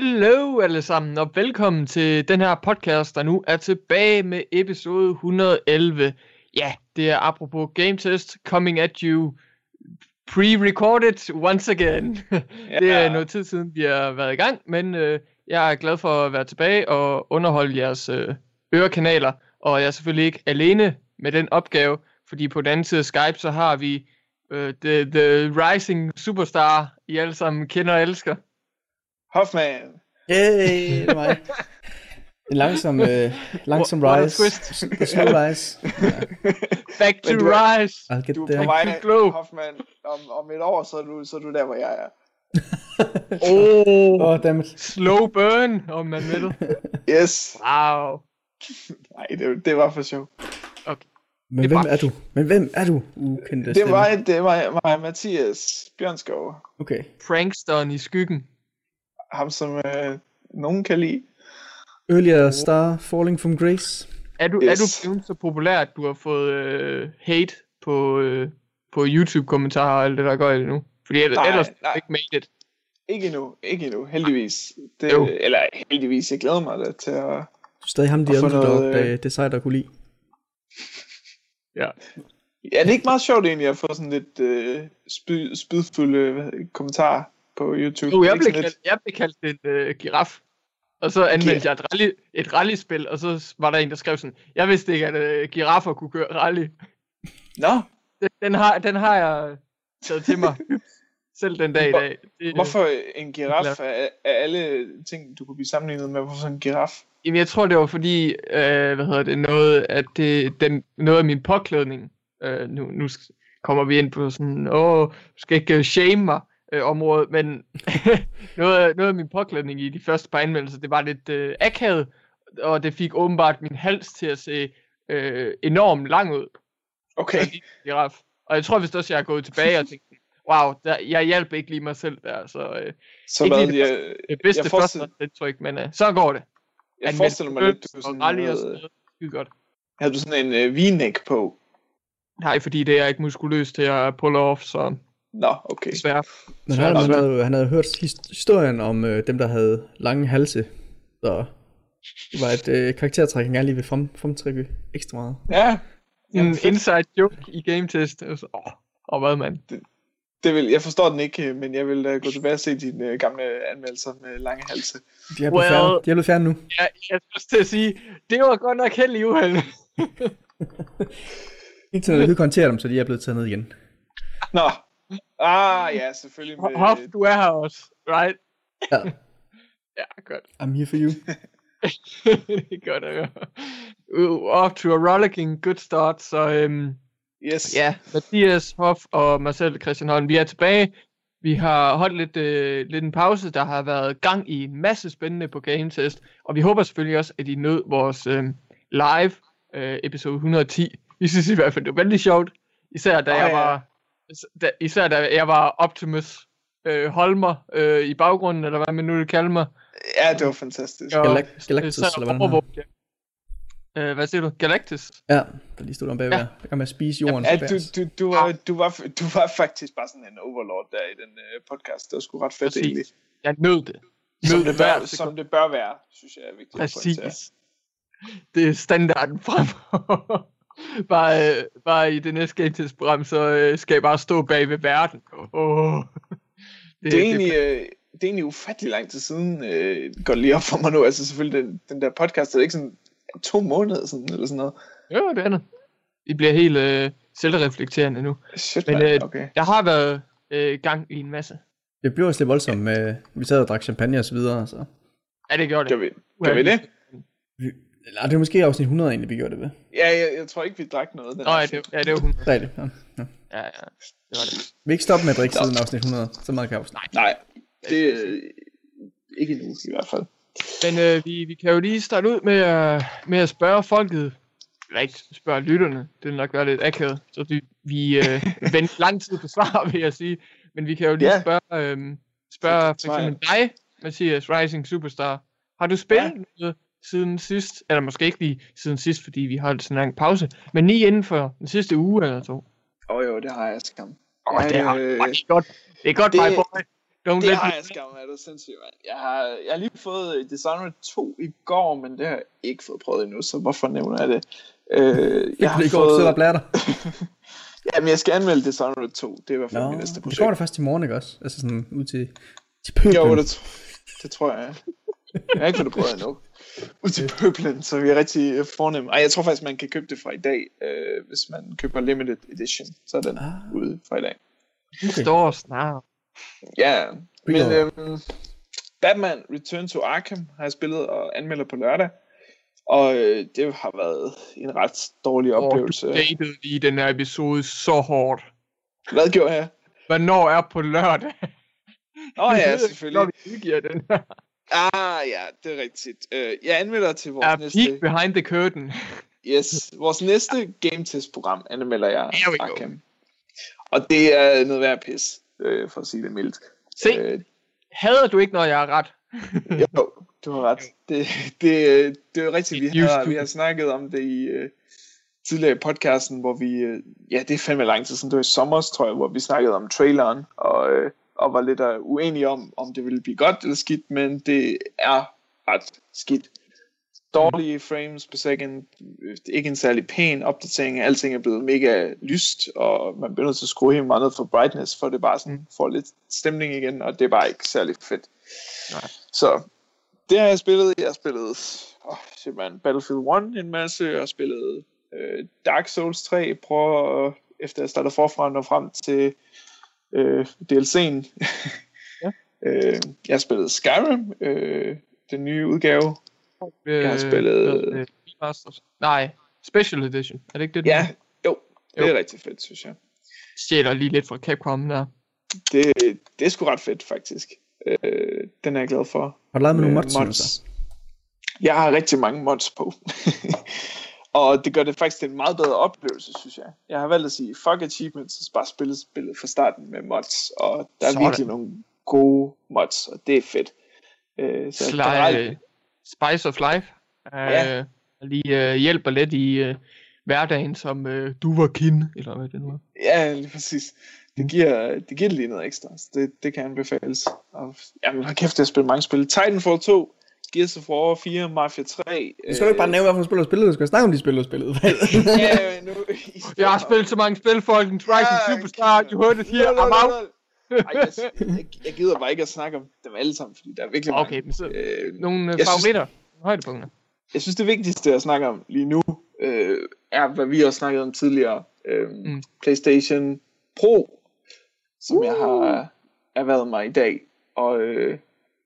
Hallo alle sammen, og velkommen til den her podcast, der nu er tilbage med episode 111. Ja, det er apropos Game Test, coming at you, pre-recorded once again. Ja. Det er noget tid siden, vi har været i gang, men øh, jeg er glad for at være tilbage og underholde jeres øh, ørekanaler, og jeg er selvfølgelig ikke alene med den opgave, fordi på den anden side af Skype, så har vi øh, the, the rising superstar, I alle sammen kender og elsker. Hoffman. Hey, det er mig. En langsom, øh, langsom What rise. twist. The slow rise. Ja. Back to du er- rise! I'll get Du er på vej, glow. Hoffman. Om, om et år, så er, du, så er du der, hvor jeg er. Oh, Oh, dammit. slow burn, om man vil. Yes. Wow. Nej, det, det var for sjov. Men Det hvem bare- er du? Men hvem er du, ukendte Det var, det var mig, Mathias Bjørnskov. Okay. Pranksteren i skyggen. Ham, som øh, nogen kan lide. Earlier star falling from grace. Er du, Yes. er du blevet så populær, at du har fået øh, hate på, øh, på YouTube-kommentarer og alt det, der går i det nu? Fordi ellers, Nej, ellers nej. ikke made it. Ikke endnu, ikke endnu, heldigvis. Det, Jo. eller heldigvis, jeg glæder mig da til at... Du er stadig ham, de underdog, noget, øh, det, det sejt at kunne lide. Ja. Ja, det er ikke meget sjovt egentlig at få sådan lidt øh, spyd, spydfulde kommentarer på YouTube. Jo, jeg blev, kaldt, jeg blev kaldt en øh, giraf. Og så anmeldte jeg et, rally, et rallyspil, og så var der en, der skrev sådan, jeg vidste ikke, at øh, giraffer kunne køre rally. Nå, Den, den, har, den har jeg taget til mig, selv den dag i dag. Det, hvorfor en giraf af, af alle ting, du kunne blive sammenlignet med? Hvorfor en giraf? Jamen, jeg tror, det var fordi, øh, hvad hedder det, noget, at det, den, noget af min påklædning, øh, nu, nu kommer vi ind på sådan, åh, du skal ikke øh, shame mig, øh, område, men noget, af- noget af min påklædning i de første par anmeldelser, det var lidt øh, akavet, og det fik åbenbart min hals til at se øh, enormt lang ud. Okay, giraf. Og jeg tror vist også, jeg er gået tilbage og tænkt, wow, der, jeg hjalp ikke lige mig selv der, så øh, så ikke hvad, lige det jeg, det bedste Jeg første forestiller- indtryk, men øh, så går det. jeg Anmeldt forestiller mig lidt, du og sådan og sådan noget, noget. Skide godt. havde du sådan en øh, v-neck på? Nej, fordi det er ikke muskuløst til at pull off, så Nå, okay. desværre. Men han, det han, havde, han havde hørt his- historien om øh, dem, der havde lange halse. Så det var et øh, karaktertræk, han gerne lige vil frem, fremtrykke ekstra meget. Ja, En Jamen, inside joke i game test. Og så, åh, og hvad mand? det vil, jeg forstår den ikke, men jeg vil uh, gå tilbage og se dine uh, gamle anmeldelser med lange halse. De er blevet Well- færdige. De er blevet færdige nu. Ja, jeg skulle til at sige, det var godt nok held i uheld. Internettet kan håndtere dem, så de er blevet taget ned igen. Nå, ah ja, selvfølgelig med... Hoff, du er her også, right? Ja. Ja, godt. I'm here for you. det er godt at høre. Uh, Off to a rollicking good start, så øhm, Yes. Ja, Mathias Hoff og mig selv, Christian Holm, vi er tilbage. Vi har holdt lidt, øh, lidt en pause, der har været gang i en masse spændende på Game Test, og vi håber selvfølgelig også, at I nød vores øh, live øh, episode 110. Vi synes i hvert fald, det var vældig sjovt, især da Åh, jeg ja. var da, især da jeg var Optimus øh, Holmer øh, i baggrunden, eller hvad man nu vil kalde mig. Ja, det var fantastisk. Og, Galac- Galactus, eller hvad den overvågede- Øh, hvad siger du? Galactus? Ja, der lige stod om bagved. Ja. Der kan man spise jorden. Ja, du, du, du, var, du, var, du var faktisk bare sådan en overlord der i den uh, podcast. Det var sgu ret fedt Præcis. egentlig. Jeg nød det. Som Nød det, bør, sekund. som det bør være, synes jeg er vigtigt. Præcis. Det er standarden frem. bare, øh, bare i det næste Game Test program, så øh, skal jeg bare stå bag ved verden. Oh. Det er egentlig... Øh, det er egentlig ufattelig lang tid siden, øh, går det lige op for mig nu. Altså selvfølgelig, den, den der podcast, det er ikke sådan to måneder siden, eller sådan noget. Jo, det er det. I bliver helt øh, selvreflekterende nu. Shit, Men, øh, okay. Der har været øh, gang i en masse. Det blev også lidt voldsomt med, vi sad og drak champagne og så videre, så. Ja, det gjorde det. Gør vi, gør vi det? Eller det er måske afsnit 100 egentlig, vi gjorde det ved. Ja, jeg, jeg tror ikke, vi drak noget. Den Nå, ja, det, ja, det var hun. Rigtigt, ja. ja. Ja, ja, det var det. Vi er ikke stoppe med at drikke siden afsnit 100. Så meget kan jeg også. Nej. Nej, det er øh, ikke nu i hvert fald. Men øh, vi, vi kan jo lige starte ud med, at med at spørge folket, eller ikke spørge lytterne, det vil nok være lidt akavet, så vi, vi øh, venter lang tid på svar, vil jeg sige. Men vi kan jo lige Ja. spørge, øh, spørge for ja. eksempel dig, Mathias Rising Superstar. Har du spillet noget siden sidst, eller måske ikke lige siden sidst, fordi vi holdt sådan en lang pause, men lige inden for den sidste uge eller to? Åh oh, jo, det har jeg skam. Åh, Ja, det, er, øh, det er godt. Det er godt, det- my boy. Don't Det har jeg skam det er sindssygt, mand. Jeg har, jeg har lige fået Dishonored 2 i går, men det har jeg ikke fået prøvet endnu, så hvorfor nævner jeg det? Øh, jeg har det går fået... fået... blære Jamen, jeg skal anmelde Dishonored 2. Det er i hvert fald Nå, min næste det projekt. går da først i morgen, ikke også? Altså sådan ud til, til pøblen. Jo, det, det tror jeg. Jeg har ikke fået det prøvet endnu. Ud til pøblen, så vi er rigtig øh, fornemme. Ej, jeg tror faktisk, man kan købe det fra i dag, øh, hvis man køber limited edition. Så er den Ah. ude fra i dag. Okay. står snart. Ja, men øhm, Batman Return to Arkham har jeg spillet og anmelder på lørdag. Og øh, det har været en ret dårlig Og du oplevelse. datede lige den her episode så hårdt. Hvad gjorde jeg? Hvornår er på lørdag? Åh Vi ja, selvfølgelig. Når vi udgiver den her. Ah ja, det er rigtigt. Øh, jeg anmelder til vores Er næste... peek behind the curtain. Yes, vores næste game test program anmelder jeg Here we go. Og det er noget værd pis, øh, for at sige det mildt. Se, Øh, hader du ikke, når jeg har ret? jo, du har ret. Det, det, det er rigtigt, vi har, vi har snakket om det i øh, tidligere i podcasten, hvor vi, øh, ja, det er fandme lang tid siden, det var i sommer, tror jeg, hvor vi snakkede om traileren, og, øh, og var lidt øh, uenige om, om det ville blive godt eller skidt, men det er ret skidt. Dårlige frames per second, øh, ikke en særlig pæn opdatering, alting er blevet mega lyst, og man bliver nødt til at skrue helt meget ned for brightness, for det bare sådan får lidt stemning igen, og det er bare ikke særlig fedt. Nej. Så det har jeg spillet. Jeg har spillet oh, man, Battlefield 1 en masse. Jeg har spillet øh, Dark Souls 3. Prøver, efter jeg starter forfra, at nå frem til øh, DLC'en. Ja. øh, jeg har spillet Skyrim, øh, den nye udgave. Jeg har spillet- Øh, Masters. Nej, Special Edition. Er det ikke det? den Ja, jo, det Jo. er rigtig fedt, synes jeg. Stjæler lige lidt fra Capcom der. Det, det er sgu ret fedt, faktisk. Øh, den er jeg glad for. Har du lavet med nogle Med mods, mods. Jeg har rigtig mange mods på. og det gør det faktisk til en meget bedre oplevelse, synes jeg. Jeg har valgt at sige, fuck achievements, og så bare spille spillet fra starten med mods. Og der er Sådan. virkelig nogle gode mods, og det er fedt. Øh, så Sly, generelt- Spice of Life. Ja. Øh, og lige øh, hjælper lidt i øh, hverdagen, som øh, du var kin, eller hvad det nu er. Ja, lige præcis. Det giver, det giver lige noget ekstra, så det, det kan anbefales. Og, jamen, hold kæft, jeg har spillet mange spil. Titanfall 2, Gears of War 4, Mafia 3. Du skal du ikke bare nævne, hvilke spil du spillede. Du skal snakke om de spil, du spillede. ja, nu, Jeg har spillet så mange spil, Folkens. Rising Ja, Superstar, you heard it here, Lol, I'm out. Ej, jeg, jeg, jeg gider bare ikke at snakke om dem alle sammen, fordi der er virkelig mange. Okay, men så Øh, nogle øh, jeg synes- favoritter. Højdepunkter. jeg synes, det vigtigste at snakke om lige nu, øh, er, hvad vi også snakkede om tidligere. Øh, Mm. mm. PlayStation Pro, som uh. jeg har erhvervet mig i dag, og, øh,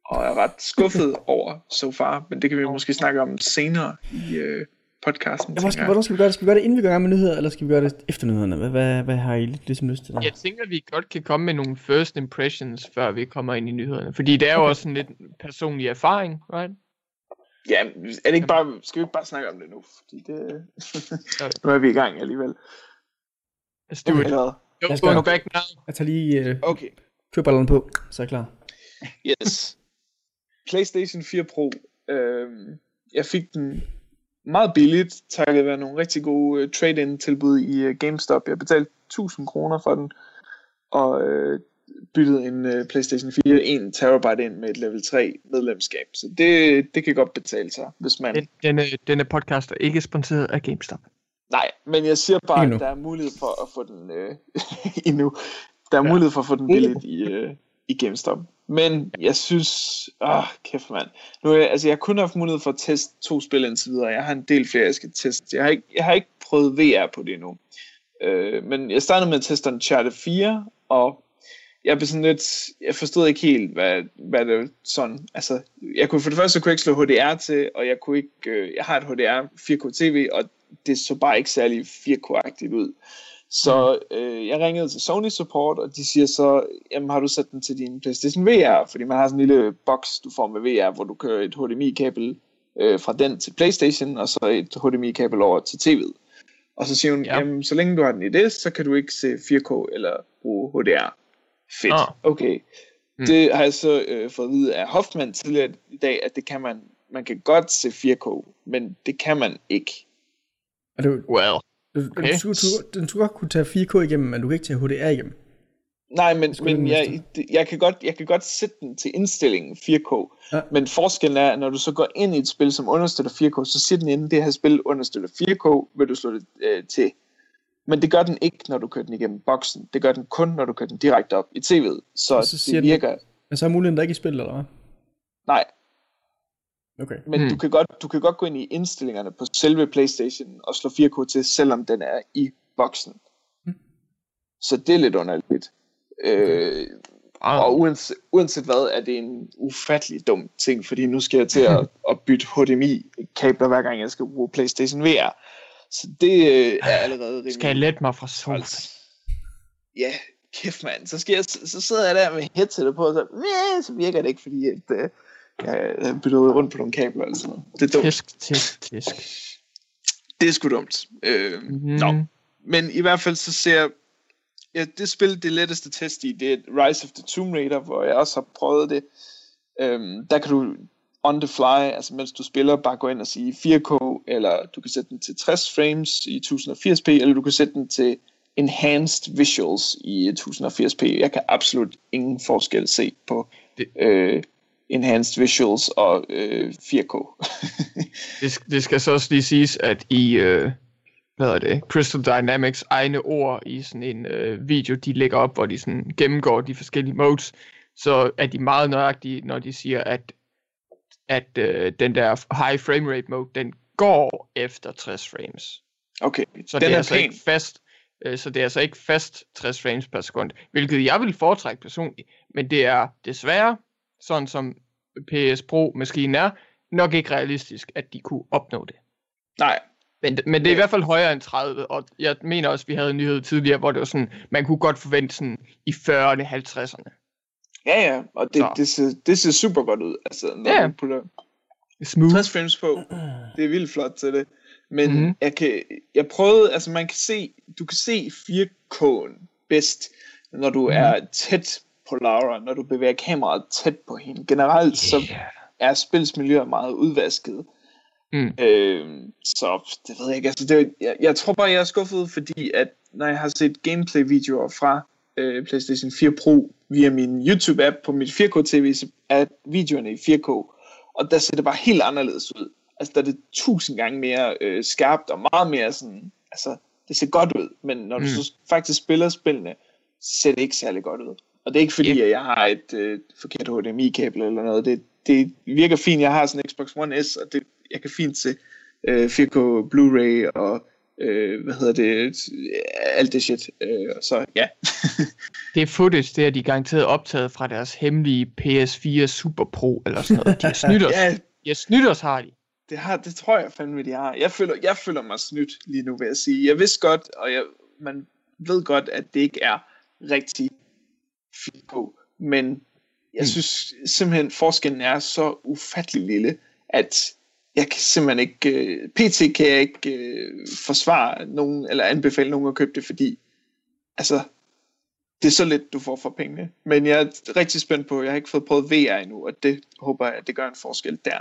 og er ret skuffet over so far, men det kan vi måske snakke om senere i øh, podcasten. Ja, hvor tænker skal, hvordan skal vi gøre det? Skal vi gøre det, inden vi går i gang med nyheder, eller skal vi gøre det efter nyhederne? Hvad, hvad, hvad har I lidt ligesom lyst til der? Jeg tænker, vi godt kan komme med nogle first impressions, før vi kommer ind i nyhederne. Fordi det er jo også en lidt personlig erfaring, right? Ja, er det ikke bare, skal vi ikke bare snakke om det nu? Fordi det, nu er vi i gang alligevel. Let's do it. Don't go back now. Jeg tager lige øh, okay. kørballerne på, så er jeg klar. Yes. PlayStation 4 Pro. Øhm, jeg fik den meget billigt, takket være nogle rigtig gode uh, trade-in tilbud i uh, GameStop. Jeg betalte 1000 kroner for den, og uh, byttede en uh, PlayStation 4 1 terabyte ind med et level 3 medlemskab. Så det, det kan godt betale sig, hvis man... Den, denne, denne podcast er ikke sponsoreret af GameStop. Nej, men jeg siger bare, Endnu. at der er mulighed for at få den øh, endnu. Der er Ja. mulighed for at få den billigt i, øh, i GameStop. Men jeg synes, åh, kæft mand. Nu, er jeg, altså, jeg har kun haft mulighed for at teste to spil indtil videre. Jeg har en del flere, jeg skal teste. Jeg har ikke, jeg har ikke prøvet VR på det endnu. Øh, men jeg startede med at teste Uncharted 4, og jeg blev sådan lidt, jeg forstod ikke helt, hvad, hvad det sådan, altså, jeg kunne for det første kunne jeg ikke slå HDR til, og jeg kunne ikke, øh, jeg har et HDR 4K TV, og det så bare ikke særlig 4K-agtigt ud. Så øh, jeg ringede til Sony Support, og de siger så, jamen har du sat den til din PlayStation VR? Fordi man har sådan en lille boks, du får med VR, hvor du kører et HDMI-kabel øh, fra den til PlayStation, og så et HDMI-kabel over til TV'et. Og så siger hun, Ja. ja. jamen så længe du har den i det, så kan du ikke se 4K eller bruge HDR. Fedt, Ah. okay. Mm. Mm. Det har jeg så øh, fået at vide af Hoffman tidligere i dag, at det kan man, man kan godt se 4K, men det kan man ikke. Og det, Well. Okay. du, du, du, du, du godt kunne tage 4K igennem, men du kan ikke tage HDR igennem. Nej, men, skulle men den jeg, jeg, kan godt, jeg kan godt sætte den til indstillingen 4K. Ja. Men forskellen er, at når du så går ind i et spil, som understøtter 4K, så siger den inden, det her spil understøtter 4K, vil du slå det øh, til. Men det gør den ikke, når du kører den igennem boksen. Det gør den kun, når du kører den direkte op i tv'et. Så, Og så det den- virker... Men så er muligheden der ikke i spil, eller hvad? Nej, Okay. men Hmm. du, kan godt, du kan godt gå ind i indstillingerne på selve Playstation og slå 4K til, selvom den er i boksen. Hmm. Så det er lidt underligt. Øh, Ah, Og uanset, uanset hvad, er det en ufattelig dum ting, fordi nu skal jeg til at, at bytte HDMI-kabler, hver gang jeg skal bruge PlayStation VR. Så det øh, er allerede rimelig... skal jeg lette mig fra sofa? træls. Ja, kæft mand. Så, skal jeg, så sidder jeg der med headsetet på, og så, så virker det ikke, fordi at, øh, jeg jeg bytter rundt på nogle kabler eller sådan noget. Det er dumt. Tisk, tisk, tisk. Det er sgu dumt. Øh, Mm. Nå, men i hvert fald så ser ja, det spil, det letteste test i, det er Rise of the Tomb Raider, hvor jeg også har prøvet det. Øhm, der kan du on the fly, altså mens du spiller, bare gå ind og sige 4K, eller du kan sætte den til 60 frames i 1080p, eller du kan sætte den til enhanced visuals i 1080p. Jeg kan absolut ingen forskel se på Det- øh, enhanced visuals og øh, 4K. Det, det skal så også lige siges, at i øh, hvad er det, Crystal Dynamics egne ord i sådan en øh, video, de lægger op, hvor de sådan gennemgår de forskellige modes, så er de meget nøjagtige, når de siger, at, at øh, den der high frame rate mode, den går efter 60 frames. Okay, Så den det er, er altså pæn. ikke fast, øh, så det er altså ikke fast 60 frames per sekund, hvilket jeg vil foretrække personligt, men det er desværre, sådan som PS Pro maskinen er, nok ikke realistisk, at de kunne opnå det. Nej, Men, men det er i hvert fald højere end 30, og jeg mener også, at vi havde en nyhed tidligere, hvor det var sådan, man kunne godt forvente sådan i 40'erne, 50'erne. Ja, ja, og det, Så. det, ser, det ser super godt ud. Altså, når Ja. putter Smooth. 60 frames på, det er vildt flot til det. Men Mhm. mm-hmm. jeg, kan, jeg prøvede, altså man kan se, du kan se 4K'en bedst, når du mm. er tæt på Laura, når du bevæger kameraet tæt på hende. Generelt så Yeah. er spilsmiljøer meget udvasket. Mm. Øh, så det ved jeg ikke. Altså, det, jeg, jeg tror bare, jeg er skuffet, fordi at når jeg har set gameplay-videoer fra øh, PlayStation 4 Pro via min YouTube-app på mit 4K-TV, så er videoerne i 4K, og der ser det bare helt anderledes ud. Altså, der er det tusind gange mere øh, skarpt og meget mere sådan, altså, det ser godt ud, men når du Mm. så faktisk spiller spillene, ser det ikke særlig godt ud. Og det er ikke fordi, Yep. at jeg har et øh, forkert HDMI-kabel eller noget. Det, det virker fint. Jeg har sådan en Xbox One S, og det, jeg kan fint se øh, 4K Blu-ray og øh, hvad hedder det, alt det shit. Øh, så ja. Det footage, det er de garanteret optaget fra deres hemmelige PS4 Super Pro, eller sådan noget. De har snydt os. ja, De har snydt os, har de. det, har, det tror jeg fandme, de har. Jeg føler, jeg føler mig snydt lige nu, vil jeg sige. Jeg vidste godt, og jeg, man ved godt, at det ikke er rigtig 4K, men jeg Mm. synes simpelthen, forskellen er så ufattelig lille, at jeg kan simpelthen ikke, øh, PT kan jeg ikke øh, forsvare nogen, eller anbefale nogen at købe det, fordi, altså, det er så lidt, du får for pengene. Men jeg er rigtig spændt på, jeg har ikke fået prøvet VR endnu, og det håber jeg, at det gør en forskel der.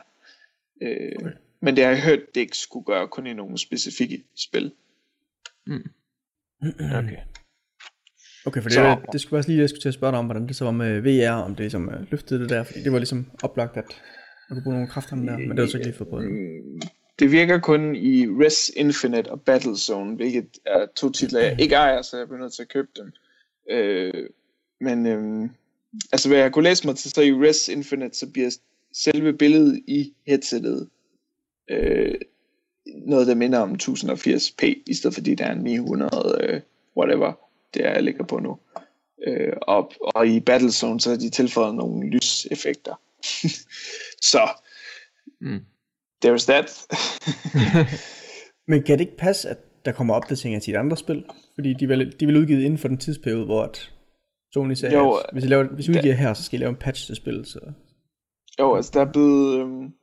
Øh, Okay. Men det har jeg hørt, det ikke skulle gøre kun i nogle specifikke spil. Okay. Okay, for det, Så- det skulle også lige, jeg skulle til at spørge dig om, hvordan det så var med VR, om det ligesom øh, løftede det der, fordi det var ligesom oplagt, at man kunne bruge nogle kræfter der, men det du så ikke lige prøvet. Mm, Det virker kun i Res Infinite og Battlezone, hvilket er to titler, jeg ikke ejer, så jeg bliver nødt til at købe dem. Øh, men øh, altså, hvad jeg kunne læse mig til, så i Res Infinite, så bliver selve billedet i headsettet øh, noget, der minder om 1080p, i stedet fordi der er 900, øh, whatever, det er, jeg ligger på nu. Øh, og, og i Battlezone, så har de tilføjet nogle lyseffekter. så, Mm. there's that. Men kan det ikke passe, at der kommer opdateringer til et andre spil? Fordi de vil, de vil udgive inden for den tidsperiode, hvor at Sony sagde, Jo, at hvis I, laver, hvis I udgiver her, så skal I lave en patch til spillet. Så. Jo, altså der er blevet, øhm,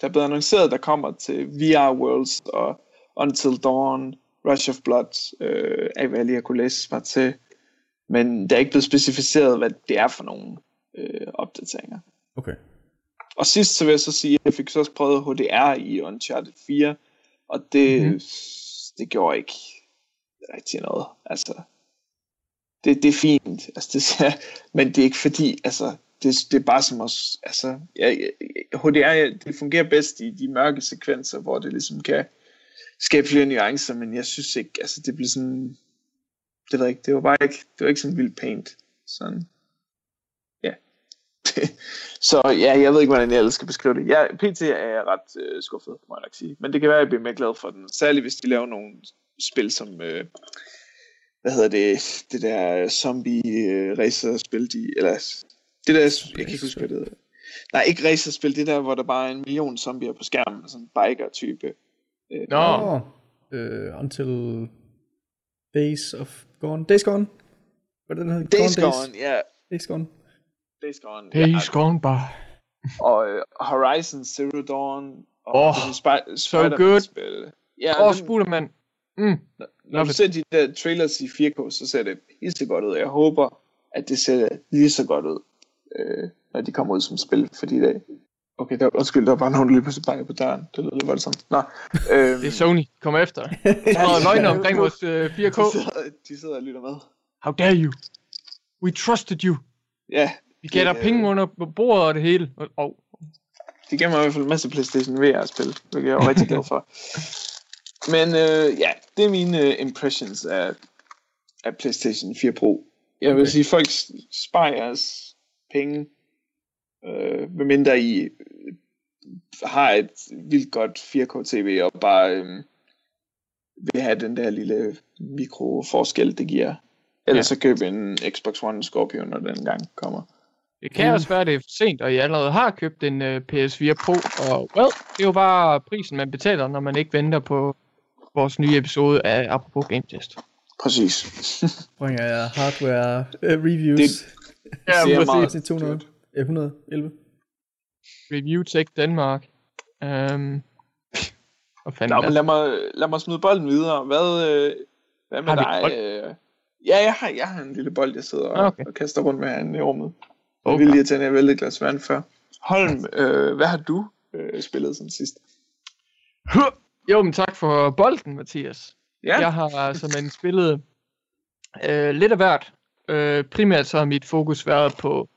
der er blevet annonceret, der kommer til VR Worlds og Until Dawn, Rush of Blood, øh, af hvad jeg lige har kunne læse mig til. Men der er ikke blevet specificeret, hvad det er for nogle øh, opdateringer. Okay. Og sidst så vil jeg så sige, at jeg fik så også prøvet HDR i Uncharted 4, og det, Mhm. mm-hmm. det gjorde ikke rigtig noget. Altså, det, det er fint, altså, det, men det er ikke fordi, altså, det, det er bare som os, altså, ja, HDR, det fungerer bedst i de mørke sekvenser, hvor det ligesom kan skabe flere nuancer, men jeg synes ikke, altså, det blev sådan, det ved ikke, det var bare ikke, det var ikke sådan vildt pænt. sådan, ja. så ja, jeg ved ikke, hvordan jeg ellers skal beskrive det. Ja, PT er jeg ret øh, skuffet, må jeg nok sige, men det kan være, at jeg bliver mere glad for den, særligt hvis de laver nogle spil, som, øh, hvad hedder det, det der zombie-racer-spil, de, eller det der, jeg kan ikke huske, hvad det hedder. Nej, ikke racerspil, det der, hvor der bare er en million zombier på skærmen, sådan en biker-type. Øh, Nå. Uh, until Days of Gone. Days Gone? Hvad er det, den hedder? Days Gone, Gone ja. Yeah. Days Gone. Days Gone. Days ja. Gone, bare. og uh, Horizon Zero Dawn. Og oh, Sp- so good. Spil. Ja, Åh, oh, Spooderman. Mm. Når, når du ser de der trailers i 4K, så ser det pisse godt ud. Jeg håber, at det ser lige så godt ud øh, når de kommer ud som spil, fordi det Okay, der, undskyld, der var bare nogen lige pludselig banket på døren. Det lyder lidt voldsomt. Nå, øhm, det er Sony. Kom efter. Der er løgne omkring vores øh, 4K. De sidder, de sidder og lytter med. How dare you? We trusted you. Ja. Vi gav dig penge under bordet og det hele. Oh. De gav mig i hvert fald en masse PlayStation VR-spil, hvilket jeg er rigtig glad for. Men øh, ja, det er mine uh, impressions af, af PlayStation 4 Pro. Jeg vil okay. sige, folk sparer jeres penge, øh, medmindre I øh, har et vildt godt 4K TV og bare øh, vil have den der lille mikroforskel, det giver. Ellers ja. så køb en Xbox One Scorpio, når den gang kommer. Det kan mm. også være, at det er for sent, og I allerede har købt en uh, øh, PS4 Pro, og well, det er jo bare prisen, man betaler, når man ikke venter på vores nye episode af Apropos Game Test. Præcis. Bringer jeg hardware uh, reviews. Det, Ja, præcis. 200. Ja, 111. Review Tech Danmark. Um, hvad fanden Nå, men lad mig, lad mig smide bolden videre. Hvad, øh, hvad med dig? Øh, ja, jeg har, jeg har en lille bold, jeg sidder og, okay. og kaster rundt med herinde i rummet. Okay. Jeg vil lige tage en vældig glas vand før. Holm, øh, hvad har du øh, spillet som sidst? Jo, men tak for bolden, Mathias. Ja. Jeg har simpelthen spillet øh, lidt af hvert. Øh, primært så har mit fokus været på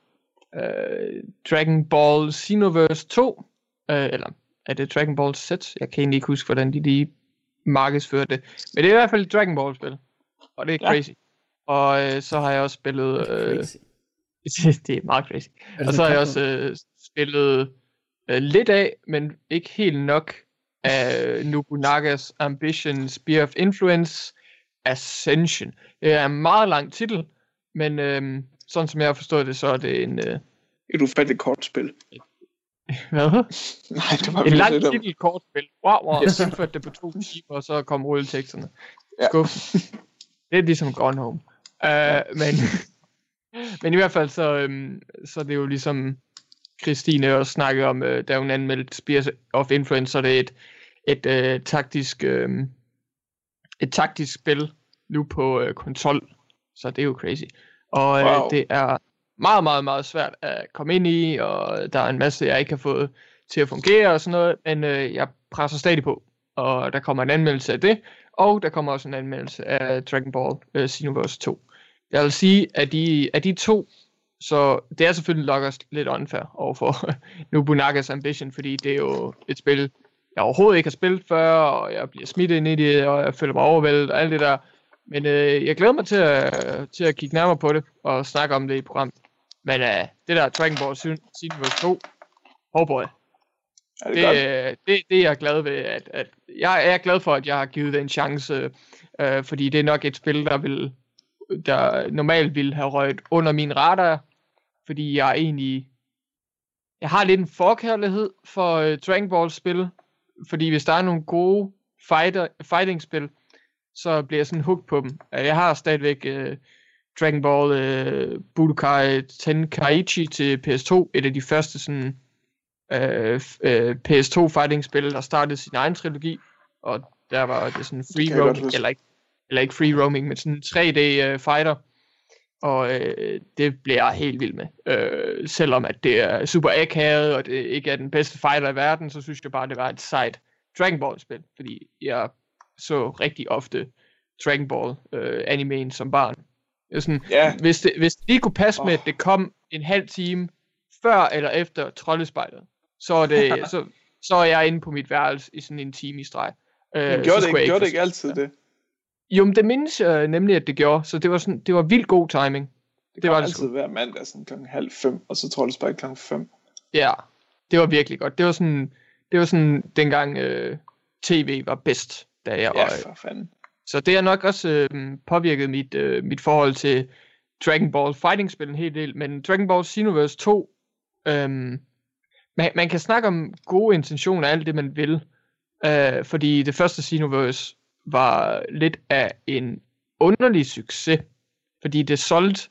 øh, Dragon Ball Xenoverse 2, øh, eller er det Dragon Ball Z? Jeg kan egentlig ikke huske, hvordan de lige markedsførte det. Men det er i hvert fald et Dragon Ball spil, og det er crazy. Ja. Og øh, så har jeg også spillet... Øh, det er meget crazy. Er og så har jeg også øh, spillet øh, lidt af, men ikke helt nok af Nobunagas Ambition Spear of Influence Ascension. Det er en meget lang titel, men øhm, sådan som jeg har forstået det, så er det en... Øh... Et ufatteligt kortspil. Hvad? Nej, det var en lang titel kortspil. Wow, wow. Yes. Jeg indførte det på to timer, og så kom rulleteksterne. Ja. Det er ligesom Gone Home. Uh, men, men i hvert fald, så, øhm, så er det jo ligesom Christine også snakkede om, øh, da hun anmeldte Spears of Influence, så det er et, et øh, taktisk øh, et taktisk spil nu på øh, konsol. Så det er jo crazy. Og øh, wow. det er meget, meget, meget svært at komme ind i, og der er en masse, jeg ikke har fået til at fungere og sådan noget, men øh, jeg presser stadig på. Og der kommer en anmeldelse af det, og der kommer også en anmeldelse af Dragon Ball øh, Xenoverse 2. Jeg vil sige, at de, at de to, så det er selvfølgelig nok også lidt unfair overfor Nobunagas Ambition, fordi det er jo et spil, jeg overhovedet ikke har spillet før, og jeg bliver smidt ind i det, og jeg føler mig overvældet, og alt det der. Men øh, jeg glæder mig til at, til at kigge nærmere på det og snakke om det i programmet. Men øh, det der Dragon Ball Xenoverse 2, oh boy. Er det, det, øh, det, det er jeg glad ved. At, at jeg er glad for, at jeg har givet det en chance, øh, fordi det er nok et spil, der vil der normalt ville have røget under min radar, fordi jeg er egentlig jeg har lidt en forkærlighed for øh, Dragon Ball spil, fordi hvis der er nogle gode fighter, fighting spil, så bliver jeg sådan hooked på dem. Jeg har stadigvæk uh, Dragon Ball uh, Budokai Tenkaichi til PS2, et af de første sådan uh, uh, PS2 fighting spil, der startede sin egen trilogi, og der var det sådan free roaming, eller ikke, eller ikke free roaming, men sådan 3D uh, fighter, og uh, det bliver jeg helt vild med. Uh, selvom at det er super akavet, og det ikke er den bedste fighter i verden, så synes jeg bare, det var et sejt Dragon Ball spil, fordi jeg så rigtig ofte Dragon Ball øh, animeen som barn. Sådan, Ja. hvis, det, hvis det lige kunne passe med, Åh. at det kom en halv time før eller efter troldespejlet, så er, det, så, så er jeg inde på mit værelse i sådan en time i streg. Øh, Men gjorde det ikke, gjorde det ikke altid det? Jo, men det mindes jeg nemlig, at det gjorde, så det var, sådan, det var vildt god timing. Det, Det var det altid hver mandag sådan klokken halv fem, og så bare klokken fem. Ja, det var virkelig godt. Det var sådan, det var sådan dengang øh, tv var bedst, da jeg Ja, for fanden. Så det har nok også øh, påvirket mit, øh, mit forhold til Dragon Ball Fighting-spil en hel del, men Dragon Ball Xenoverse 2, øh, man, man kan snakke om gode intentioner, alt det man vil, øh, fordi det første Xenoverse var lidt af en underlig succes, fordi det solgte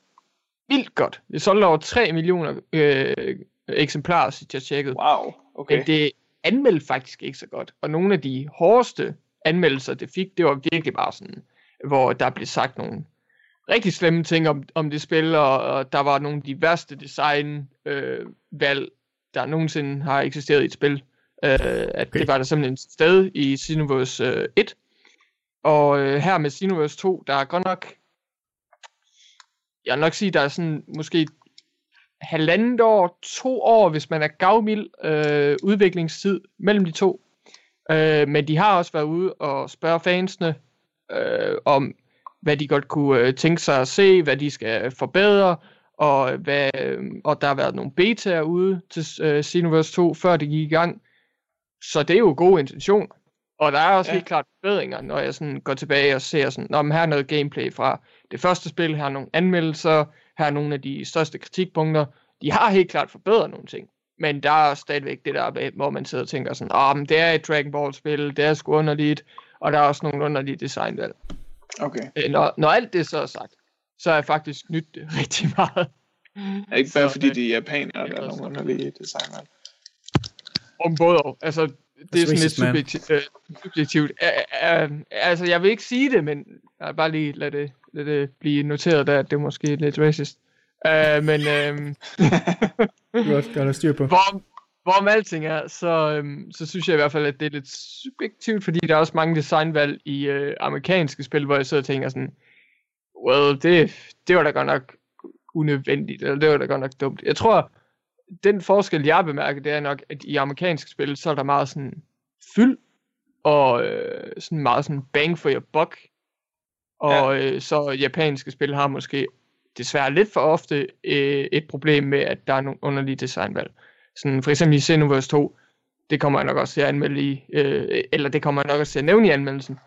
vildt godt. Det solgte over 3 millioner øh, eksemplarer, så jeg tjekkede. Wow, okay. Men det anmeldte faktisk ikke så godt. Og nogle af de hårdeste anmeldelser, det fik, det var virkelig bare sådan, hvor der blev sagt nogle rigtig slemme ting om, om det spil, og, og der var nogle af de værste design øh, valg, der nogensinde har eksisteret i et spil. Øh, at Okay. det var der simpelthen et sted i Xenoverse øh, 1. Og øh, her med Xenoverse 2, der er godt nok, jeg vil nok sige, der er sådan måske halvandet år, to år, hvis man er gavmild øh, udviklingstid mellem de to. Øh, men de har også været ude og spørge fansene øh, om, hvad de godt kunne øh, tænke sig at se, hvad de skal forbedre, og, hvad, øh, og der har været nogle betaer ude til øh, Xenoverse 2, før det gik i gang. Så det er jo gode intentioner. Og der er også Ja. helt klart forbedringer, når jeg sådan går tilbage og ser sådan, men her er noget gameplay fra det første spil, her er nogle anmeldelser, her er nogle af de største kritikpunkter. De har helt klart forbedret nogle ting. Men der er stadigvæk det der, hvor man sidder og tænker sådan, åh, men det er et Dragon Ball spil, det er sgu underligt, og der er også nogle underlige designvalg. Okay. Øh, Når, når alt det så er sagt, så er jeg faktisk nyt det rigtig meget. Er ikke bare Så, fordi øh, de er japanere, der er nogle underlige designer. Om både og. Altså, det er sådan lidt subjektivt. Øh, subjektivt. Øh, øh, altså, jeg vil ikke sige det, men jeg bare lige lade det, lade det blive noteret der, at det er måske lidt racist. Øh, men øh, Godt, godt at styr på. hvor, hvorom alting er, så, øhm, så synes jeg i hvert fald, at det er lidt subjektivt, fordi der er også mange designvalg i øh, amerikanske spil, hvor jeg sidder og tænker sådan, well, det, det var da godt nok unødvendigt, eller det var da godt nok dumt. Jeg tror, den forskel, jeg bemærker, det er nok, at i amerikanske spil, så er der meget sådan fyld, og øh, sådan meget sådan bang for your buck. Og øh, så japanske spil har måske desværre lidt for ofte øh, et problem med, at der er nogle underlige designvalg. Sådan for eksempel i Xenoverse 2, det kommer jeg nok også til at anmelde i, øh, eller det kommer jeg nok også til at nævne i anmeldelsen.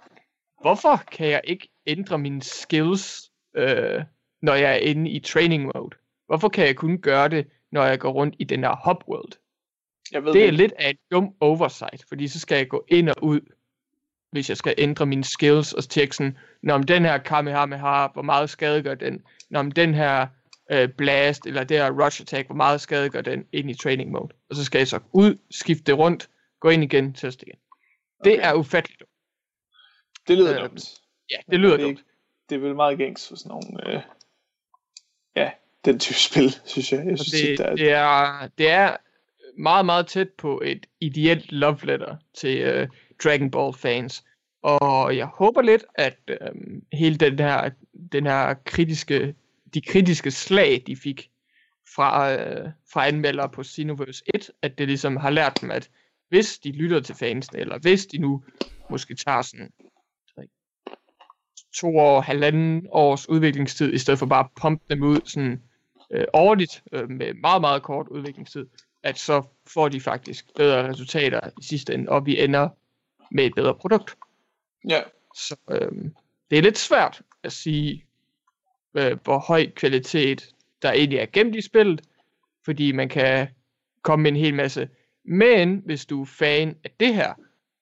Hvorfor kan jeg ikke ændre mine skills, øh, når jeg er inde i training mode? Hvorfor kan jeg kun gøre det, når jeg går rundt i den her hub world? Jeg ved Det er ikke. lidt af et dum oversight, fordi så skal jeg gå ind og ud, hvis jeg skal ændre mine skills og tjekke sådan, når den her Kamehameha, hvor meget skade gør den? Når den her øh, blast, eller det her rush attack, hvor meget skade gør den ind i training mode? Og så skal jeg så ud, skifte det rundt, gå ind igen, teste igen. Det Okay. er ufatteligt dumt. Det lyder øh, dumt. Ja, det lyder det dumt. Det er vel meget gængs for sådan nogle... Øh, ja, den type spil, synes jeg. Jeg synes, det, det, er, det, er, det er meget, meget tæt på et ideelt love letter til uh, Dragon Ball fans. Og jeg håber lidt, at øh, hele den her, den her kritiske, de kritiske slag, de fik fra, øh, fra anmeldere på Sinoverse 1, at det ligesom har lært dem, at hvis de lytter til fansene, eller hvis de nu måske tager sådan to år, halvanden års udviklingstid, i stedet for bare at pumpe dem ud sådan øh, årligt, øh, med meget, meget kort udviklingstid, at så får de faktisk bedre resultater i sidste ende, og vi ender med et bedre produkt ja, Så øh, det er lidt svært at sige, øh, hvor høj kvalitet der egentlig er gemt i spillet, fordi man kan komme med en hel masse. Men hvis du er fan af det her,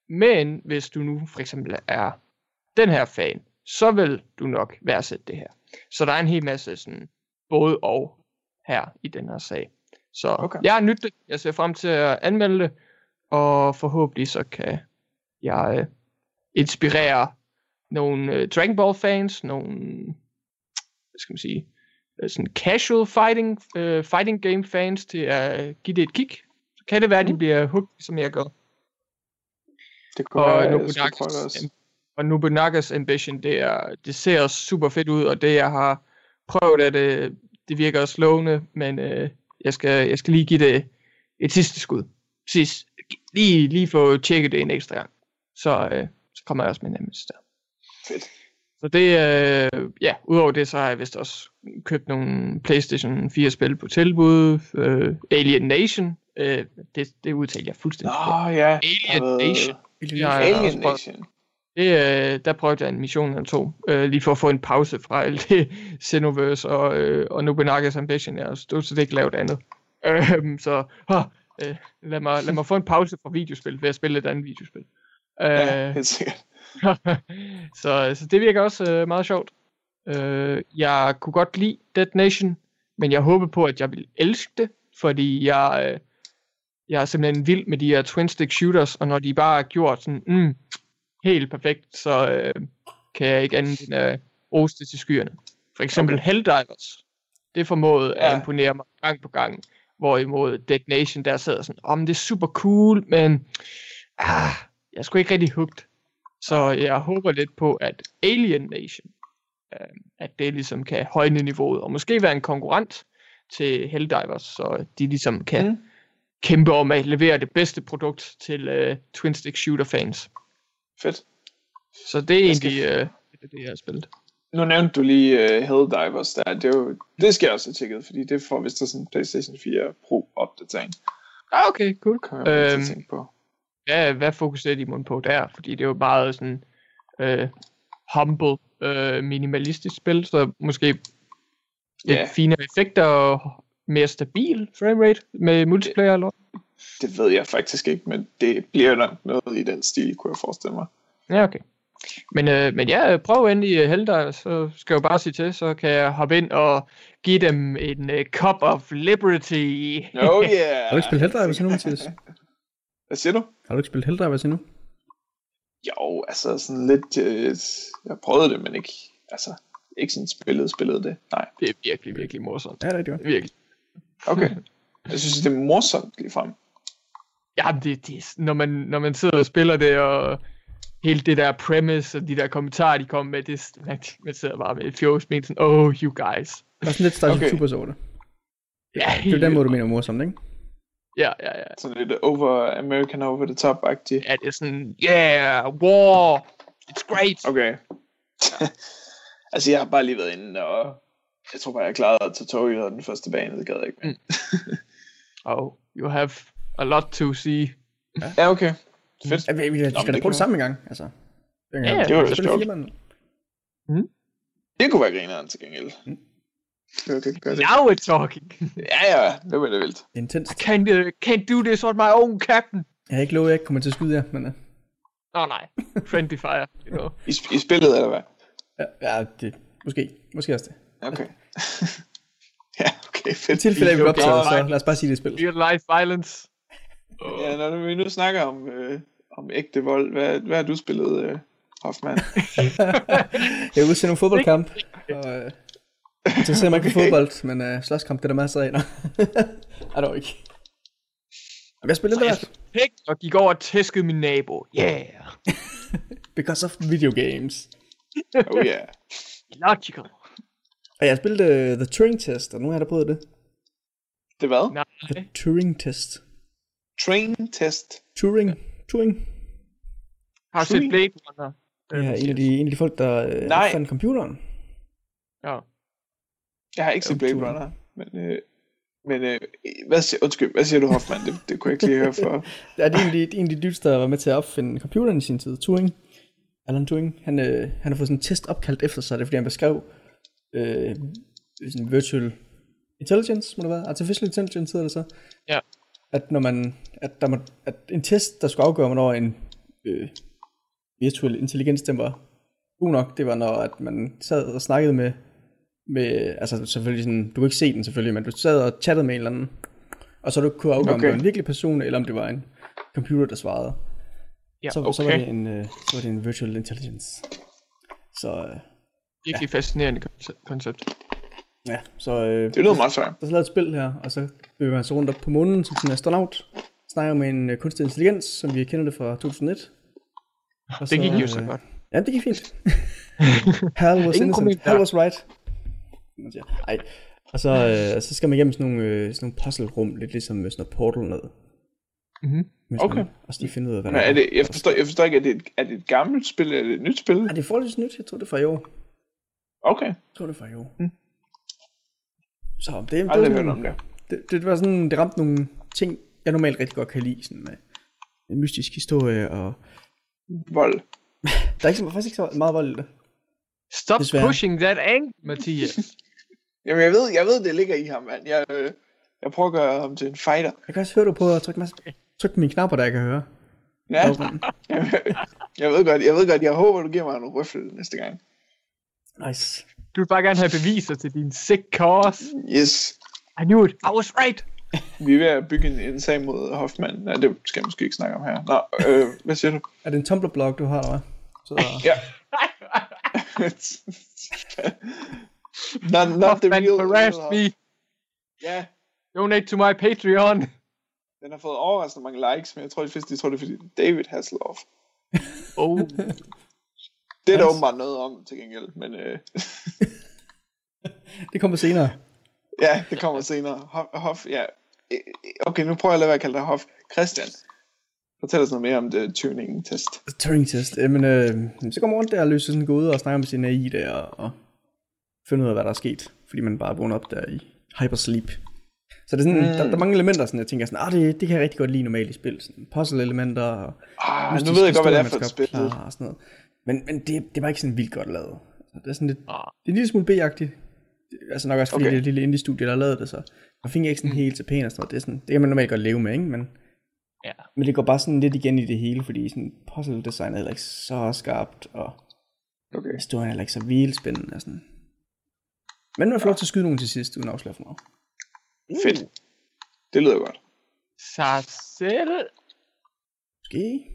men hvis du nu for eksempel er den her fan, så vil du nok værdsætte det her. Så der er en hel masse sådan både og her i den her sag. Så Okay. jeg har nyttet det. Jeg ser frem til at anmelde det, og forhåbentlig så kan jeg øh, inspirere nogle øh, Dragon Ball fans, nogle, hvad skal man sige, øh, sådan casual fighting, øh, fighting game fans til at give det et kig. Så kan det være, at de Mm. bliver hooked, som jeg gør. det kunne Og være, Nobunagas, også. og Nobunagas Ambition, det, er, det ser super fedt ud, og det jeg har prøv det, det, det virker også lovende, men øh, jeg, skal, jeg skal lige give det et sidste skud. Sidst, lige, lige få tjekket det en ekstra gang. Så, øh, så kommer jeg også med en anmeldelse der. Fedt. Så det, øh, ja, udover det, så har jeg vist også købt nogle PlayStation 4 spil på tilbud. Øh, Alien Nation, øh, det, det udtaler jeg fuldstændig. Nå forkert. ja. Alien været- Nation. Alien prøvet. Nation. Det, øh, der prøvede jeg en mission eller to, øh, lige for at få en pause fra alt det Xenoverse og, øh, og Nobunaga's Ambition. Jeg har stort set ikke lavet andet. Øh, så øh, lad, mig, lad mig få en pause fra videospil ved at spille et andet videospil. Ja, Øh, helt sikkert. så, så det virker også øh, meget sjovt. Øh, jeg kunne godt lide Dead Nation, men jeg håber på, at jeg vil elske det, fordi jeg, øh, jeg er simpelthen vild med de her twin stick shooters, og når de bare er gjort sådan, mm, helt perfekt, så øh, kan jeg ikke andet end rose det til skyerne. For eksempel okay. Helldivers. Det formåede. Ja. at imponere mig gang på gang, hvorimod Dead Nation, der sidder sådan, om oh, det er super cool, men ah, jeg er sgu ikke rigtig hugt. Så jeg håber lidt på, at Alien Nation, øh, at det ligesom kan højne niveauet, og måske være en konkurrent til Helldivers, så de ligesom kan mm. Kæmpe om at levere det bedste produkt til øh, Twin Stick Shooter fans. Fedt. Så det er Jeg skal- egentlig øh, det, det, jeg har spillet. Nu nævnte du lige uh, Helldivers der. Det, er jo, det skal jeg også have tjekket, fordi det får vist sådan en PlayStation 4 Pro opdatering. Ah, okay, cool. Kommer jeg øhm, tænke på. Hvad, hvad fokuserer de mon på der? Fordi det er jo meget sådan øh, humble, øh, minimalistisk spil, så måske lidt Ja. finere effekter og mere stabil framerate med multiplayer eller Det ved jeg faktisk ikke, men det bliver nok noget i den stil, kunne jeg forestille mig. Ja, okay. Men, øh, men ja, prøv endelig uh, Helldivers, så skal jeg jo bare sige til, så kan jeg hoppe ind og give dem en uh, cup of liberty. Oh yeah! Har du ikke spillet Helldivers endnu, Mathias? Hvad siger du? Har du ikke spillet Helldivers endnu? Jo, altså sådan lidt... Øh, jeg prøvede det, men ikke... Altså, ikke sådan spillet, spillet det. Nej. Det er virkelig, virkelig morsomt. Ja, det er det jo. Virkelig. Okay. Jeg synes, det er morsomt lige frem. Ja, det, det, når, man, når man sidder og spiller det, og hele det der premise, og de der kommentarer, de kommer med, det, er- man, man sidder bare med et fjolsmil, sådan, oh, you guys. Der er sådan lidt Starship Okay. Troopers over det. Ja, Det er den måde, du mener morsomt, ikke? Ja, ja, ja. Sådan lidt over American over the top-agtigt. Ja, det er sådan, yeah, war, it's great. Okay. altså, jeg har bare lige været inde, og jeg tror bare, jeg klarede tutorialet af den første bane, det gad jeg ikke med. Oh, you have a lot to see. Ja, okay. Fedt. Ja, vi, vi, vi skal da det prøve det sammen en gang, altså. Ja, gang. det var Spille sjovt. mand. Det kunne være grineren til gengæld. Mm. Det det, det. Now we're talking. Ja, ja, det var det vildt. Intenst. Can't, uh, can't do this on my own, captain. Jeg har ikke lovet, at jeg ikke kommer til at skyde jer, men... Uh, oh, nej, friendly fire, you know. I, I spillet, eller hvad? ja, ja, det... Måske. Måske også det. Okay. ja, okay, I fedt. tilfælde af, vi Okay, optager, så lad os bare sige det i spil. Real life violence. Ja, når vi nu snakker om, øh, om ægte vold, hvad, hvad har du spillet, øh, Hoffman? Jeg er ude til nogle fodboldkamp, og... Uh, jeg interesserer mig ikke for fodbold, men uh, slåskamp, det er der masser af. Ej, dog ikke. Og jeg spillede hvert. Pæk, og gik over og tæskede min nabo. Yeah. Because of video games. Oh yeah. Logical. Og jeg spillede uh, The Turing Test, og nu har jeg da prøvet det. Det hvad? Nej. The Turing Test. Train test. Turing. Turing. Har du set Turing. Blade Runner? Ja, en af de, en af de folk, der uh, Nej. fandt computeren. Ja. Jeg har ikke set Blade. Runner, men, øh, men øh, hvad, siger, undskyld, hvad siger du, Hoffman? Det, det kunne jeg ikke lige høre for. Ja, det er en af de, en af de dudes, der var med til at opfinde computeren i sin tid. Turing. Alan Turing. Han, øh, han har fået sådan en test opkaldt efter sig. Det er, fordi han beskrev øh, sådan virtual intelligence, må det være. Artificial intelligence hedder det så. Ja. At når man, at, der må, at en test, der skulle afgøre, hvornår en øh, virtuel intelligens, den var god nok, det var når, at man sad og snakkede med, med altså selvfølgelig sådan, du kunne ikke se den selvfølgelig, men du sad og chattede med en eller anden, og så du kunne afgøre, okay. om det Okay. var en virkelig person, eller om det var en computer, der svarede. Ja, så, så, var okay. det en, øh, så var det en virtual intelligence. Så øh, Virkelig fascinerende konce- koncept. ja, så øh, Det lyder meget sejt. der er så lavet et spil her, og så bevæger man sig rundt op på månen som sådan en astronaut. Snakker med en øh, kunstig intelligens, som vi kender det fra 2001. Og Det gik jo så øh, godt. Ja, det gik fint. Hal was Ingen innocent. Hal was right. Man siger. Ej. Og så, øh, så skal man igennem sådan nogle, øh, sådan nogle puzzle-rum, lidt ligesom med sådan noget portal noget. Mhm. Mens Okay. Man også lige finde ud af, hvad Men der er det, jeg, forstår, jeg forstår ikke, er det, et, er det et gammelt spil, eller er det et nyt spil? Ej, det er forholdsvis nyt. Jeg tror, det er fra i år. Okay, Jeg tror, det er fra i år. Mm. Så det, det, aldrig var hørt sådan, om det. det, det, var sådan, det ramte nogle ting, jeg normalt rigtig godt kan lide, sådan med en mystisk historie, og Vold. der er ikke, så- faktisk ikke så meget vold i det. Stop Desværre. pushing that angle, Mathias. Jamen, jeg ved, jeg ved, det ligger i ham, mand. Jeg, øh, jeg prøver at gøre ham til en fighter. Jeg kan også høre, du på at trykke, masse, trykke på mine knapper, der jeg kan høre. Ja, jeg ved godt, jeg ved godt, jeg håber, du giver mig en røffel næste gang. Nice. Du vil bare gerne have beviser til din sick cause. Yes. I knew it. I was right. Vi er ved at bygge en, en sag mod Hoffman. Nej, det skal jeg måske ikke snakke om her. Nå, øh, hvad siger du? Er det en Tumblr-blog, du har, eller hvad? Så, Ja. not, not the real, harassed real me. Ja, Donate to my Patreon. den har fået overraskende mange likes, men jeg tror, de fleste de tror, det er fordi David Hasselhoff. Oh. Det er der åbenbart noget om til gengæld, men øh, det kommer senere. ja, det kommer senere. Hoff, Hoff, ja. Øh, Okay, nu prøver jeg at lade være at kalde dig Hoff. Christian, fortæl os noget mere om det tuning-test. Turing test. Jamen, øh, så går man rundt der og løser sådan gå ud og snakker med sin AI der, og, og finder ud af, hvad der er sket, fordi man bare er vågnet op der i hypersleep. Så det er sådan, mm. der, der, er mange elementer, sådan, jeg tænker sådan, ah, det, det kan jeg rigtig godt lide normalt i spil. Sådan puzzle-elementer, og Ah, nu ved jeg godt, hvad det er for et spil. opklare Og sådan noget. Men, men det, det var ikke sådan vildt godt lavet. Det er sådan lidt, Ah. det er en lille smule B-agtigt. Altså nok også fordi Okay. det er et lille indie-studie, der har lavet det, så man fik ikke sådan Mm. helt til pæn og sådan noget. Det, er sådan, det kan man normalt godt leve med, ikke? Men, Ja. men det går bare sådan lidt igen i det hele, fordi sådan puzzle design er heller ikke så skarpt, og Okay. historien er heller ikke så vildt spændende. Og sådan. Men man får lov til at skyde nogen til sidst, uden at afsløre for meget. Fedt. Det lyder godt. Så selv. Måske.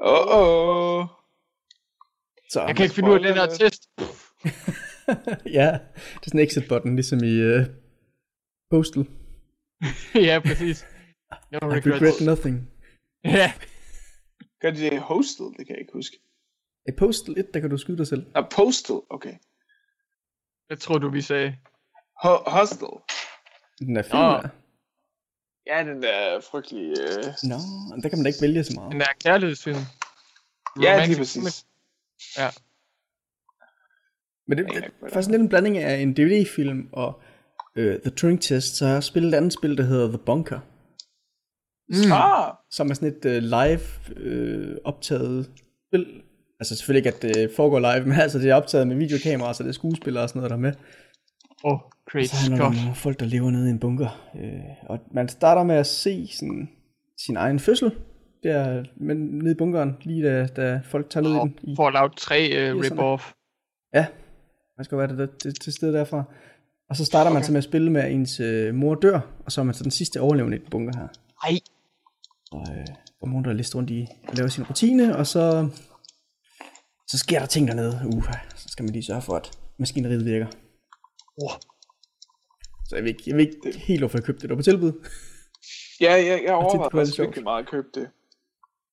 Åh, oh, oh. Så, Jeg kan ikke finde ud af den her test. ja, det er sådan en exit-button, ligesom i uh, Postal. ja, præcis. No I regret regrets. nothing. Ja. Gør de det i Hostel? Det kan jeg ikke huske. I Postal 1, der kan du skyde dig selv. Nå, Postal, okay. Hvad tror du, vi sagde? Ho- Hostel. Den er film, Nå. der. Ja, den der frygtelige... Øh... Nå, no, der kan man da ikke vælge så meget. Den der kærlighedsfilm. Ja, Romantic lige præcis. Ja. Men det, Jeg det, det det er faktisk lidt en blanding af en DVD-film og uh, The Turing Test, så har jeg spillet et andet spil, der hedder The Bunker, Mm. Ah, som er sådan et uh, live uh, optaget spil. Altså selvfølgelig ikke, at det foregår live, men altså det er optaget med videokamera, så det er skuespillere og sådan noget, der er med. Oh, great Så om Scott. nogle folk, der lever nede i en bunker. Øh, og man starter med at se sådan, sin egen fødsel. Der men nede i bunkeren, lige da, da folk tager ned i den. I, Fallout 3 uh, sådan rip-off. ja, man skal være det, det, det, til stede derfra. Og så starter okay. man så med at spille med, at ens øh, mor dør, og så er man så den sidste overlevende i den bunker her. Ej, Og øh, man rundt og lister rundt i og laver sin rutine, og så, så sker der ting dernede. Uh, så skal man lige sørge for, at maskineriet virker. oh, Så jeg ved ikke, jeg ved ikke helt, hvorfor jeg købte det. Det var på tilbud. ja, ja, jeg overvejede det sjovt. virkelig meget at købe det.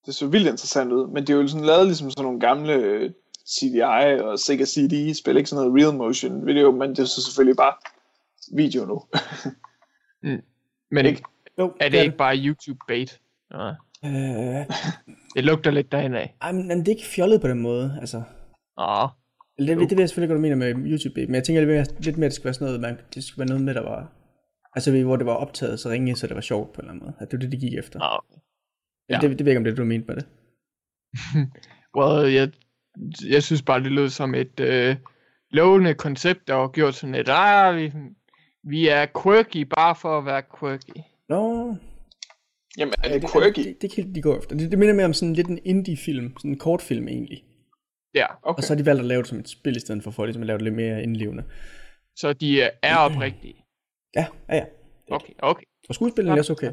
Det så vildt interessant ud, men det er jo sådan lavet ligesom sådan nogle gamle øh, CDI og Sega CD-spil, ikke sådan noget real motion video, men det er så selvfølgelig bare video nu. men Ikke? Jo, er det ikke bare YouTube bait? Nej. Øh, Det lugter lidt derhen af. ej, men, men det er ikke fjollet på den måde, altså. Åh, Det, det ved jeg selvfølgelig godt, du mener med YouTube, men jeg tænker lidt mere, lidt mere, det skal være sådan noget, man, det skal være noget med, der var, altså hvor det var optaget så ringe, så det var sjovt på en eller anden måde. At det var det, de gik efter. oh. Ja. Ja. Det, det ved jeg ikke, om det er, du mente med det. Well, jeg, jeg synes bare, det lød som et øh, lovende koncept, der var gjort sådan et, ah, vi, vi er quirky bare for at være quirky. Nå, Jamen, er ja, det quirky? Det, det, det, kan de gå efter. Det, det minder mere om sådan lidt en indie-film, sådan en kortfilm egentlig. Ja, Okay. Og så har de valgt at lave det som et spil, i stedet for, for ligesom at lave det lidt mere indlevende. så de er oprigtige. Ja, ja, ja. Okay, okay. Og skuespillet er også okay.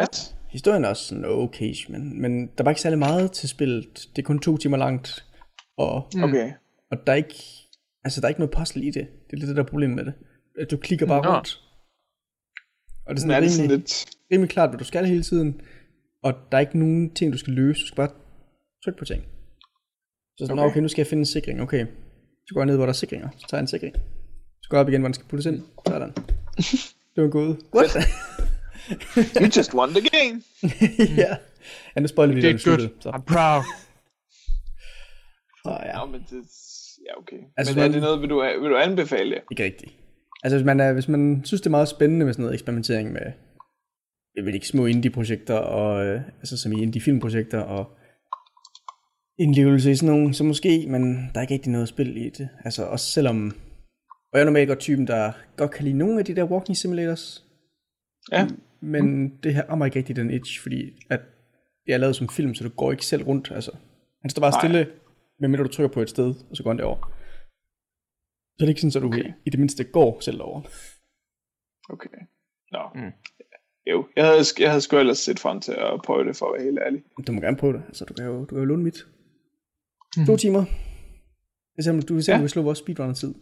Nice. Historien er også sådan okay, men, men der var ikke særlig meget til spillet. Det er kun to timer langt, og Mm. Okay. Og der er ikke, altså der er ikke noget puzzle i det. Det er lidt det der er problemet med det. At du klikker bare Nå. rundt. Og det er Sådan er det sådan lidt... rimelig klart, hvad du skal hele tiden. Og der er ikke nogen ting, du skal løse. Du skal bare trykke på ting. Så sådan, okay, Okay. nu skal jeg finde en sikring. Okay, så går jeg ned, hvor der er sikringer. Så tager jeg en sikring. Så Skru op igen, hvor den skal puttes ind. Sådan. Det var en god. What? you just won the game. ja. Ja, nu spoiler vi Det er sluttede. Så. I'm proud. så ja, Ja, men det... Ja, okay. Altså, men er det noget, vil du, vil du anbefale det? ikke rigtigt. Altså hvis man, er, hvis man synes, det er meget spændende med sådan noget eksperimentering med, jeg ved ikke, små indie-projekter, og, øh, altså som i indie-filmprojekter, og indlevelse i sådan nogle, så måske, men der er ikke rigtig noget spil i det. Altså også selvom, og jeg er normalt godt typen, der godt kan lide nogle af de der walking simulators, Ja. men det her rammer ikke rigtig den itch, fordi at det er lavet som film, så du går ikke selv rundt. Altså, han står bare Nej. stille, medmindre du trykker på et sted, og så går han derover. Så det er ikke sådan, at du okay. i det mindste går selv over. Okay. Nå. Mm. Mm. Jo, jeg havde, jeg havde sgu ellers set frem til at prøve det, for at være helt ærlig. Du må gerne prøve det. Altså, du kan jo, du kan jo låne mit. Mhm. To timer. Det er du vil se, Ja. om vi slog vores speedrunner-tid.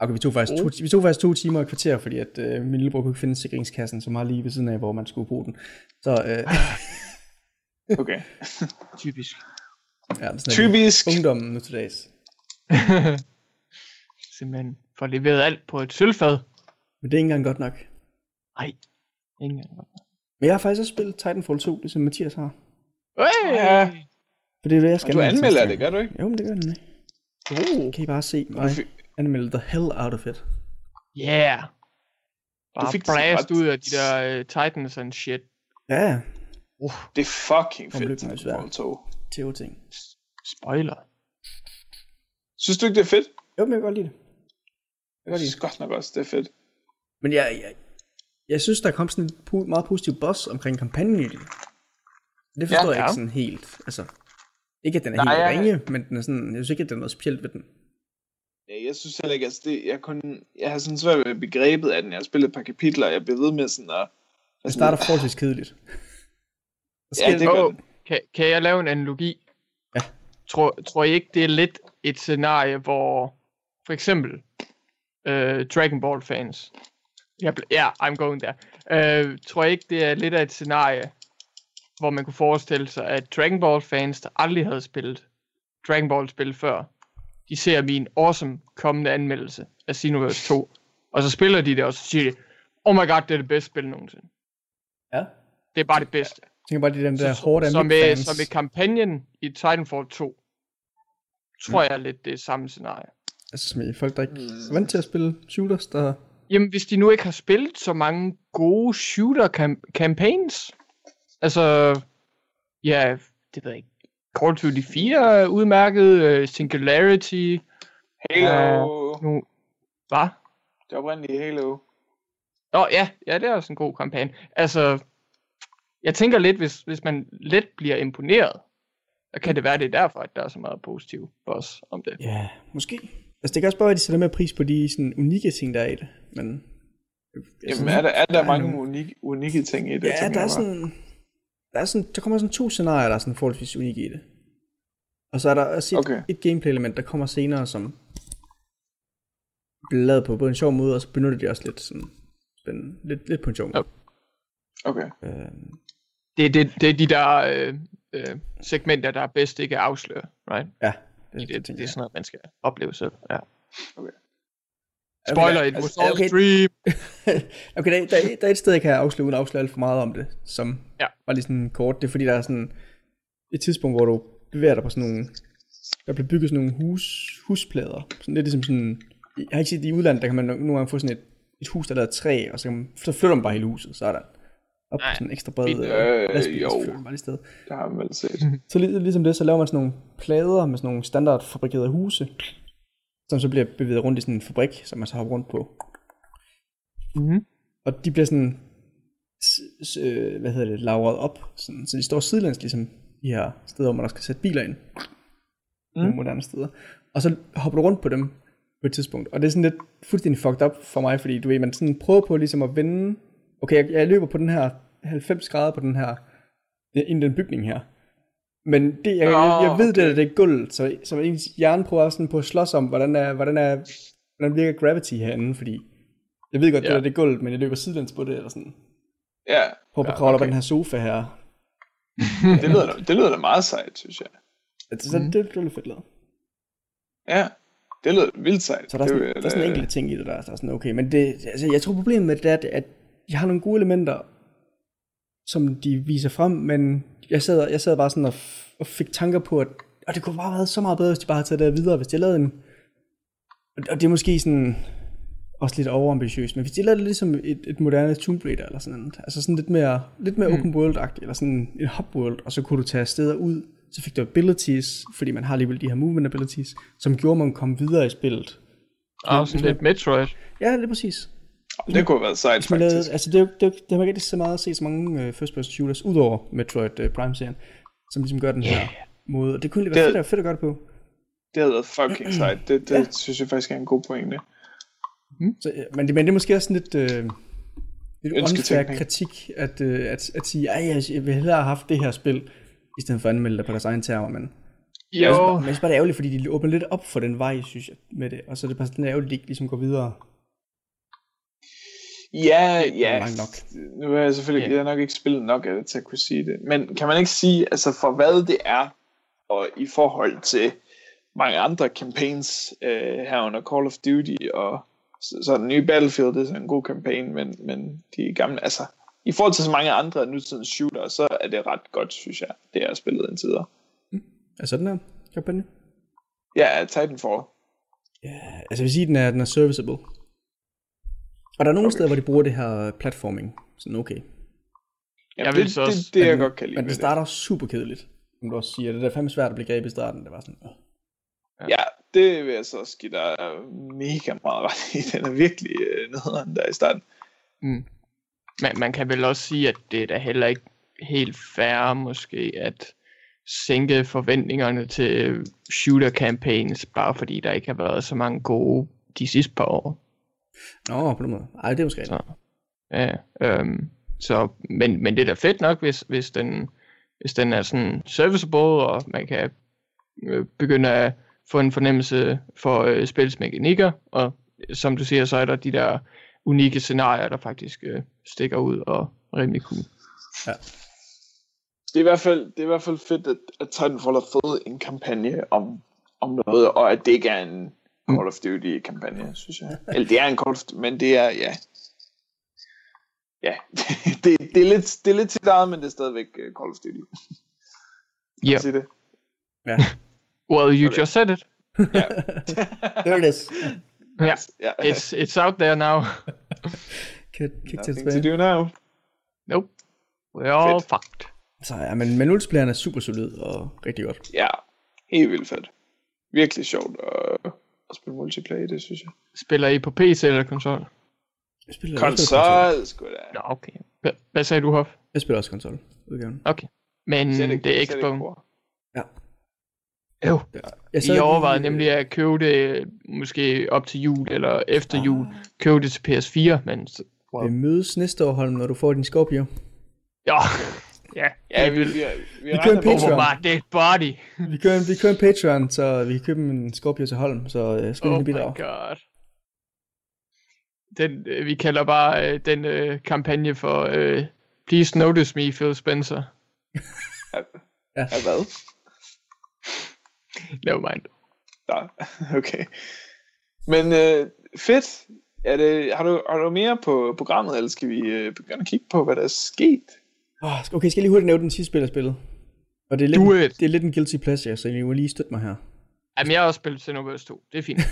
Okay, vi tog faktisk, to, vi tog faktisk to timer og kvarter, fordi at øh, min lillebror kunne ikke finde sikringskassen, som var lige ved siden af, hvor man skulle bruge den. Så øh, Okay. Typisk. ja, det sådan, Typisk. ungdommen nu til dags. Simpelthen får leveret alt på et sølvfad. Men det er ikke engang godt nok. Nej, ingen gang. Men jeg har faktisk også spillet Titanfall 2, ligesom Mathias har. Hey! Ja. For det er det, jeg skal Og du anmelde anmelder det, gør du ikke? Jo, men det gør den ikke. Oh. Kan I bare se mig Du fik, anmelde the hell out of it. Yeah. Bare fik blast ret- ud af de der uh, Titans and shit. Ja, Uh, det er fucking fedt, Titanfall 2. Theo-ting. spoiler. Synes du ikke, det er fedt? Jo, men jeg kan godt lide det. Jeg lide synes godt nok også, det er fedt. Men jeg, jeg, jeg synes, der kom sådan en meget positiv boss omkring kampagnen i det. Det forstår Ja, jeg ja. ikke sådan helt. Altså, ikke at den er Nej, helt jeg- ringe, men den er sådan, jeg synes ikke, at der er noget specielt ved den. Ja, jeg synes heller ikke, altså det, jeg, kun, jeg har sådan svært ved begrebet af den. Jeg har spillet et par kapitler, og jeg bliver ved med sådan at... Det starter forholdsvis kedeligt. Ja, det gør den. kan, kan jeg lave en analogi? Ja. Tror, tror I ikke, det er lidt et scenarie, hvor for eksempel øh, Dragon Ball fans, ja, yeah, yeah, I'm going there, øh, tror I ikke, det er lidt af et scenarie, hvor man kunne forestille sig, at Dragon Ball fans, der aldrig havde spillet Dragon Ball spil før, de ser min awesome kommende anmeldelse af Xenoverse 2, og så spiller de det, og så siger de, oh my god, det er det bedste spil nogensinde. Ja. Det er bare det bedste. Jeg tænker bare, de den der Så- hårde Amic med, fans. så med kampagnen i Titanfall 2, tror jeg lidt, det er samme scenarie. Altså som i folk, der ikke Mm. er vant til at spille shooters, der... Jamen, hvis de nu ikke har spillet så mange gode shooter cam- campaigns, altså, ja, det ved jeg ikke, Call of Duty 4 er udmærket, uh, Singularity, Halo. nu, hvad? Det oprindelige Halo. Nå, ja, ja, det er også en god kampagne. Altså, jeg tænker lidt, hvis, hvis man let bliver imponeret, så kan det være, det er derfor, at der er så meget positiv os om det. Ja, måske. Altså det kan også bare være, at de sætter mere pris på de sådan, unikke ting, der er i det. Men... Jamen, er der, er der er mange nogle- unikke, unikke ting i det? Ja, der er sådan, der er sådan, der kommer sådan to scenarier, der er sådan forholdsvis unikke i det. Og så er der også et, Okay. et gameplay element, der kommer senere, som bliver lavet på, på en sjov måde, og så benytter de også lidt sådan, spændende, lidt, lidt på en sjov måde. Okay. Øhm, Det, det, det er de der øh, øh, segmenter, der er bedst ikke at afsløre, right? ja, Det, det, det, det er sådan noget, man skal opleve selv. Ja. Okay. Spoiler, Okay, it was altså, all okay. dream. Okay, der, der, der er et sted, jeg kan afsløre, uden at afsløre alt for meget om det, som Ja. var lige sådan kort. Det er fordi, der er sådan et tidspunkt, hvor du bevæger dig på sådan nogle, der bliver bygget sådan nogle hus, husplader. Sådan lidt ligesom sådan, jeg har ikke set i udlandet, der kan man nogle gange få sådan et, et hus, der er lavet af træ, og så, kan man, så flytter man bare hele huset, så er der op på Nej, sådan en ekstra bred øh, Øh, lastbil, jo. så flytter man bare lige sted. Det har man vel set. Så lig, ligesom det, så laver man sådan nogle plader med sådan nogle standardfabrikerede huse, som så bliver bevæget rundt i sådan en fabrik, som man så hopper rundt på. Mm-hmm. Og de bliver sådan, s- s- øh, hvad hedder det, lavret op, sådan, så de står sidelæns ligesom de her steder, hvor man også kan sætte biler ind. Mm. Nogle moderne steder. Og så hopper du rundt på dem på et tidspunkt. Og det er sådan lidt fuldstændig fucked up for mig, fordi du ved, man sådan prøver på ligesom at vende, okay, jeg, jeg løber på den her 90 grader på den her, ind i den bygning her. Men det, jeg, jeg, jeg ved, det, er, det er gulv, så, så ens hjerne prøver sådan på at slås om, hvordan, er, hvordan, er, hvordan virker gravity herinde, fordi jeg ved godt, Ja. det der det er gulv, men jeg løber sidelæns på det, eller sådan. Ja, Prøv at Ja, kravle op okay. ad den her sofa her. det lyder, da- det lyder da meget sejt, synes jeg. Altså, så Mhm. det, det er lidt fedt lavet. Ja. det lyder vildt sejt. Så der er sådan, det, der er sådan enkelte ting i det, der, der er sådan okay. Men det, altså, jeg tror problemet med det er, at de har nogle gode elementer, som de viser frem, men jeg sad, jeg sad bare sådan og, og fik tanker på, at og det kunne bare have været så meget bedre, hvis de bare havde taget det videre, hvis de lavede en... Og det er måske sådan også lidt overambitiøst, men hvis de lavede det ligesom et, et moderne Tomb Raider eller sådan noget, altså sådan lidt mere, lidt mere mm. open world-agtigt, eller sådan en hub world, og så kunne du tage steder ud, så fik du abilities, fordi man har alligevel de her movement abilities, som gjorde, at man kom videre i spillet. Og sådan lidt Metroid. Ja, er præcis. Det kunne have været sejt, man lavede, faktisk. altså det, er det, det har man ikke så meget set så mange uh, first person shooters, udover Metroid uh, Prime-serien, som ligesom gør den Yeah. her måde. Og det kunne egentlig være Det- fedt, at- fedt at gøre det på. Det havde været fucking sejt. Det, det Ja. synes jeg faktisk er en god pointe. Så, ja, men, det, men det er måske også sådan lidt, øh, lidt Ønsketænkning. kritik, at, øh, at, at sige, at jeg, jeg vil hellere have haft det her spil, i stedet for at anmelde det på deres egen termer, men Jo, men jeg synes bare, det er ærgerligt, fordi de åbner lidt op for den vej, synes jeg, med det, og så er det bare sådan ærgerligt, at de ikke ligesom går videre. Ja, ja. langt nok. Nu er jeg selvfølgelig Ja. jeg har nok ikke spillet nok af det til at kunne sige det. Men kan man ikke sige, altså for hvad det er, og i forhold til mange andre campaigns øh, herunder Call of Duty, og så, så den nye Battlefield, det er så en god kampagne, men, men de gamle, altså i forhold til så mange andre nutidens shooter, så er det ret godt, synes jeg, det er spillet indtil videre. Altså den her kampagne? Ja, Titanfall. Ja, altså jeg vil sige, den er, den er serviceable. Og der er nogle okay. Steder, hvor de bruger det her platforming. Sådan okay. Ja, Jeg vil det, så det, også- det, det, jeg Men- godt kan lide Men det starter super kedeligt. Som du også siger. Det er fandme svært at blive grebet i starten. Det var sådan, øh. Ja, det vil jeg så også give dig mega meget ret i. Den er virkelig øh, nederen der i starten. Mm. Man, man kan vel også sige, at det er da heller ikke helt fair måske at sænke forventningerne til shooter campaigns, bare fordi der ikke har været så mange gode de sidste par år. Nå, på den måde. Ej, det er måske. Så, ja, øhm, så, men, men det er da fedt nok, hvis, hvis, den, hvis den er sådan serviceable, og man kan øh, begynde at få en fornemmelse for øh, spillets mekanikker, og som du siger, så er der de der unikke scenarier, der faktisk øh, stikker ud og er rimelig cool. Det er i hvert fald, det er i hvert fald fedt, at, at Titanfall har fået en kampagne om, om noget, og at det ikke er en Call of Duty kampagne, synes jeg. Eller det er en Call of Duty, men det er, ja. Ja, det, det, er lidt, det er lidt til eget, men det er stadigvæk øh, Call of Duty. Kan sige det? Ja. Well, you just said it. Ja. There it is. Ja, ja. it's, it's out there now. Kigge til Nothing to do now. Nope. We're all Fedt. fucked. Så ja, men, men er super solid og rigtig godt. Ja, helt vildt fedt. Virkelig sjovt at, at spille multiplayer, det synes jeg. Spiller I på PC eller konsol? Jeg spiller, jeg Konsol, sgu da. Nå, okay. Hva- Hvad sagde du, Hoff? Jeg spiller også konsol udgaven. Okay. Men ikke- det er Xbox. bruger. Jo. Jeg I overvejede nemlig at købe det øh, måske op til jul eller efter Ah. jul. Købe det til PS4, men... så- Vi mødes næste år, Holm, når du får din Scorpio. Ja, ja, Ja, vi, vi vi, vi, vi kører regner en Patreon. Over my dead body. Vi kører, vi kører en Patreon, så vi kan købe en Scorpio til Holm, så øh, skal Oh oh my god. Den, øh, vi kalder bare øh, den øh, kampagne for øh, Please Notice Me, Phil Spencer. Ja, Ja. hvad? Never mind. Nej, okay. Men øh, fedt. Er det, har, du, har du mere på programmet, eller skal vi øh, begynde at kigge på, hvad der er sket? Oh, okay, skal jeg lige hurtigt nævne den sidste spil, jeg spillede? Og det er, lidt, Do it. det er lidt en guilty pleasure, så I må lige støtte mig her. Jamen, jeg har også spillet Xenoverse 2. Det er fint.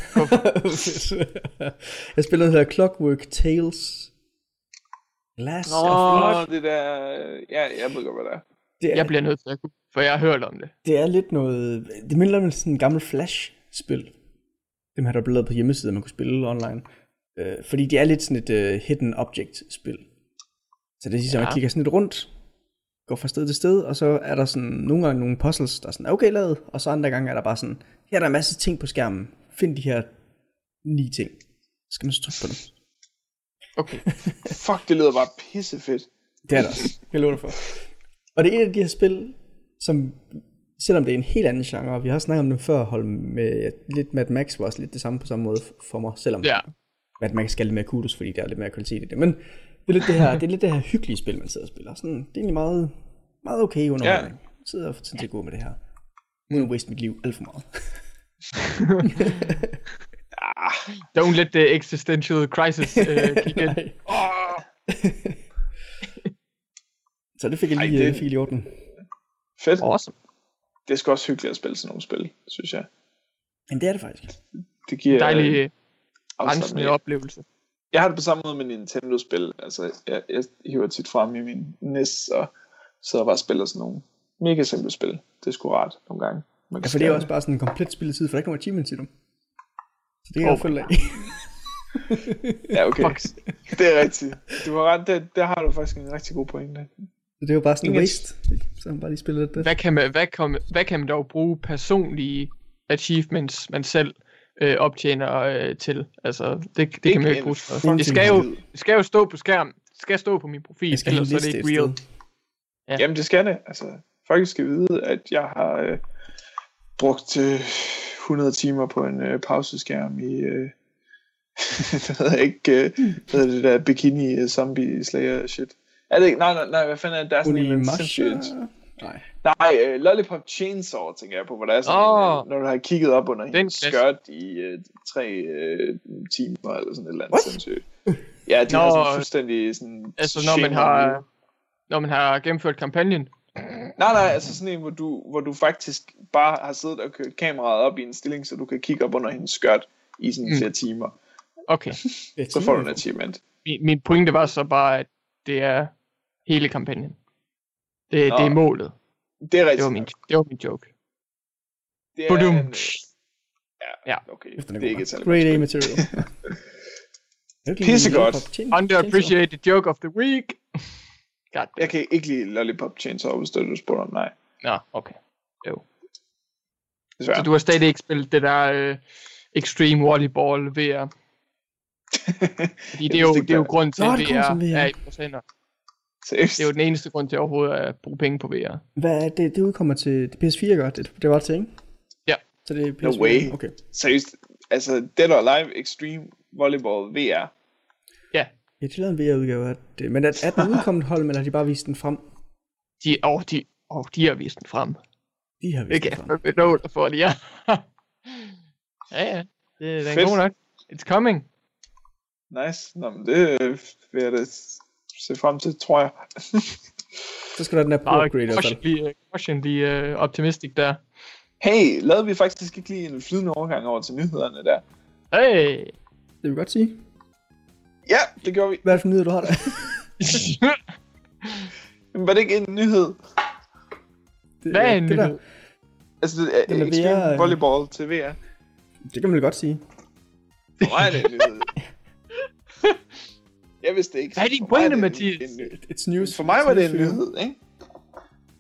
Jeg spillede noget, der hedder Clockwork Tales. Last of Åh, Us. det der... Ja, jeg ved godt, hvad det er. Det er, Jeg bliver nødt til at kunne, for jeg har hørt om det. det er lidt noget... Det minder om sådan en gammel Flash-spil. Dem her, der blev lavet på hjemmesiden, man kunne spille online. Øh, fordi det er lidt sådan et uh, hidden object-spil. Så det er ligesom, ja. Ja. man klikker sådan lidt rundt, går fra sted til sted, og så er der sådan nogle gange nogle puzzles, der er sådan, okay lavet, og så andre gange er der bare sådan, her er der en masse ting på skærmen, find de her ni ting. Så skal man så trykke på dem. Okay. Fuck, det lyder bare pissefedt. Det er der også. Jeg lover for. Og det er et af de her spil, som, selvom det er en helt anden genre, og vi har snakket om det før, Holm, med lidt Mad Max var også lidt det samme på samme måde for mig, selvom Ja. Mad Max skal lidt mere kudos, fordi der er lidt mere kvalitet i det. Men det er lidt det her, det er lidt det her hyggelige spil, man sidder og spiller. Sådan, det er egentlig meget, meget okay underholdning. Jeg sidder og får tid til at gå med det her. Uden at waste mit liv alt for meget. Ah, Don't let the existential crisis uh, kick in. Åh, Så det fik jeg Ej, lige, det- det... fik i orden. fedt. Awesome. Det er sgu også hyggeligt at spille sådan nogle spil, synes jeg. Men det er det faktisk. Det giver Dejlig øh, øh, rensende oplevelse. Jeg har det på samme måde med Nintendo-spil. Altså, jeg, jeg hiver tit frem i min NES og sidder bare og spiller sådan nogle mega simple spil. Det er sgu rart nogle gange. Man Ja, for det er også bare sådan en komplet spilletid, for der er ikke nogen achievements i dem. Så det kan Oh jeg følge af. Ja, okay. Fuck. Det er rigtigt. Du har ret, det, der har du faktisk en rigtig god pointe. Så det er jo bare sådan en Ingen- waste. Så man bare lige spiller lidt det. Hvad kan man, hvad kan, hvad kan man dog bruge personlige achievements, man selv øh, optjener øh, til? Altså, det, det kan man jo ikke bruge Det skal jo, det skal jo stå på skærm. Det skal stå på min profil, skal ellers er det ikke real. Ja. Jamen, det skal det. Altså, folk skal vide, at jeg har øh, brugt øh, 100 timer på en øh, pauseskærm i... Øh, det ikke, øh, hvad hedder det der bikini øh, zombie slayer shit. Er det ikke? Nej, nej, nej, hvad fanden er det? Der er sådan en sindssygt- Nej. Nej, øh, Lollipop Chainsaw tænker jeg på, hvor der er sådan Åh. en, øh, når du har kigget op under Den hendes skørt i øh, tre øh, timer, eller sådan et eller andet sindssygt. Ja, de Nå, har sådan fuldstændig sådan... Altså, når man har, når man har gennemført kampagnen. Nej, nej, altså sådan en, hvor du, hvor du faktisk bare har siddet og kørt kameraet op i en stilling, så du kan kigge op under hendes skørt i sådan Mm. flere timer. Okay. Det Så får du en achievement. Min, min pointe var så bare, at det er hele kampagnen. Det, Nå. det er målet. Det er rigtigt. Det var min, det var min joke. det er Badum. en, øh, ja, Ja. okay. Efter Det er ikke et Grade A material. Pissegodt. Underappreciated joke of the week. God Jeg kan ikke lide Lollipop Chainsaw, hvis det du spurgte om. Nej, Nå, okay. Jo. desværre. Så du har stadig ikke spillet det der uh, Extreme Volleyball VR. Fordi det er, jo, det er jo grund til, at VR. er i procenter. Seriøst? Det er jo den eneste grund til overhovedet at bruge penge på VR. Hvad er det? Det udkommer til det PS4 godt. Det, det var til, ikke? Ja. Så det er No PS4. way. Okay. Seriøst? Altså, Dead or Alive Extreme Volleyball VR. Ja, Ja, de lavede en VR-udgave af det. Men er, er den udkommet hold, eller har de bare vist den frem? de, oh, de, oh, de har vist den frem. De har Det vist kan den jeg frem. fandme nå dig for, de er. ja, ja. Det, den er god nok. It's coming. Nice. Nå, men det vil jeg da se frem til, tror jeg. Så skal der den her Meget pro-upgrade i hvert fald. cautiously, uh, optimistic der. Hey, lavede vi faktisk ikke lige en flydende overgang over til nyhederne der? Hey! Det vil godt sige. Ja, det gjorde vi. Hvad er det for nyheder, du har der? Men var det ikke en nyhed? Det, Hvad er en det der- nyhed? Altså, det er er Extreme VR. Volleyball til VR. Det kan man vel godt sige. For mig er det en nyhed. Jeg vidste det ikke. Hvad er din pointe, Mathias? It's news. For mig var det en nyhed, ikke?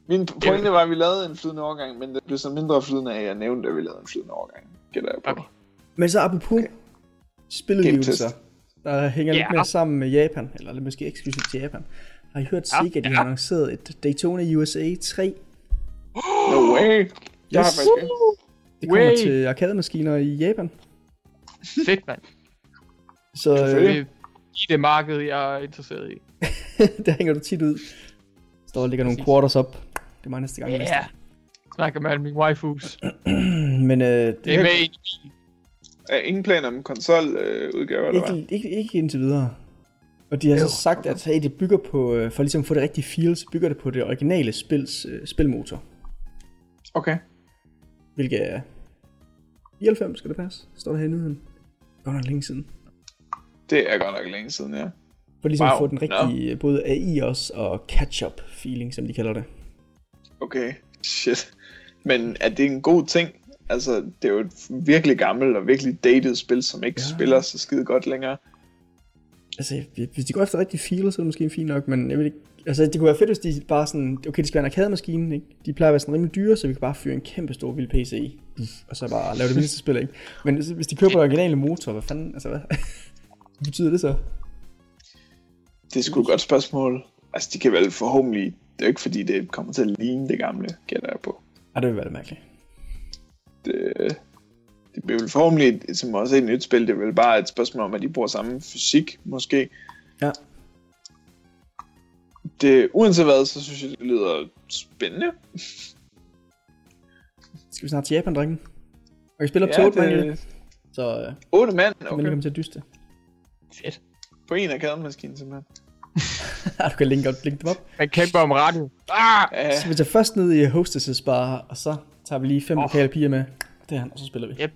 Min pointe var, at vi lavede en flydende overgang, men det blev så mindre flydende af, at jeg nævnte, at vi lavede en flydende overgang. Gætter jeg på. Okay. Men så apropos okay. Test. der hænger lidt Ja. mere sammen med Japan, eller lidt måske eksklusivt til Japan. Har I hørt Sega, de har annonceret et Daytona USA 3? No way. Jeg har Yes. faktisk. Det kommer Way. til arkademaskiner i Japan. Fedt, mand. Så øh, Er det marked, jeg er interesseret i. der hænger du tit ud. Så der ligger nogle quarters op. Det er mig næste gang. Ja. Yeah. Snakker med alle mine waifus. Men øh, det, Det er med i Er ingen planer om konsoludgaver, eller hvad? ikke, ikke, ikke indtil videre. Og de har så Jo. sagt, at hey, det bygger på, øh, for ligesom at få det rigtige feel, så bygger det på det originale spils, øh, spilmotor. Okay. Hvilket er 94, skal det passe? Står der her i nyheden. Godt nok længe siden. Det er godt nok længe siden, ja. For ligesom Wow, at få den rigtige, både AI også, og catch-up feeling, som de kalder det. Okay. Shit. Men er det en god ting? Altså, det er jo et virkelig gammelt og virkelig dated spil, som ikke Ja. spiller så skide godt længere. Altså, hvis de går efter rigtig feel, så er det måske fint nok, men jeg ved ikke, altså det kunne være fedt, hvis de bare sådan, okay, det skal være en arcade-maskine, ikke? De plejer at være sådan rimelig dyre, så vi kan bare fyre en kæmpe stor vild PC i, og så bare lave det mindste spil, ikke? Men hvis- de køber den originale motor, hvad fanden, altså hvad, hvad betyder det så? Det er sgu et godt spørgsmål. Altså, de kan vel forhåbentlig... Det er jo ikke fordi, det kommer til at ligne det gamle, gætter jeg på. Ej, det vil være mærkeligt. Det, det bliver vel forhåbentlig, som også er et nyt spil, det er vel bare et spørgsmål om, at de bruger samme fysik, måske. Ja. Det, uanset hvad, så synes jeg, det lyder spændende. Skal vi snart til Japan, drengen? Og vi spiller op til 8 mand i det, så øh, 8 mand, kan man lige okay. komme til at dyste. Fedt. På en af kademaskinen simpelthen. Ah, du kan linke, op- linke dem op. Man kæmper om rettet. Ah! Så vi tager først ned i hostesses bar, og så tager vi lige fem Åh. lokale piger med. Det er han, og så spiller vi. Yep.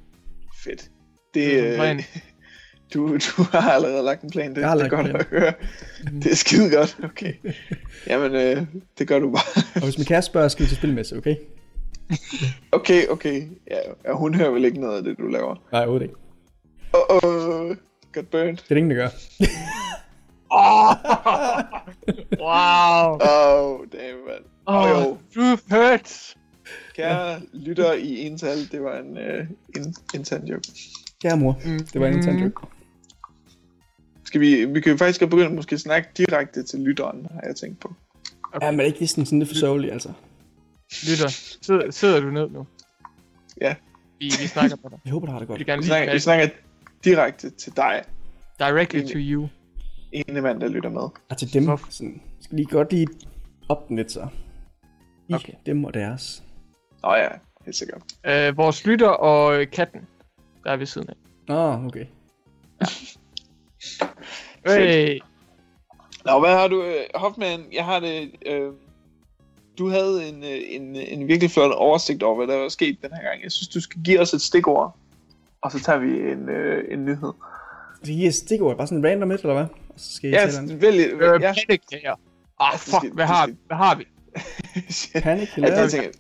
fedt. Det er Det, en plan. øh, du, du har allerede lagt en plan, det, Jeg har det er lagt godt at høre. Det er skide godt, okay. Jamen, øh, det gør du bare. Og hvis min kæreste spørger, skal vi til spilmesse, okay? Okay, okay. Ja, hun hører vel ikke noget af det, du laver. Nej, overhovedet ikke. Åh, oh, oh, got burned. Det er ingen, der gør. Wow. Oh, damn, man. Åh, Oh, jo, hurts. kære lytter i ental, det var en, øh, en intern joke. Kære mor, Mm. det var en intern joke. Skal vi, vi kan jo faktisk godt begynde måske at snakke direkte til lytteren, har jeg tænkt på. Ja, men det er ikke sådan, sådan lidt for sørgeligt, altså. Lytter, sidder, sidder du ned nu? Ja. Vi, vi snakker med dig. Jeg håber, du har det Vi godt. Vi lige snakker, vi snakke snakker direkte til dig, directly to you. ene mand, der lytter med. Og til dem, Hvorfor? sådan, skal lige godt lige op den lidt så. I, Okay. dem og deres. Nå ja, helt sikkert. Uh, vores lytter og øh, katten, der er ved siden af. Nå, okay. Hey. Nå, hvad har du, øh, Hoffman, jeg har det, øh, du havde en, øh, en, en virkelig flot oversigt over, hvad der var sket den her gang. Jeg synes, du skal give os et stikord, og så tager vi en, øh, en nyhed. I er stikord, bare sådan random et, eller hvad? Og så skal I Ja, tale om vælg, Øh, vælg, ja. panic her. Ah, det fuck, skal- hvad det har, skal- hvad har vi? Panic, altså, eller jeg tænker,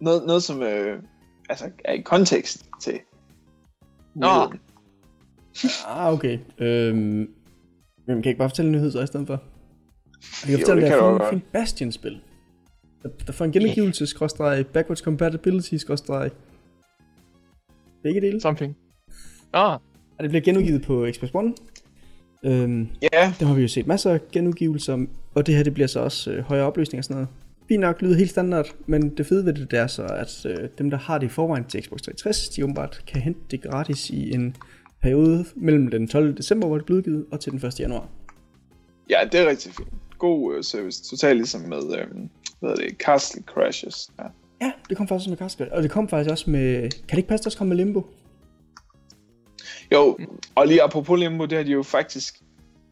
noget, noget som øh, altså, er i kontekst til Nå. nyheden. Ah, okay. Øhm, men kan jeg ikke bare fortælle en nyhed så i stedet for? Jeg kan Jo, fortælle, det at er en godt. fin Bastion-spil. Der, der får en genudgivelse, skråstreg, backwards compatibility, skråstreg. Begge dele. Something. Ah, Og det bliver genudgivet på Xbox One. Øhm, Ja, dem har vi jo set masser af genudgivelser, og det her det bliver så også øh, højere opløsning og sådan noget. Fint nok lyder helt standard, men det fede ved det, det er så, at øh, dem, der har det i forvejen til Xbox 360, de åbenbart kan hente det gratis i en periode mellem den 12. december, hvor det blev udgivet, og til den 1. januar. ja, det er rigtig fint. God øh, service. Totalt ligesom med, øh, hvad er det, Castle Crashes. Ja. Ja, det kom faktisk også med Castle og det kom faktisk også med... Kan det ikke passe, at der også kom med Limbo? Jo, og lige apropos Limbo, det har de jo faktisk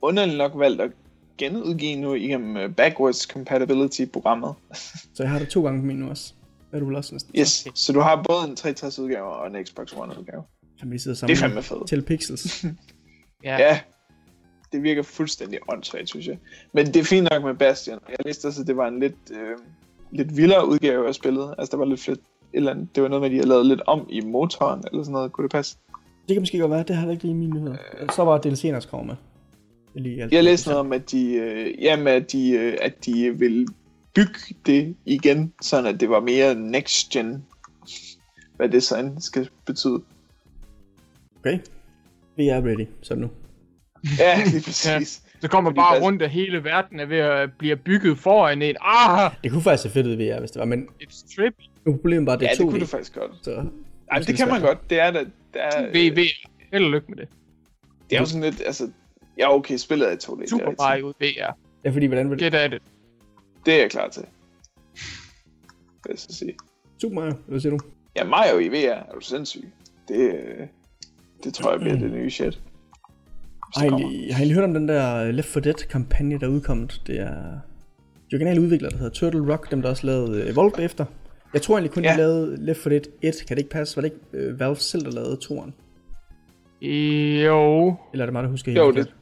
underligt nok valgt at genudgive nu igennem øh, Backwards Compatibility-programmet. Så jeg har det to gange på min nu også. Det er du vel også næsten. Yes, så du har både en 360 udgave og en Xbox One udgave. Kan vi sidde Det sammen er fandme fedt. til pixels. ja. Ja, det virker fuldstændig åndssvagt, synes jeg. Men det er fint nok med Bastion. Jeg læste også, at det var en lidt, øh, lidt vildere udgave af spillet. Altså, der var lidt fedt. Eller andet. Det var noget med, at de havde lavet lidt om i motoren, eller sådan noget. Kunne det passe? det kan måske godt være, det har jeg ikke lige i mine nyheder. Så var DLC'en også kommet med. Det lige. Jeg læste noget om, at de, øh, jamen, at de, øh, at de vil bygge det igen, sådan at det var mere next gen. Hvad det så end skal betyde. Okay. Vi er ready, så nu. Ja, lige præcis. Så kommer Fordi bare rundt, at hele verden er ved at blive bygget foran en. Ah, Det kunne faktisk se fedt ud, VR, hvis det var, men et strip. nu er problemet bare, det Ja, er det 2D. kunne du faktisk godt. Så Ej, det kan man godt. Det er da, det er, VV. Held og lykke med det. det er jo sådan lidt, altså, ja okay, spillet er i 2D. det er Super. Mario VR. Ja, fordi hvordan vil det? Get at it. Det er jeg klar til. Vil jeg så sige. Super Mario, hvad siger du? Ja, Mario i VR, er du sindssyg. Det, øh, det tror jeg bliver det nye shit. Jeg har, egentlig, jeg har egentlig hørt om den der Left 4 Dead kampagne, der er udkommet. Det er de originale udviklere, der hedder Turtle Rock, dem der også lavede Evolve efter. Jeg tror egentlig kun, Ja. de lavede Left 4 Dead 1. Kan det ikke passe? Var det ikke uh, Valve selv, der lavede 2'eren? Jo. Eller er det mig, der husker Jo, det,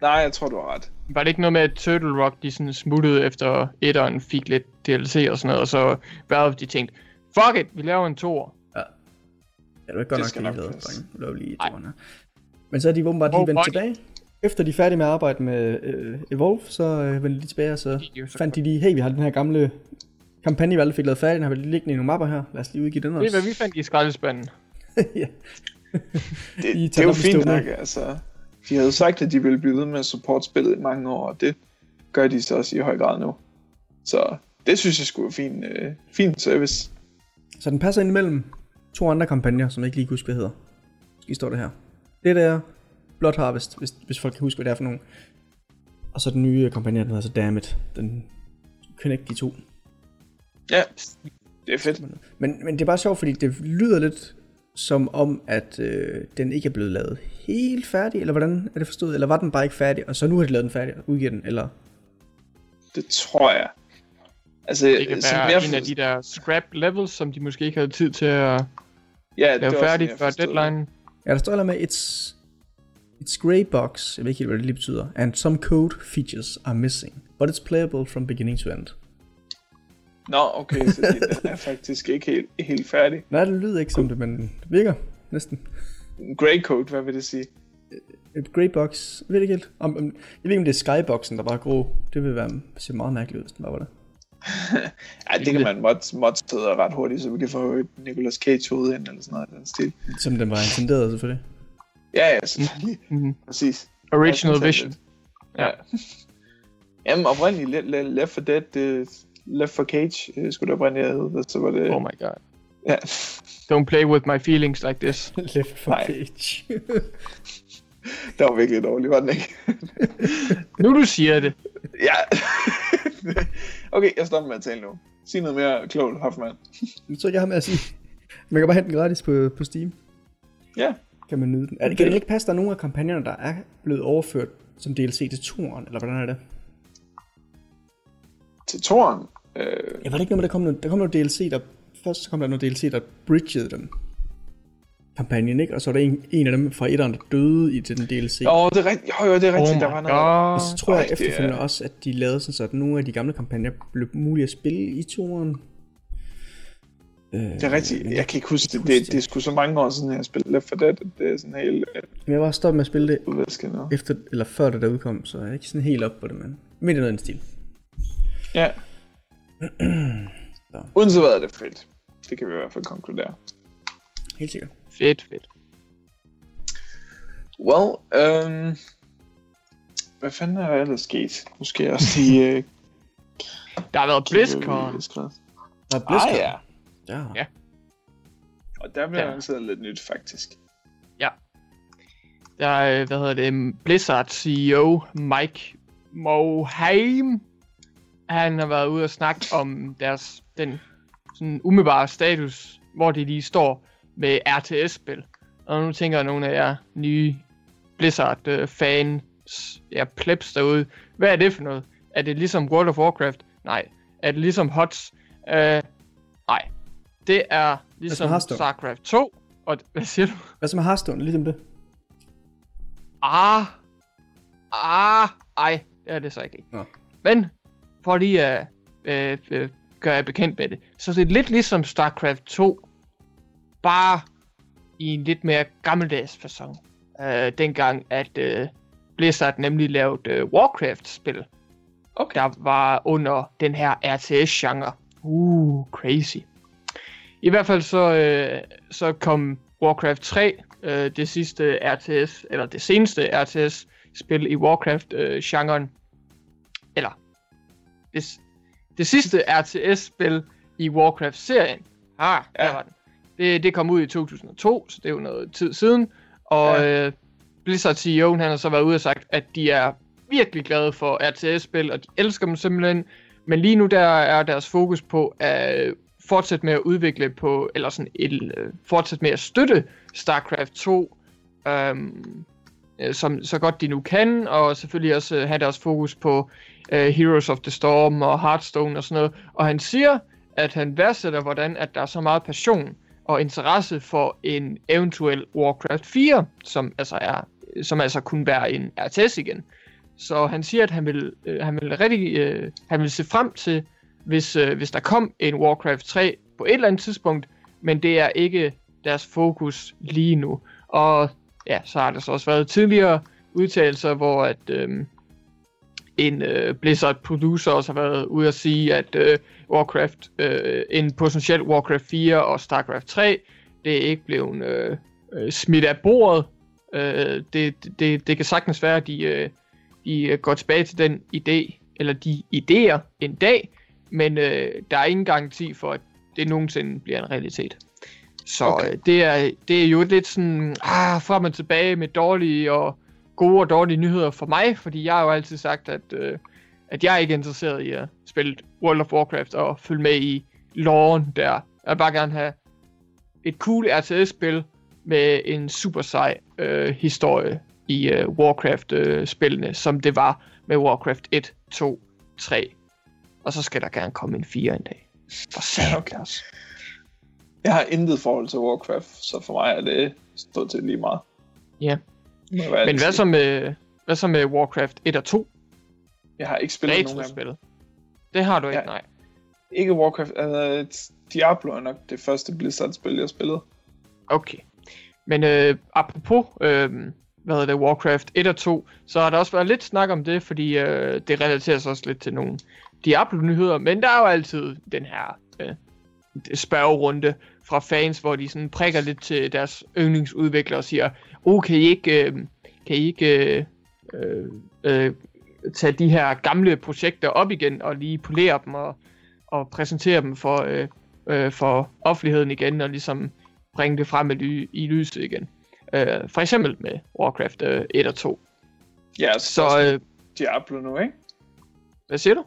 nej, jeg tror, du har ret. Var det ikke noget med, at Turtle Rock, de sådan smuttede efter etteren, fik lidt DLC og sådan noget, og så Valve, de tænkte, fuck it, vi laver en toer. Ja, det var ikke godt Det nok, skal nok. Det lige Ej. 2'eren her. Men så er de åbenbart lige Oh, vendt boy. tilbage. Efter de er færdige med at arbejde med øh, Evolve, så øh, vendte de tilbage, og så så fandt de lige, hey, vi har den her gamle kampagne, vi aldrig fik lavet færdig, den har vi lige liggende i nogle mapper her. Lad os lige udgive den Det er, også. hvad vi fandt i skraldespanden. ja. Det, I det er jo fint i nok, altså. De havde sagt, at de ville blive ved med at supporte spillet i mange år, og det gør de så også i høj grad nu. Så det synes jeg skulle være fin, øh, fin service. Så den passer ind imellem to andre kampagner, som jeg ikke lige kan huske, hvad hedder. Skal står det her. Det der Blood Harvest, hvis, hvis folk kan huske, hvad det er for nogen. Og så den nye kampagne, den hedder så Dammit. Den connect de to. Ja, det er fedt. Men, men det er bare sjovt, fordi det lyder lidt som om, at øh, den ikke er blevet lavet helt færdig, eller hvordan er det forstået? Eller var den bare ikke færdig, og så nu har de lavet den færdig og udgivet den, eller? Det tror jeg. Altså, Det kan som være jeg en af de der scrap levels, som de måske ikke havde tid til at ja, lave jeg før deadline. Ja, der står der med, it's, it's grey box, jeg ved ikke helt, hvad det lige betyder, and some code features are missing, but it's playable from beginning to end. Nå, okay, så de- den er faktisk ikke helt, helt færdig. Nej, det lyder ikke som det, men det virker næsten. Grey code, hvad vil det sige? Et grey box, jeg ved det ikke helt. Om, om, jeg ved ikke, om det er skyboxen, der bare er grå. Det vil være, se meget mærkeligt ud, hvis den bare var det. Ja, det kan man mod, mod ret hurtigt, så vi kan få et Nicolas Cage hoved ind, eller sådan noget den stil. Som den var intenderet, selvfølgelig. Ja, ja, selvfølgelig. Mhm. Præcis. Original Ja, Vision. Ja. Jamen, oprindeligt Le- Le- Left 4 Dead, uh, Left 4 Cage, uh, skulle det oprindeligt have heddet, så var det... Oh my god. Ja. Don't play with my feelings like this. Left for Nej. page. det var virkelig dårligt, var den ikke? Nu du siger det. ja. okay, jeg stopper med at tale nu. Sig noget mere klogt, Hoffman. så jeg har med at sige. Man kan bare hente den gratis på, på Steam. Ja. Kan man nyde den. Er det, kan det ikke passe, at der er nogle af kampagnerne, der er blevet overført som DLC til turen, eller hvordan er det? Til Toren. Øh, Jeg ved ikke, når der kom noget, der kom noget DLC, der... Først så kom der noget DLC, der bridgede den kampagnen, ikke? Og så var der en, en af dem fra etteren, der døde i den DLC. jo, det er rigtigt. Jo, jo, det er rigtigt. Oh der var noget. god. Og så tror jeg Ej, det er- efterfølgende også, at de lavede sådan, så at nogle af de gamle kampagner blev mulige at spille i turen. Øh, Det er rigtigt. Jeg kan ikke huske det. huske Det, det er sgu så mange år siden, jeg har spillet Left 4 Dead. at Det er sådan helt øh, Men jeg var stoppet med at spille det efter, eller før det der udkom, så jeg er ikke sådan helt op på det, men midt i noget stil. Ja. Uden så været det fedt. Det kan vi i hvert fald konkludere. Helt sikkert. Fedt, fedt. Well, øhm, hvad fanden er der ellers sket? Nu skal jeg også lige... Øh, Der har været BlizzCon. Der er Ah BlizzCon. ja. ja. Ja. Og der bliver Ja. ja. annonceret lidt nyt, faktisk. Der er, hvad hedder det, Blizzard CEO Mike Mohaim. Han har været ude og snakke om deres, den sådan umiddelbare status, hvor de lige står med RTS-spil. Og nu tænker nogle af jer nye Blizzard-fans, ja, plebs derude, hvad er det for noget? Er det ligesom World of Warcraft? Nej. Er det ligesom HOTS? Uh, nej. Det er ligesom? StarCraft 2. Og hvad siger du? Hvad så med Hearthstone? Ligesom det. Ah, ah, ej, det er det så ikke. Nå. Men, for lige at øh, øh, gøre jer bekendt med det, så det er lidt ligesom StarCraft 2, bare i en lidt mere gammeldags fasong. Øh, dengang, at øh, Blizzard nemlig lavede øh, Warcraft-spil, Okay. der var under den her RTS-genre. Uh, crazy. I hvert fald så, øh, så kom Warcraft 3, øh, det sidste RTS, eller det seneste RTS-spil i Warcraft-genren. eller, det, det sidste RTS-spil i Warcraft-serien. Ah, der Ja. var den. Det, det kom ud i 2002, så det er jo noget tid siden. Og Ja. øh, Blizzard CEO, han har så været ude og sagt, at de er virkelig glade for RTS-spil, og de elsker dem simpelthen. Men lige nu der er deres fokus på at fortsætte med at udvikle på, eller sådan et, øh, fortsætte med at støtte StarCraft 2, øhm, øh, som så godt de nu kan, og selvfølgelig også øh, have deres fokus på øh, Heroes of the Storm og Hearthstone og sådan noget. Og han siger, at han værdsætter, hvordan at der er så meget passion og interesse for en eventuel Warcraft 4, som altså er, som altså kunne være en RTS igen. Så han siger, at han vil, øh, han vil rigtig, øh, han vil se frem til, hvis, øh, hvis der kom en Warcraft 3 på et eller andet tidspunkt, men det er ikke deres fokus lige nu. Og ja, så har der så også været tidligere udtalelser, hvor at øh, en øh, Blizzard producer også har været ude at sige, at øh, Warcraft, øh, en potentiel Warcraft 4 og Starcraft 3, det er ikke blevet øh, øh, smidt af bordet. Øh, det, det, det kan sagtens være, at de, øh, de øh, går tilbage til den idé, eller de idéer en dag, men øh, der er ingen garanti for, at det nogensinde bliver en realitet. Så Okay. okay. øh, det, er, det er jo lidt sådan, ah, frem og tilbage med dårlige og gode og dårlige nyheder for mig, fordi jeg har jo altid sagt, at, øh, at jeg er ikke interesseret i at spille World of Warcraft og følge med i loven der. Jeg vil bare gerne have et cool RTS-spil med en super sej øh, historie i øh, Warcraft-spillene, som det var med Warcraft 1, 2, 3. Og så skal der gerne komme en 4 en dag. For satan okay. også. Jeg har intet forhold til Warcraft, så for mig er det stort til lige meget. Ja. Være Men hvad så med, hvad så med Warcraft 1 og 2? Jeg har ikke spillet nogen af dem. Det har du ikke, Ja. nej. Ikke Warcraft, altså Diablo er nok det første Blizzard-spil, jeg spillede. Okay. Men øh, apropos, øh, hvad hedder det, Warcraft 1 og 2, så har der også været lidt snak om det, fordi øh, det relaterer sig også lidt til nogle Diablo-nyheder, men der er jo altid den her øh, spørgerunde fra fans, hvor de sådan prikker lidt til deres yndlingsudviklere og siger, oh, kan I ikke, øh, kan I ikke øh, øh, tage de her gamle projekter op igen og lige polere dem og, og præsentere dem for, øh, øh, for offentligheden igen og ligesom bringe det frem i lyset igen. Øh, for eksempel med Warcraft øh, 1 og 2. Ja, Så så øh, Diablo nu, ikke? hvad siger du?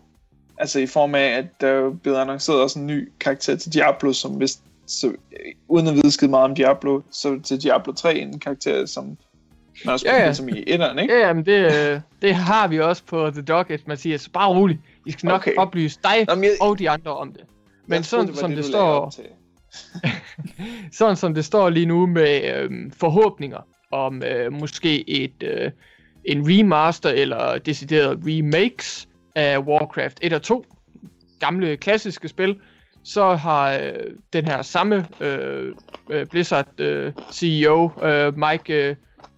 Altså i form af, at der er blevet annonceret også en ny karakter til Diablo, som vist, så, uden at vide skide meget om Diablo, så til Diablo 3 en karakter, som man også Ja, ja, som i etteren, ikke? Ja, jamen det, øh, det har vi også på The Docket, Mathias. Bare rolig. Vi skal nok Okay. oplyse dig Nå, men jeg, og de andre om det. Men jeg troede, sådan som det, du står, sådan som det står lige nu med øhm, forhåbninger om øh, måske et øh, en remaster eller decideret remakes af Warcraft 1 og 2, gamle klassiske spil, så har øh, den her samme øh, øh, Blizzard øh, CEO øh, Mike øh,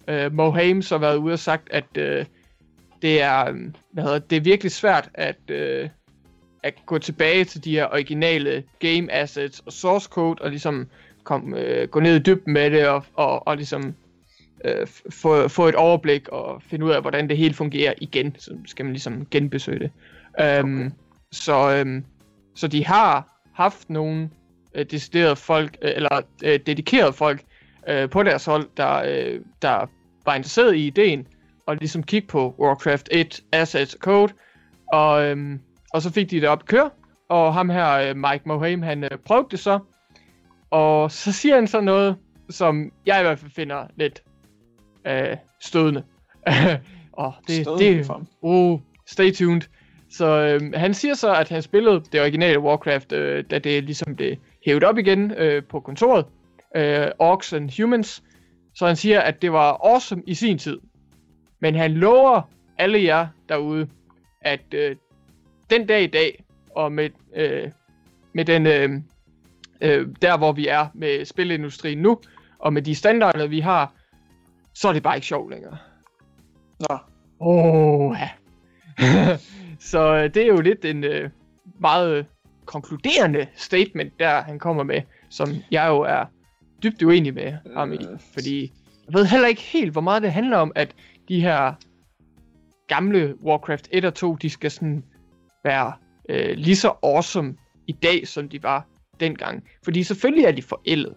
øh, Mohame så været ude og sagt at øh, det er øh, hvad hedder det, det er virkelig svært at øh, at gå tilbage til de her originale game assets og source code, og ligesom kom, øh, gå ned i dybden med det, og, og, og ligesom øh, få, få et overblik, og finde ud af, hvordan det hele fungerer igen, så skal man ligesom genbesøge det. Um, okay. så, øhm, så de har haft nogle øh, deciderede folk, øh, eller øh, dedikerede folk øh, på deres hold, der, øh, der var interesseret i ideen, og ligesom kigge på Warcraft 1 assets code, og, øhm, og så fik de det op at køre, og ham her, øh, Mike Mohame, han øh, prøvede det så, og så siger han så noget, som jeg i hvert fald finder lidt øh, stødende. og det, Stødende det, for oh, stay tuned. Så øh, han siger så, at han spillede det originale Warcraft, øh, da det ligesom blev hævet op igen øh, på kontoret. Øh, Orcs and Humans. Så han siger, at det var awesome i sin tid. Men han lover alle jer derude, at øh, den dag i dag, og med, øh, med den, øh, øh, der hvor vi er med spilindustrien nu, og med de standarder vi har, så er det bare ikke sjovt længere. Nå, Åh, ja. så øh, det er jo lidt en øh, meget øh, konkluderende statement, der han kommer med, som jeg jo er dybt uenig med ham i. Øh. Fordi jeg ved heller ikke helt, hvor meget det handler om, at de her gamle Warcraft 1 og 2, de skal sådan være øh, lige så awesome i dag, som de var dengang. Fordi selvfølgelig er de forældet.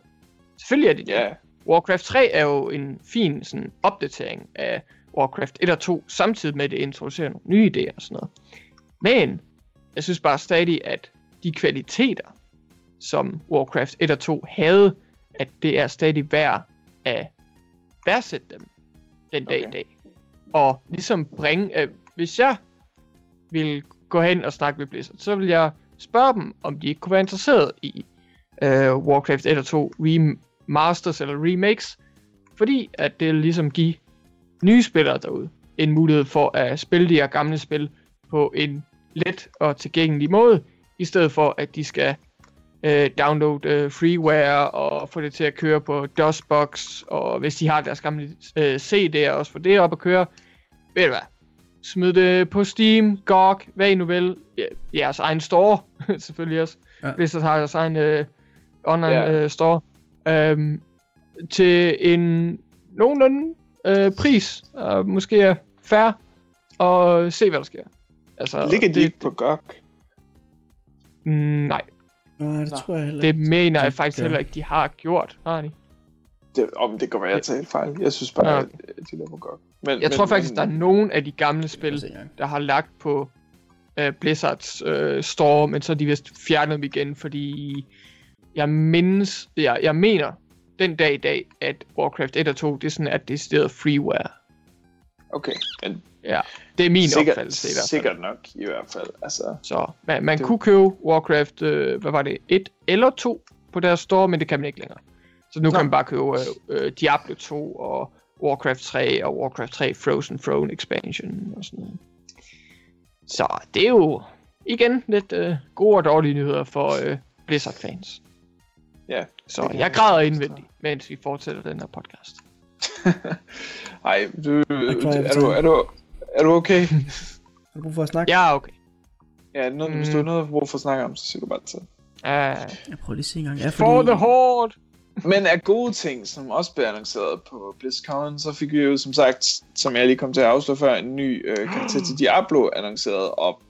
Selvfølgelig er de det. ja. Warcraft 3 er jo en fin sådan, opdatering af Warcraft 1 og 2, samtidig med at det introducerer nogle nye idéer og sådan noget. Men jeg synes bare stadig, at de kvaliteter, som Warcraft 1 og 2 havde, at det er stadig værd at værdsætte dem den dag okay. i dag. Og ligesom bringe, øh, hvis jeg vil gå hen og snakke med Blizzard, så vil jeg spørge dem, om de ikke kunne være interesseret i øh, Warcraft 1 og 2 remasters eller remakes, fordi at det ligesom give nye spillere derude en mulighed for at spille de her gamle spil på en let og tilgængelig måde, i stedet for at de skal øh, downloade øh, freeware og få det til at køre på DOSBox, og hvis de har deres gamle øh, CD'er, også få det op at køre. Ved du hvad? Smid det på Steam, GOG, hvad I nu vil. Ja, jeres egen store, selvfølgelig også. Ja. Hvis der har deres egen øh, online Ja. øh, store. Øhm, til en nogenlunde øh, pris, og måske er fair, og se hvad der sker. Altså, Ligger de det, ikke på GOG? mm, nej, Nej, det Nå. tror jeg heller det mener jeg faktisk gør. heller ikke, de har gjort. Har de? Det, om det kan være, jeg tager helt fejl. Jeg synes bare, Nå, at de er på GOG. Men, Jeg tror faktisk, der er nogen af de gamle spil, der har lagt på uh, Blizzards uh, store, men så er de vist fjernet dem igen, fordi jeg mindes, jeg, jeg mener den dag i dag, at Warcraft 1 og 2, det er sådan, at det er stedet freeware. Okay, men Ja, det er min sikkert, opfattelse i hvert fald. sikkert nok i hvert fald. Altså, Så man, man Det- kunne købe Warcraft, øh, hvad var det, 1 eller 2 på deres store, men det kan man ikke længere. Så nu Nå. kan man bare købe øh, øh, Diablo 2 og Warcraft 3 og Warcraft 3 Frozen Throne Expansion og sådan noget. Så det er jo igen lidt øh, gode og dårlige nyheder for øh, Blizzard-fans. Ja. Så jeg jeg græder indvendigt, mens vi fortsætter den her podcast. Ej, du, er, du, er, du, er du okay? Har du brug for at snakke? Ja, okay. Ja, noget, hvis du har noget brug for at snakke om, så siger du bare til. Uh, Jeg prøver lige at se en gang. Ja, for the horde! Men af gode ting, som også blev annonceret på BlizzCon, så fik vi jo som sagt, som jeg lige kom til at afsløre før, en ny øh, karakter til Diablo annonceret, og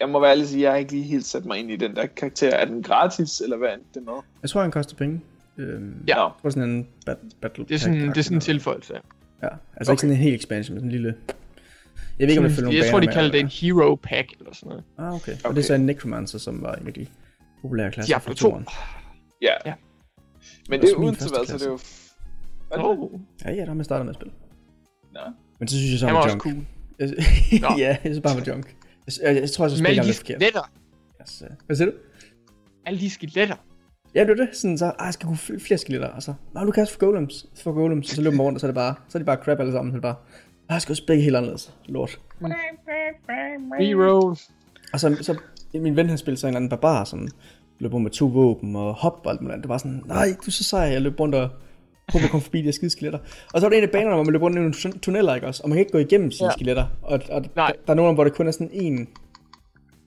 jeg må være ærlig at sige, jeg har ikke lige helt sat mig ind i den der karakter. Er den gratis, eller hvad er det med? Jeg tror, han koster penge. Øhm, Ja. Jeg tror sådan en bat- battle Det er sådan, det er sådan en tilføjelse. noget. Ja, altså ikke sådan en hel expansion, men sådan en lille... Jeg ved ikke, om det følger nogle jeg tror, de kalder det en hero pack eller sådan noget. Ah, okay. Og Okay. det er så en Necromancer, som var en af de populære klasser Diablo fra 2. toeren. ja. Ja. Men Det det er er uden til hvad, så det er jo... Er? Oh, Ja, ja, der har man startet med at spille. Nå. Men så synes jeg så, han var junk. cool. Ja, jeg synes bare, han var junk. Jeg, jeg, tror, jeg så spiller alle ham de lidt forkert. skeletter. Yes, øh. Hvad siger du? Alle de skeletter. Ja, det er det. Sådan så, ah, jeg skal kunne fl- flere skeletter, og så, nej, du kan også få golems, få golems, og så løber man rundt, og så er det bare, så er de bare crap alle sammen, så er det bare, ah, jeg skal også spille helt anderledes, lort. Reroll. Og så, så min ven han spillede så en eller anden barbar, som løb rundt med to våben og hop og alt muligt andet. Det var sådan, nej, du er så sej, jeg løb rundt og prøvede at komme forbi de her skide skeletter. Og så var det en af banerne, hvor man løb rundt i nogle tun- tunneller, ikke også? Og man kan ikke gå igennem sine Ja. ja. skeletter. Og, og Nej. der, der, er nogle, hvor der kun er sådan en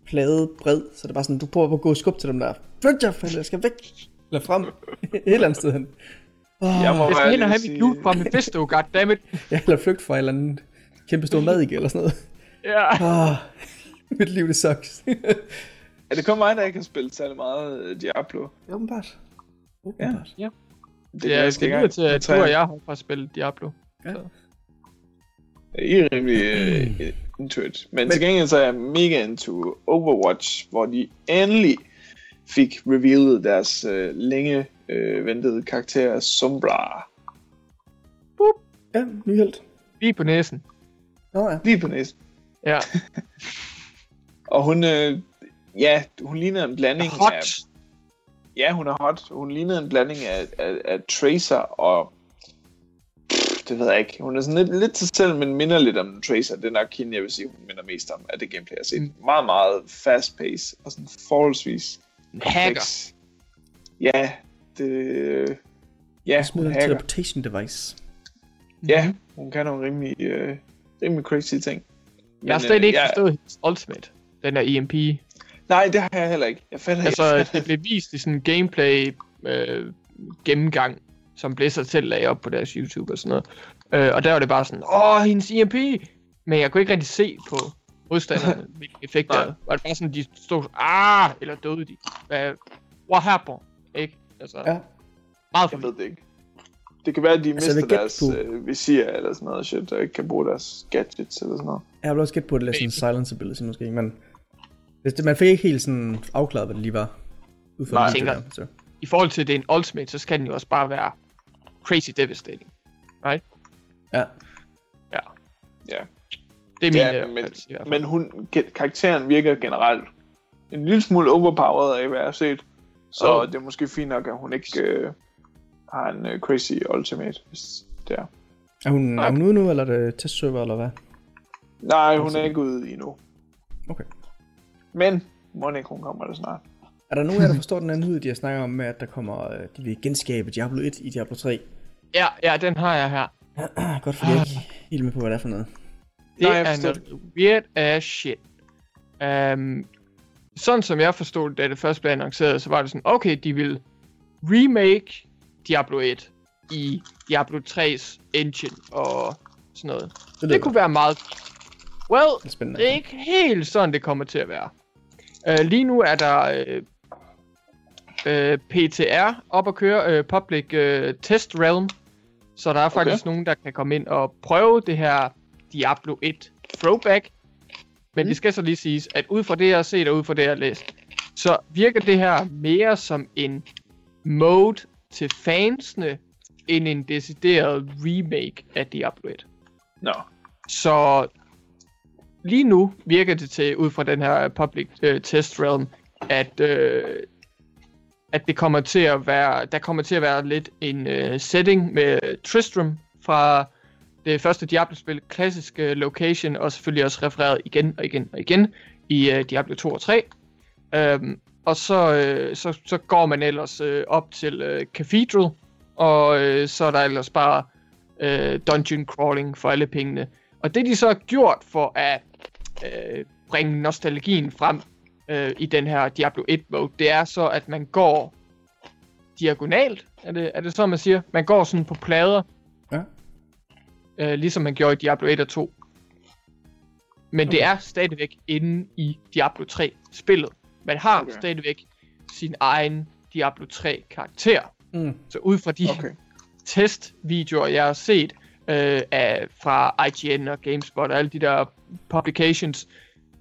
plade bred, så det er bare sådan, du prøver at gå og skubbe til dem der. Flyt jer, jeg skal væk. Eller frem. Et eller andet sted hen. Oh, Jeg må Jeg skal hen og have at mit sige- loot fra Mephisto, goddammit. ja, eller flygt fra et eller andet kæmpe stor mad eller sådan noget. Ja. Oh, mit liv, det sucks. Er det kun mig, der ikke har spillet særlig meget Diablo? Åbenbart. Åbenbart. Det kan jeg skal videre til, at du og jeg har fra spillet Diablo. I er rimelig øh, into it. Men, Men til gengæld så er jeg mega into Overwatch, hvor de endelig fik revealet deres øh, længe øh, ventede karakter Sombra. Ja, ny helt. Lige på næsen. Nå ja. Lige på næsen. Ja. Og hun, øh, ja, hun ligner en blanding Hot. af... Ja, hun er hot. Hun ligner en blanding af, af, af Tracer og... Pff, det ved jeg ikke. Hun er sådan lidt, lidt til sig selv, men minder lidt om Tracer. Det er nok hende, jeg vil sige, hun minder mest om af det gameplay, jeg har set. Mm. Meget, meget fast pace og sådan forholdsvis En hacker. Ja, det... Ja, hun en hacker. teleportation device. Ja, hun kan nogle rimelig, øh, rimelig crazy ting. Jeg har Men, slet øh, ikke jeg- forstået hendes ultimate. Den der EMP. Nej, det har jeg heller ikke. Jeg fatter Altså, ikke. det blev vist i sådan en gameplay øh, gennemgang, som Blizzard selv lagde op på deres YouTube og sådan noget. Øh, og der var det bare sådan, åh, hendes EMP! Men jeg kunne ikke rigtig se på modstanderne, hvilke effekter. Nej. Var det bare sådan, de stod, ah, eller døde de. Hvad, what happened? Ikke? Altså, Ja. meget Jeg ved det ikke. Det kan være, at de Altså, mister deres øh, visir eller sådan noget shit, og ikke kan bruge deres gadgets eller sådan noget. Jeg vil også gætte på, at det er sådan en silence ability måske, men hvis det, man fik ikke helt sådan afklaret, hvad det lige var. Nej. den Tænker- der, så. I forhold til, at det er en ultimate, så skal den jo også bare være crazy devastating. Right? Ja. Ja. Ja. Det er min Ja, øh, men, fald. men hun, karakteren virker generelt en lille smule overpowered af, hvad jeg har set. Så Oh. det er måske fint nok, at hun ikke øh, har en øh, crazy ultimate, hvis det er. Er hun, er hun ude nu, eller er det testserver, eller hvad? Nej, hun er ikke ude endnu. Okay. Men må ikke, hun kommer der snart. Er der nogen af jer, der forstår den anden ud, de har snakket om, med, at der kommer, øh, de vil genskabe Diablo 1 i Diablo 3? Ja, ja, den har jeg her. Godt, fordi jeg er ikke helt med på, hvad det er for noget. Det Nej, jeg er forstår noget weird ass shit. Um, sådan som jeg forstod det, da det først blev annonceret, så var det sådan, okay, de vil remake Diablo 1 i Diablo 3's engine og sådan noget. Det, Det kunne være meget... Well, godt. spændende. det er ikke helt sådan, det kommer til at være. Uh, lige nu er der uh, uh, PTR op at køre, uh, Public uh, Test Realm. Så der er faktisk nogen, der kan komme ind og prøve det her Diablo 1 throwback. Men mm. det skal så lige siges, at ud fra det, jeg har set og ud fra det, jeg har læst, så virker det her mere som en mode til fansene, end en decideret remake af Diablo 1. Nå. Så lige nu virker det til, ud fra den her public uh, test realm, at, uh, at det kommer til at være, der kommer til at være lidt en uh, setting med Tristram fra det første Diablo-spil, klassisk uh, location, og selvfølgelig også refereret igen og igen og igen i uh, Diablo 2 og 3. Um, øhm, og så, uh, så, så går man ellers uh, op til uh, Cathedral, og uh, så er der ellers bare uh, dungeon crawling for alle pengene. Og det de så har gjort for at uh, bringe nostalgien frem uh, i den her Diablo 1 mode, det er så, at man går diagonalt, er det, er det så, man siger? Man går sådan på plader, Ja. uh, ligesom man gjorde i Diablo 1 og 2. Men okay. det er stadigvæk inde i Diablo 3 spillet. Man har Okay. okay. stadigvæk sin egen Diablo 3 karakter. Mm. Så ud fra de Okay. testvideoer, jeg har set øh, af, fra IGN og GameSpot og alle de der publications,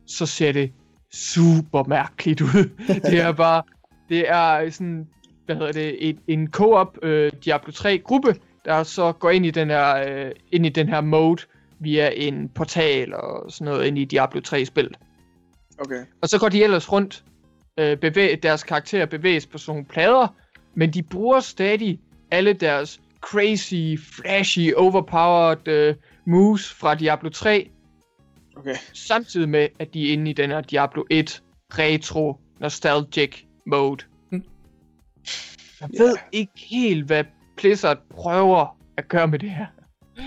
så ser det super mærkeligt ud. det er bare, det er sådan, hvad hedder det, et, en co-op øh, Diablo 3 gruppe, der så går ind i den her, øh, ind i den her mode via en portal og sådan noget ind i Diablo 3 spillet. Okay. Og så går de ellers rundt, øh, bevæg, deres karakterer bevæges på sådan nogle plader, men de bruger stadig alle deres crazy, flashy, overpowered øh, moves fra Diablo 3, Okay. samtidig med, at de er inde i den her Diablo 1 retro nostalgic mode. Mm. Jeg Ja. ved ikke helt, hvad Blizzard prøver at gøre med det her.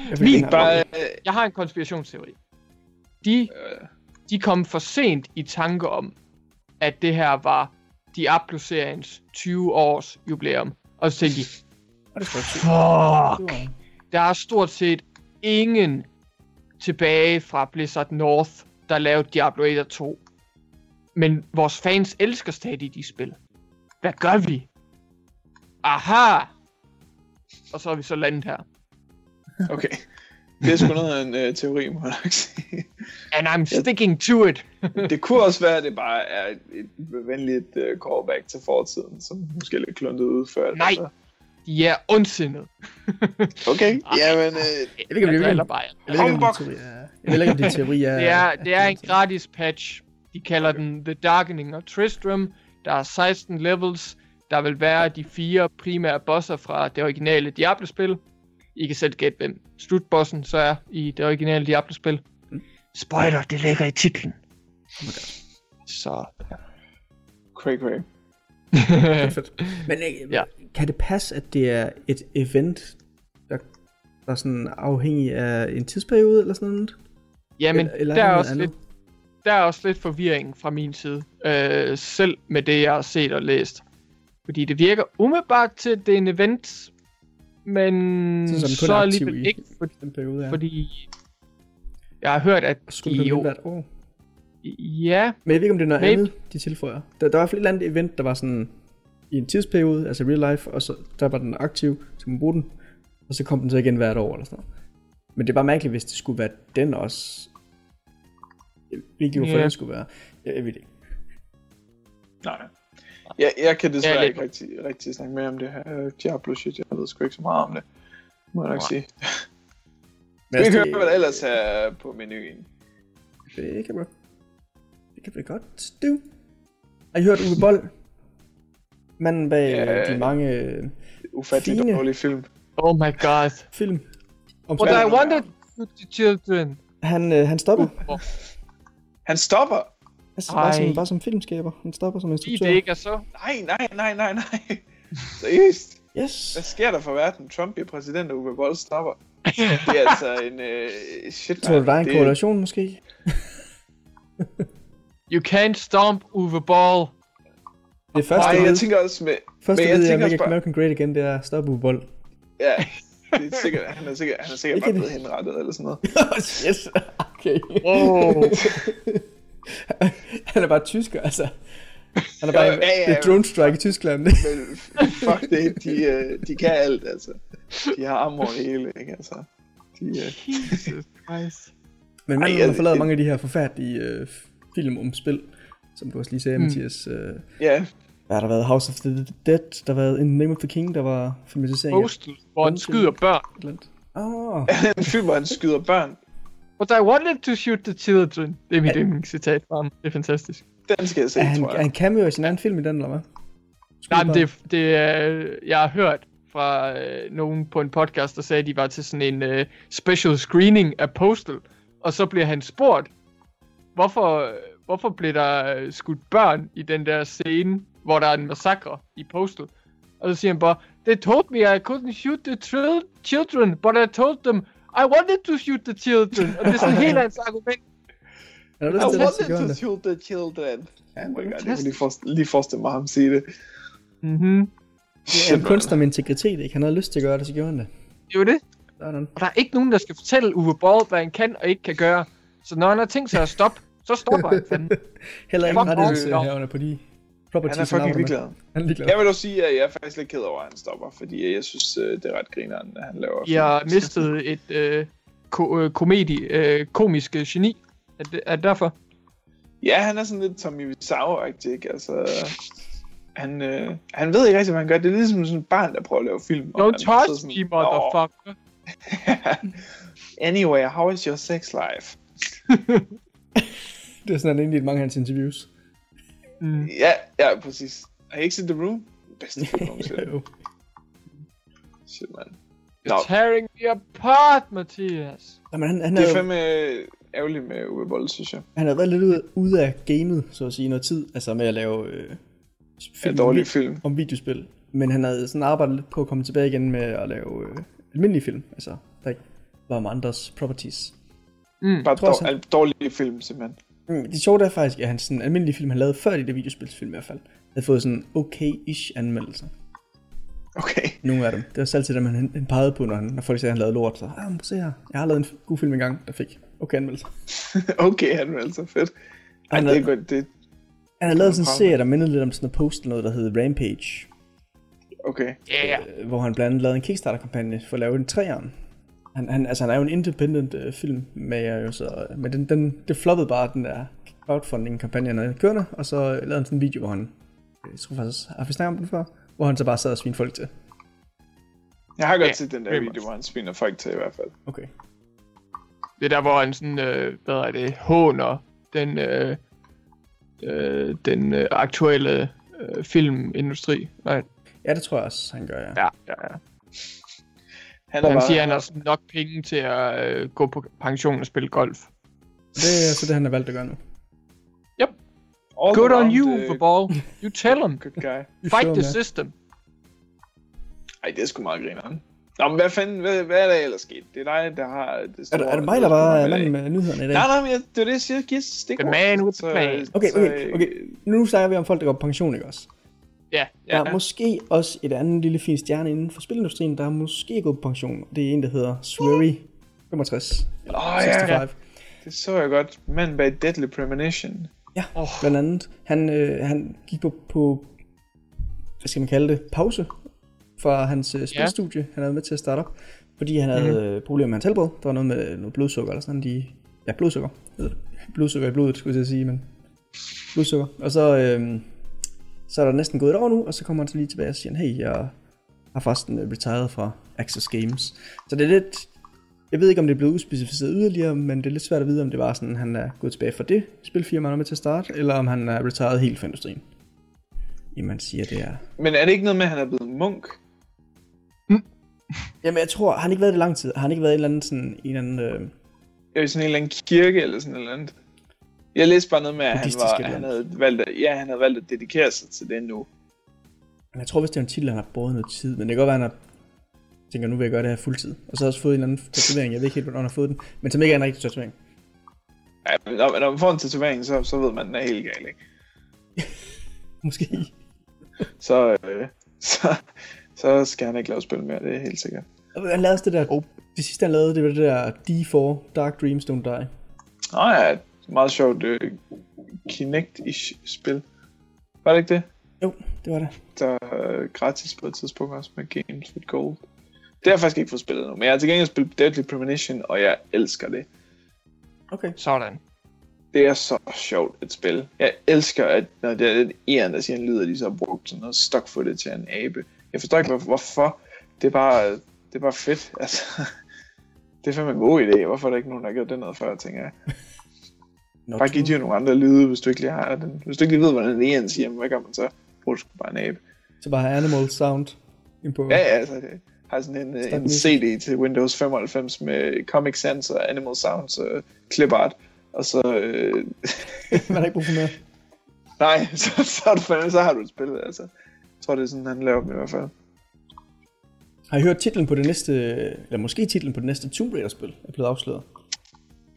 Jeg Min Bare, øh, Jeg har en konspirationsteori. De øh, de kom for sent i tanke om, at det her var Diablo-seriens 20 års jubilæum. Og så tænkte de, det skal fuck, der er stort set ingen tilbage fra Blizzard North, der lavede Diablo 1 og 2. Men vores fans elsker stadig de spil. Hvad gør vi? Aha! Og så er vi så landet her. okay. Det er sgu noget af en øh, teori, må jeg nok sige. And I'm sticking to it. Det kunne også være, at det bare er et, et venligt uh, callback til fortiden, som måske er lidt kluntet ud før. Nej. De er ondsindet. Okay, jamen... Øh, Jeg ved ikke, om det er bare. Jeg ved ikke, om det er teori jeg ved ikke, om det er teori er... Det er, det er en gratis patch. De kalder den The Darkening of Tristram. Der er 16 levels. Der vil være de fire primære bosser fra det originale Diablo-spil. I kan selv gætte, hvem slutbossen så er i det originale Diablo-spil. Spoiler, det ligger i titlen. Så... cray, cray. Fedt. Men øh, Ja. Kan det passe, at det er et event, der, der er sådan afhængig af en tidsperiode eller sådan noget? Jamen, Eller- eller der, er også andet? lidt, der er også lidt forvirring fra min side. Øh, selv med det, jeg har set og læst. Fordi det virker umiddelbart til, at det er en event. Men så så er aktiv alligevel i ikke, for, den periode, ja. fordi jeg har hørt, at Skulle de jo... hvert år? Ja, Men jeg ved ikke, om det er noget Maybe. andet, de tilføjer. Der, der var i hvert fald et eller andet event, der var sådan i en tidsperiode, altså real life, og så der var den aktiv, så man bruge den, og så kom den så igen hvert år eller sådan noget. Men det er bare mærkeligt, hvis det skulle være den også. Jeg ved ikke, hvorfor Ja. det skulle være. Jeg, jeg ved det ikke. Nej. Jeg, jeg kan desværre Ja, lidt. ikke rigtig, rigtig snakke mere om det her uh, Diablo shit. Jeg ved sgu ikke så meget om det. Må jeg nok Nej. sige. Men Vi altså, hører, hvad der ellers er på menuen. det kan vi det kan vi godt do. Har I hørt Uwe Boll? Manden bag Ja. yeah. de mange øh, Ufattelig Fine. dårlig film. oh my god. film. Om What. I wanted to the children. Han, øh, han stopper. Oh, Han stopper! Altså, bare, som, Ej. bare som filmskaber. Han stopper som instruktør. det ikke er så. Nej, nej, nej, nej, nej. Seriøst? Yes. Hvad sker der for verden? Trump bliver præsident, og Uwe Boll stopper. Det er altså en øh, shit, Tror du, der er en Det- korrelation måske? You can't stomp Uwe Ball. Det første, Nej, Nej, jeg jeg tænker også med... første men jeg ved, jeg tænker Make American Great Again, det er Uwe Boll. Ja, det er sikkert, han er sikkert, han er sikkert Ikke bare blevet henrettet eller sådan noget. yes, okay. Oh. han er bare tysker, altså. Han er bare Ja, ja, ja, ja. drone strike i Tyskland. Men fuck det, de, øh, de kan alt, altså. De har armor og hele, ikke, altså. De, øh, Jesus Christ. Men man Ej, har jeg- forladet jeg- mange af de her forfærdelige øh, film om spil, som du også lige sagde, Mm. Mathias. Øh, ja, Hvad har der været? House of the Dead, der har været In the Name of the King, der var filmatisering af Postal, hvor han skyder børn. Åh, en film, hvor han skyder børn. But I wanted to shoot the children. Det er mit yndlingscitat fra ham. Det er fantastisk. Den skal jeg se, er han, tror er jeg. han cameo i sin anden film i den, eller hvad? Nej, men det, det er, jeg har hørt fra øh, nogen på en podcast, der sagde, at de var til sådan en øh, special screening af Postal, og så bliver han spurgt, hvorfor, hvorfor blev der øh, skudt børn i den der scene, hvor der er en massakre i Postal? Og så siger han bare, They told me I couldn't shoot the children, but I told them, I wanted to shoot the children. Og det er sådan helt hans argument. Er I wanted to det. shoot the children. Oh my god, jeg lige, forestille, lige forestille mig ham sige det. Mhm. Det er en kunstner med integritet, ikke? Han havde lyst til at gøre det, så gjorde han det. Det er jo det. Sådan. Og der er ikke nogen, der skal fortælle Uwe Boll, hvad han kan og ikke kan gøre. Så når han har tænkt sig at stoppe, så stopper han fandme. Heller ikke Fuck rettighedshaverne på de properties, Han er fucking ligeglad. Han er ligeglad. Jeg vil dog sige, at jeg er faktisk lidt ked over, at han stopper, fordi jeg synes, øh, det er ret grineren, at han laver De har mistet et øh, ko- øh, komedi, øh, komisk øh, geni. Er det, er det derfor? Ja, han er sådan lidt Tommy Wiseau-agtig, ikke? Altså, han, øh, han ved ikke rigtig, hvad han gør. Det er ligesom sådan et barn, der prøver at lave film. og Don't touch sådan, me, motherfucker. Anyway, how is your sex life? Det er sådan, han egentlig i mange af hans interviews. Mm. Ja, ja, præcis. Har I ikke set The Room? Bedste film nogensinde. Jo. Shit, man. You're tearing me apart, Mathias. Jamen, han, han, det er er fandme ærgerligt med Uwe Boll, synes jeg. han har været lidt ude, ude af gamet, så at sige, noget tid. Altså med at lave øh, er film dårlig om, film. om videospil. Men han havde sådan arbejdet lidt på at komme tilbage igen med at lave øh, almindelige film. Altså, der ikke var om andres properties. Mm. Bare tror dår, dårlig film, simpelthen. Mm, det sjove er faktisk, at hans sådan, almindelige film, han lavede før de der videospilsfilm i hvert fald, havde fået sådan okay-ish anmeldelser. Okay. Nogle af dem. Det var selv til dem, han, han pegede på, når, han, når folk sagde, at han lavede lort. Så, ah, se her, jeg har lavet en god film engang, der fik okay anmeldelser. okay, han er altså fedt. Ej, Han det er godt. Det, Han har lavet sådan en serie, der mindede lidt om sådan noget post, noget, der hed Rampage. okay. Yeah. øh, hvor han blandt andet lavede en Kickstarter-kampagne for at lave en træeren. Han, han, altså, han er jo en independent øh, filmmager, jo, så, men den, den, det floppede bare, den der crowdfunding-kampagne, han havde kørende, og så øh, lavede han sådan en video, hvor han, jeg tror faktisk, har vi snakket om den før, hvor han så bare sad og svinede folk til. Jeg har godt Ja, set den der video, hvor han spiner folk til i hvert fald. Okay. Det er der, hvor han sådan, øh, hvad er det, håner den, øh, øh, den øh, aktuelle øh, filmindustri. Nej, Ja, det tror jeg også, han gør, ja. ja, ja, ja. Han, er Han bare, siger, at han har nok penge til at øh, gå på pension og spille golf. Det er så det, han har valgt at gøre nu. all Good on you, the ball. You tell him. Good guy. Fight the man. system. Ej, det er sgu meget grineren. Nå, men hvad fanden, hvad, hvad er der ellers sket? Det er dig, der har det Er, store... der- er det mig, der bare er manden med nyhederne i dag? Nej, nej, men jeg, det er det, jeg siger. Giv os stik The man with the plan. Okay, okay, okay. Nu snakker vi om folk, der går på pension, ikke også? Ja, Der ja. er måske også et andet lille fint stjerne inden for spilindustrien, der er måske gået på pension. Det er en, der hedder Swery 65. Åh, oh, ja. 65. Det så jeg godt. Manden bag Deadly Premonition. Ja, Åh. blandt andet. Han, øh, han gik på, på, hvad skal man kalde det, pause fra hans øh, spilstudie, han havde med til at starte op, fordi han havde mm. problemer med hans helbred. Der var noget med noget blodsukker eller sådan, de, ja, blodsukker, blodsukker i blodet, skulle jeg sige, men blodsukker. Og så, øh, så er der næsten gået et år nu, og så kommer han så lige tilbage og siger, hey, jeg har faktisk øh, retired fra Access Games. Så det er lidt, jeg ved ikke, om det er blevet udspecificeret yderligere, men det er lidt svært at vide, om det var sådan, han er gået tilbage fra det spilfirma, han er med til at starte, eller om han er retired helt fra industrien. Jamen, man siger, det er... Men er det ikke noget med, at han er blevet munk? Jamen, jeg tror, har han ikke været det lang tid? Har han ikke været i en eller anden sådan, en eller anden... Øh... I sådan en eller anden kirke eller sådan et eller andet? Jeg læste bare noget med, at han, var, han, havde valgt at, ja, han havde valgt at dedikere sig til det nu. Men jeg tror, hvis det er en titel, han har båret noget tid, men det kan godt være, han har tænker, nu vil jeg gøre det her fuldtid. Og så har jeg også fået en eller anden tatovering, jeg ved ikke helt, hvordan han har fået den, men som ikke er en rigtig tatovering. Ja, men når, når man får en tatovering, så, så ved man, at den er helt gal, ikke? Måske. Så, øh, så, så skal han ikke lave spil mere, det er helt sikkert. Han lavede også det der, Oh. det sidste han lavede, det var det der D4, Dark Dreams Don't Die. Nå ja, meget sjovt øh, Kinect-ish spil. Var det ikke det? Jo, det var det. Der er gratis på et tidspunkt også med Games with Gold. Det har jeg faktisk ikke fået spillet nu, men jeg har til gengæld spillet Deadly Premonition, og jeg elsker det. Okay. Sådan. det er så sjovt et spil. Jeg elsker, at når det er den ene, der siger en lyd, at de så har brugt sådan noget stock footage til en abe. Jeg forstår ikke, hvor- hvorfor. Det er bare, det er bare fedt. Altså, det er fandme en god idé. Hvorfor er der ikke nogen, der har gjort det noget før, tænker jeg. Nå, Bare giv true. de nogle andre lyde, hvis du ikke lige har den. Hvis du ikke lige ved, hvordan den ene siger, hvad gør man så? Bruger du bare en abe. Så bare animal sound ind på. Ja, ja, altså, det har sådan en, en. CD til Windows 95 med Comic Sans og Animal Sounds og clip art. Og så, øh, Man har ikke brug for mere. nej, så, så, er du fandme, så har du et spil, altså. Jeg tror, det er sådan, han laver dem i hvert fald. Har I hørt titlen på det næste, eller måske titlen på det næste Tomb Raider-spil, er blevet afsløret?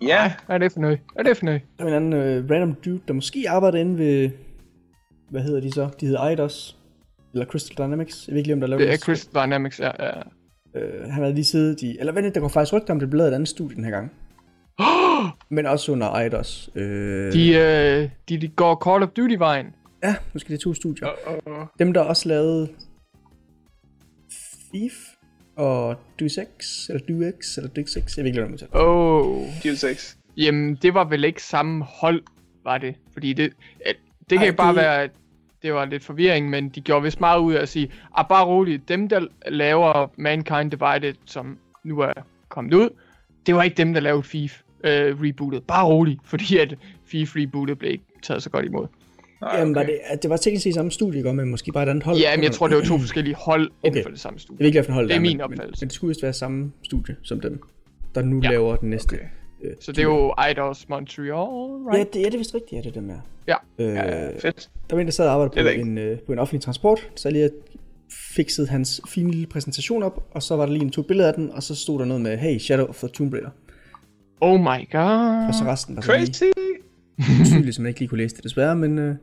Ja, Hvad er det for noget? Hvad er det for noget? Der er en anden uh, random dude, der måske arbejder inde ved, hvad hedder de så? De hedder Eidos, eller Crystal Dynamics. Jeg ved ikke lige, om der er lavet Det er det. Crystal Dynamics, ja. ja. Uh, han har lige siddet i, eller vent der går faktisk rygter om, det blev lavet et andet studie den her gang. Men også under Eidos. Uh, De, øh, de, de går Call of Duty-vejen. Ja, måske det er to studier. uh, uh, Dem, der også lavede Thief og Deus Ex, eller Deus Ex, eller Deus Ex, jeg ved ikke, hvad man. Oh. Deus 6. Jamen, det var vel ikke samme hold, var det? Fordi det, det kan Ej, bare det- være, at det var lidt forvirring, men de gjorde vist meget ud af at sige, ah, bare roligt, dem der laver Mankind Divided, som nu er kommet ud, det var ikke dem, der lavede Thief øh, rebootet. Bare roligt, fordi at Thief rebootet blev ikke taget så godt imod. Nej, Jamen, var okay. det, det var teknisk set samme studie, ikke? men måske bare et andet hold. Ja, men jeg tror, det var to forskellige hold inden Okay. for det samme studie. ved ikke, hvad for et hold Det er er, min opfattelse. Men, men det skulle vist være samme studie som dem, der nu Ja. ja. laver den næste. Okay. Øh, Så det er jo Eidos Montreal, Ja, right? det, ja, det er vist rigtigt, ja, det er dem, ja. Ja. Øh, Ja, fedt. der var en, der sad og arbejdede Det er på ikke- en, øh, på en offentlig transport, så lige fikset hans fine lille præsentation op, og så var der lige en to billeder af den, og så stod der noget med, hey, Shadow of the Tomb Raider. Oh my god. Og så resten var sådan lige Crazy! utydeligt, så man ikke lige kunne læse det desværre, men øh,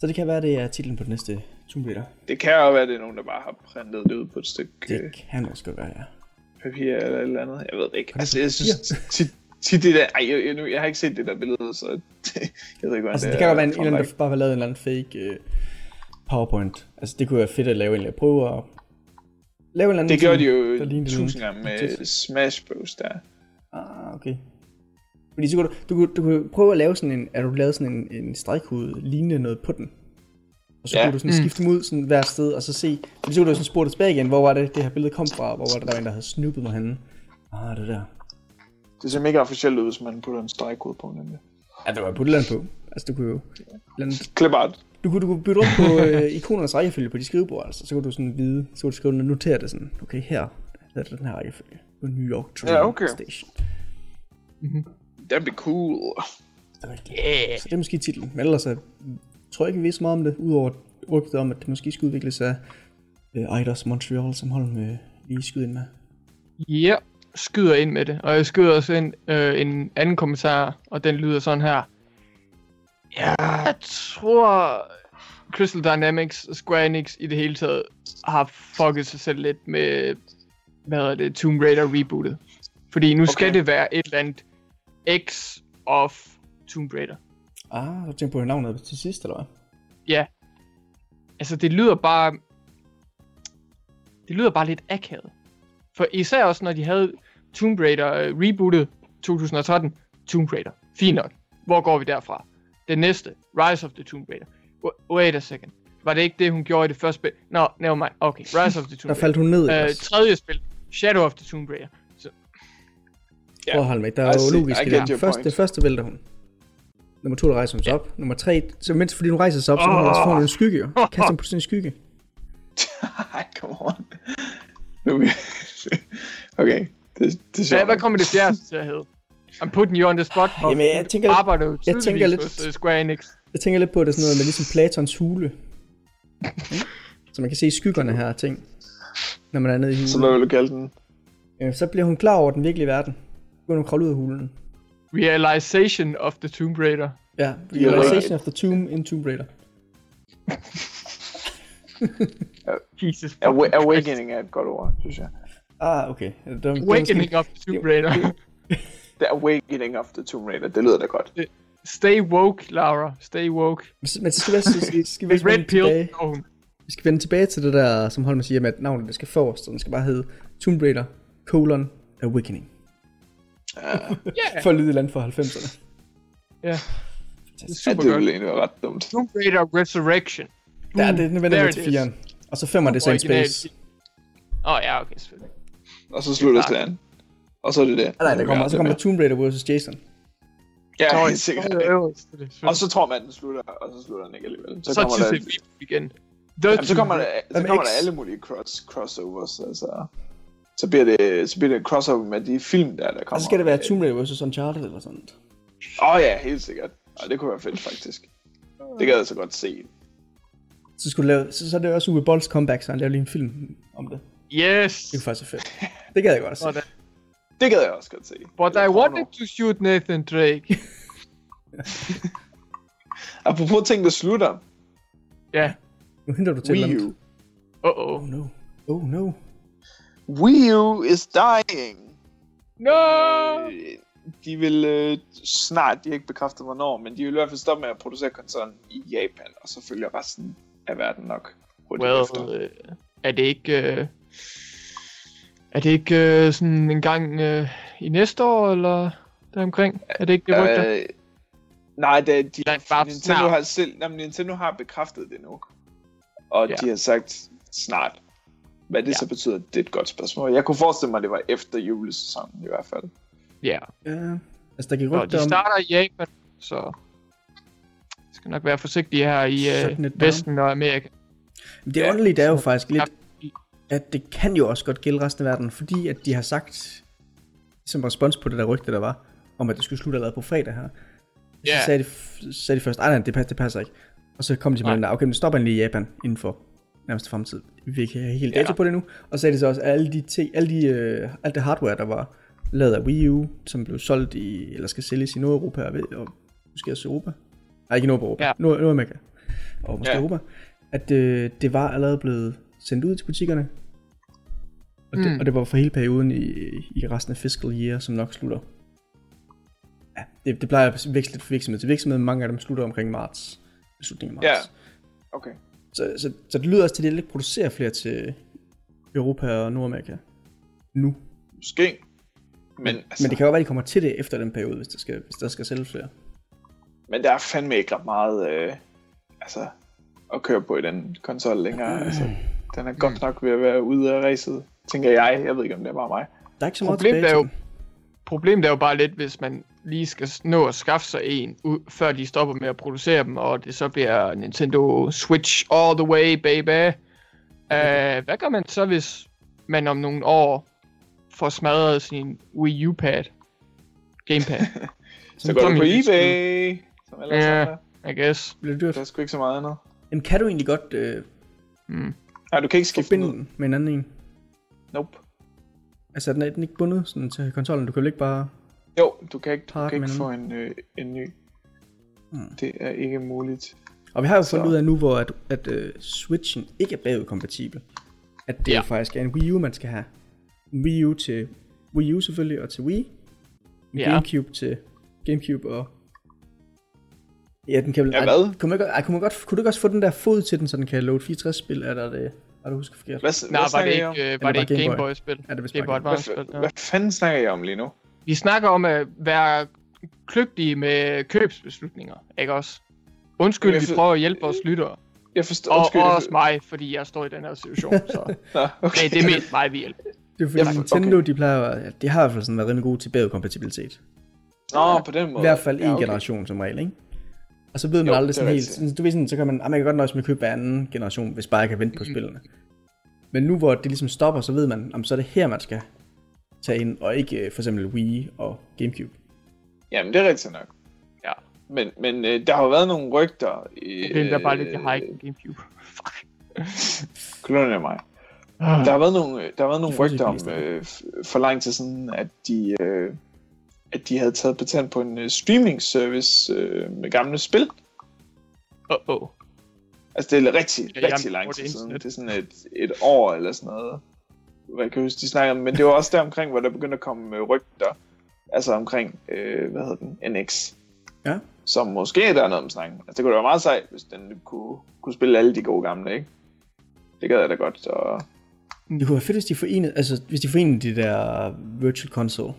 så det kan være, det er titlen på den næste Tomb Raider. Det kan jo være, det er nogen, der bare har printet det ud på et stykke Det øh, kan også godt være, ja. papir eller et eller andet. Jeg ved det ikke. Altså, jeg synes tit, tit det der... Ej, jeg, jeg, nu- jeg har ikke set det der billede, så det, jeg ved ikke, hvad Altså, det, det kan godt være en, eller anden, der bare har lavet en eller anden fake uh, PowerPoint. Altså, det kunne være fedt at lave en, prøve at lave en eller anden Det gør de jo tusind gange med Smash Bros. der. Ah, okay. Fordi så kunne du, du, kunne, du kunne prøve at lave sådan en, at du lavede sådan en, en stregkode lignende noget på den. Og så Ja. kunne du sådan Mm. skifte dem ud sådan hver sted, og så se, fordi så kunne du sådan spore det tilbage igen, hvor var det, det her billede kom fra, hvor var det, der var en, der havde snoopet mig henne. Ah, det der. Det ser mega officielt ud, hvis man putter en stregkode på, nemlig. Ja, der var putte et eller andet på. Altså, du kunne jo... et eller andet- Clip art. Du kunne, du kunne bytte rundt på øh, ikonernes rækkefølge på de skrivebord, altså. Så kunne du sådan vide, så kunne du skrive, notere det sådan, okay, her er det den her rækkefølge. På New York Train Ja, okay. Station. That'd be cool. Det er rigtigt. Yeah. Så det er måske titlen. Men ellers er, tror jeg ikke, vi ved så meget om det, udover rygtet om, at det måske skal udvikles af øh, Eidos Montreal, som hold med lige skyde ind med. Ja, skyder ind med det. Og jeg skyder også ind øh, en anden kommentar, og den lyder sådan her. Jeg tror, Crystal Dynamics og Square Enix i det hele taget har fucket sig selv lidt med, hvad hedder det, Tomb Raider rebootet. Fordi nu okay. skal det være et eller andet X of Tomb Raider. Ah, du tænker på navnet til sidst, eller hvad? Ja. Altså, det lyder bare... Det lyder bare lidt akavet. For især også, når de havde Tomb Raider uh, rebootet 2013. Tomb Raider. Fint nok. Hvor går vi derfra? Det næste. Rise of the Tomb Raider. Wa- Wait a second. Var det ikke det, hun gjorde i det første spil? Nå, no, never mind. Okay, Rise of the Tomb Der Raider. faldt hun ned, Uh, uh, tredje spil. Shadow of the Tomb Raider. Så, Ja. Prøv at holde med. Der I er jo see. logisk I i your Første, det første vælter hun. Nummer to, der rejser hun sig op. Nummer tre, så mens fordi hun rejser sig op, så kan hun også få en skygge. jo. Kaster hun på sin skygge. Ej, come on. Er okay, det, det er sjovt. hvad kommer det fjerde til at hedde? I'm putting you on the spot. og Jamen, jeg tænker- arbejder jo jeg tænker lidt- hos uh, Square Enix. Jeg tænker lidt på det sådan noget med ligesom Platons hule. Så man kan se skyggerne her ting. Når man er nede i Så hulen. hvad vil du kalde den? Ja, så bliver hun klar over den virkelige verden. Begynder at kravle ud af hulen. Realization of the Tomb Raider. Ja, Realization of the Tomb in Tomb Raider. Jesus Christ. Awakening er et godt ord, synes jeg. Ah, okay. Det, det, Awakening of the Tomb Raider. The Awakening of the Tomb Raider, det lyder da godt. Stay woke, Laura. Stay woke. Men så skal vi, så skal, skal vi red pill. tilbage. Oh, Vi skal vende tilbage til det der, som Holmer siger med, at navnet det skal forrest, så den skal bare hedde Tomb Raider, colon, Awakening. Yeah. For at lyde et eller andet for 90'erne. Ja. Det er Ja, super det ville egentlig være ret dumt. Tomb Raider Resurrection. Ja, det er den vender it til is. firen. Og så femmer det så in space. Åh, oh, ja, okay, selvfølgelig. Og så slutter Det er serien. Og så er det det. Nej, der kommer, så kommer der Tomb Raider vs. Jason. Ja, helt sikkert. det er det er Og så tror man, den slutter, og så slutter den ikke alligevel. Så, så kommer der, igen. Jamen, så kommer der, så kommer der alle mulige cross, crossovers. Altså, så bliver det, så bliver det et crossover med de film, der, der kommer. Og så skal det være Tomb Raider vs. Uncharted eller sådan noget. Åh oh, ja, helt sikkert. Og det kunne være fedt, faktisk. Det gad jeg så godt se. Så, skulle du lave, så, så er det også Uwe Bolls comeback, så han laver lige en film om det. Yes. Det er faktisk fedt. Det gad jeg godt se. Det gad jeg også godt se. But I wanted to shoot Nathan Drake. Apropos ting, der slutter. Ja. Nu henter du til Wii. U. Uh-oh. Oh no. Oh no. Wii U is dying. No! Øh, de vil øh, snart, de har ikke bekræftet hvornår, men de vil i hvert fald stoppe med at producere konsollen i Japan, og så følger resten af verden nok hurtigt Well, efter. øh, er det ikke... Øh, er det ikke øh, sådan en gang øh, i næste år, eller deromkring? Er det ikke det rygter? Øh, nej, det, de, bare Nintendo snart. har selv, nej, men Nintendo har bekræftet det nu. Og Ja. de har sagt snart. Hvad det Ja. så betyder, det er et godt spørgsmål. Jeg kunne forestille mig, at det var efter julesæsonen i hvert fald. Ja. Ja. Altså, der gik Og rygter de om... starter i Japan, så... Skal nok være forsigtige her i øh, down. Vesten og Amerika. Men Det Ja, underlige er jo så- faktisk lidt, at det kan jo også godt gælde resten af verden, fordi at de har sagt, som respons på det der rygte, der var, om at det skulle slutte allerede på fredag her. Ja. Så sagde de, så sagde de først, nej nej, det, passer, det passer ikke. Og så kom de mig, okay, men stopper lige i Japan inden for nærmeste fremtid. Vi ikke have helt Ja. dato på det nu. Og så sagde de så også, alle de te, alle de, øh, alt det hardware, der var lavet af Wii U, som blev solgt i, eller skal sælges i Nordeuropa, og, ved- og måske også Europa. Nej, ikke Nordeuropa, Ja. ja. Nord, Nordamerika. Og måske Ja. ja. Europa. At øh, det var allerede blevet sendt ud til butikkerne. Og det, Mm. og det var for hele perioden i, i resten af fiscal year, som nok slutter. Ja, det, det plejer at veksle lidt fra virksomhed til virksomhed, mange af dem slutter omkring marts. Slutningen af marts. Ja. Okay. Så, så, så det lyder også til, at de ikke producerer flere til Europa og Nordamerika nu. Måske. Men, altså, Men det kan jo være, at de kommer til det efter den periode, hvis der skal, hvis der skal sælges flere. men der er fandme ikke ret meget øh, altså, at køre på i den konsol længere. Altså, den er godt nok ved at være ude af racet, tænker jeg. Jeg ved ikke, om det er bare mig. Der er ikke så meget Problemet er jo-. Problemet er jo bare lidt, hvis man lige skal nå at skaffe sig en, før de stopper med at producere dem, og det så bliver Nintendo Switch all the way, baby. Uh, hvad gør man så, hvis man om nogle år får smadret sin Wii U-pad? Gamepad, Så går du på eBay, som ellers Ja. er. I guess. Bliver det dyrt? Der er sgu ikke så meget andet. Jamen kan du egentlig godt øh, Mm. Nej, du kan ikke skifte den med en anden en? Nope. Altså er den, er den ikke bundet sådan til konsollen? Du kan jo ikke bare... Jo, du kan ikke, du kan ikke få en, øh, en ny. Hmm. Det er ikke muligt. Og vi har jo Så- fundet ud af nu, hvor at, at uh, Switchen ikke er bagudkompatibel. At det Ja. ja. faktisk er en Wii U, man skal have. En Wii U til Wii U selvfølgelig, og til Wii. En Ja. Gamecube til Gamecube og... Ja, den kan vel... Ja, ej, hvad? Kunne, man godt, ej, kunne, man godt, kunne du ikke også få den der fod til den, så den kan load 64-spil? Er der det... Har du husket forkert? Hvad, Nej, hvad var det ikke, øh, var Eller det ikke bare Game? Ja, det er Game Boy Advance-spil. Hvad, hvad fanden snakker I om lige nu? Vi snakker om at være kløgtige med købsbeslutninger, ikke også? Undskyld, Jeg vi for- prøver at hjælpe vores lyttere. Jeg forstår, Og, undskyld, og jeg også mig, fordi jeg står i den her situation. Så Nå, okay. okay. det er mest mig, vi hjælper. Det er fordi Ja, Nintendo, okay. de plejer at, de har i hvert fald sådan været rimelig gode til bagudkompatibilitet. Nå, på den I måde. hvert fald en ja, ja, okay. generation som regel, ikke? Og så ved man Jo, aldrig det sådan helt, sådan, du ved sådan, så kan man, ah, man kan godt nøjes med at købe hver anden generation, hvis bare jeg kan vente på Mhm. spillene. Men nu hvor det ligesom stopper, så ved man, om så er det her, man skal tage ind, og ikke øh, for eksempel Wii og Gamecube. Jamen, det er rigtigt nok. Ja. Men, men øh, der har jo været nogle rygter. Øh, Det er bare lidt, jeg har ikke en Gamecube. Fuck. Klonerne af mig. Der har været nogle, der har været nogle rygter om øh, for lang tid siden, at de, øh, at de havde taget patent på en øh, streaming service øh, med gamle spil. Uh-oh. Altså det er rigtig, ja, rigtig lang tid siden. Det er sådan et, et år eller sådan noget. Hvad jeg kan huske, de snakker om. Men det var også der omkring, hvor der begyndte at komme øh, rygter. Altså omkring, øh, hvad hedder den, NX. Ja. Som måske der er noget om snakken. Altså det kunne da være meget sejt, hvis den kunne, kunne spille alle de gode gamle, ikke? Det gad jeg da godt. Og... Det kunne være fedt, hvis de forenede, altså hvis de forenede de der Virtual Console.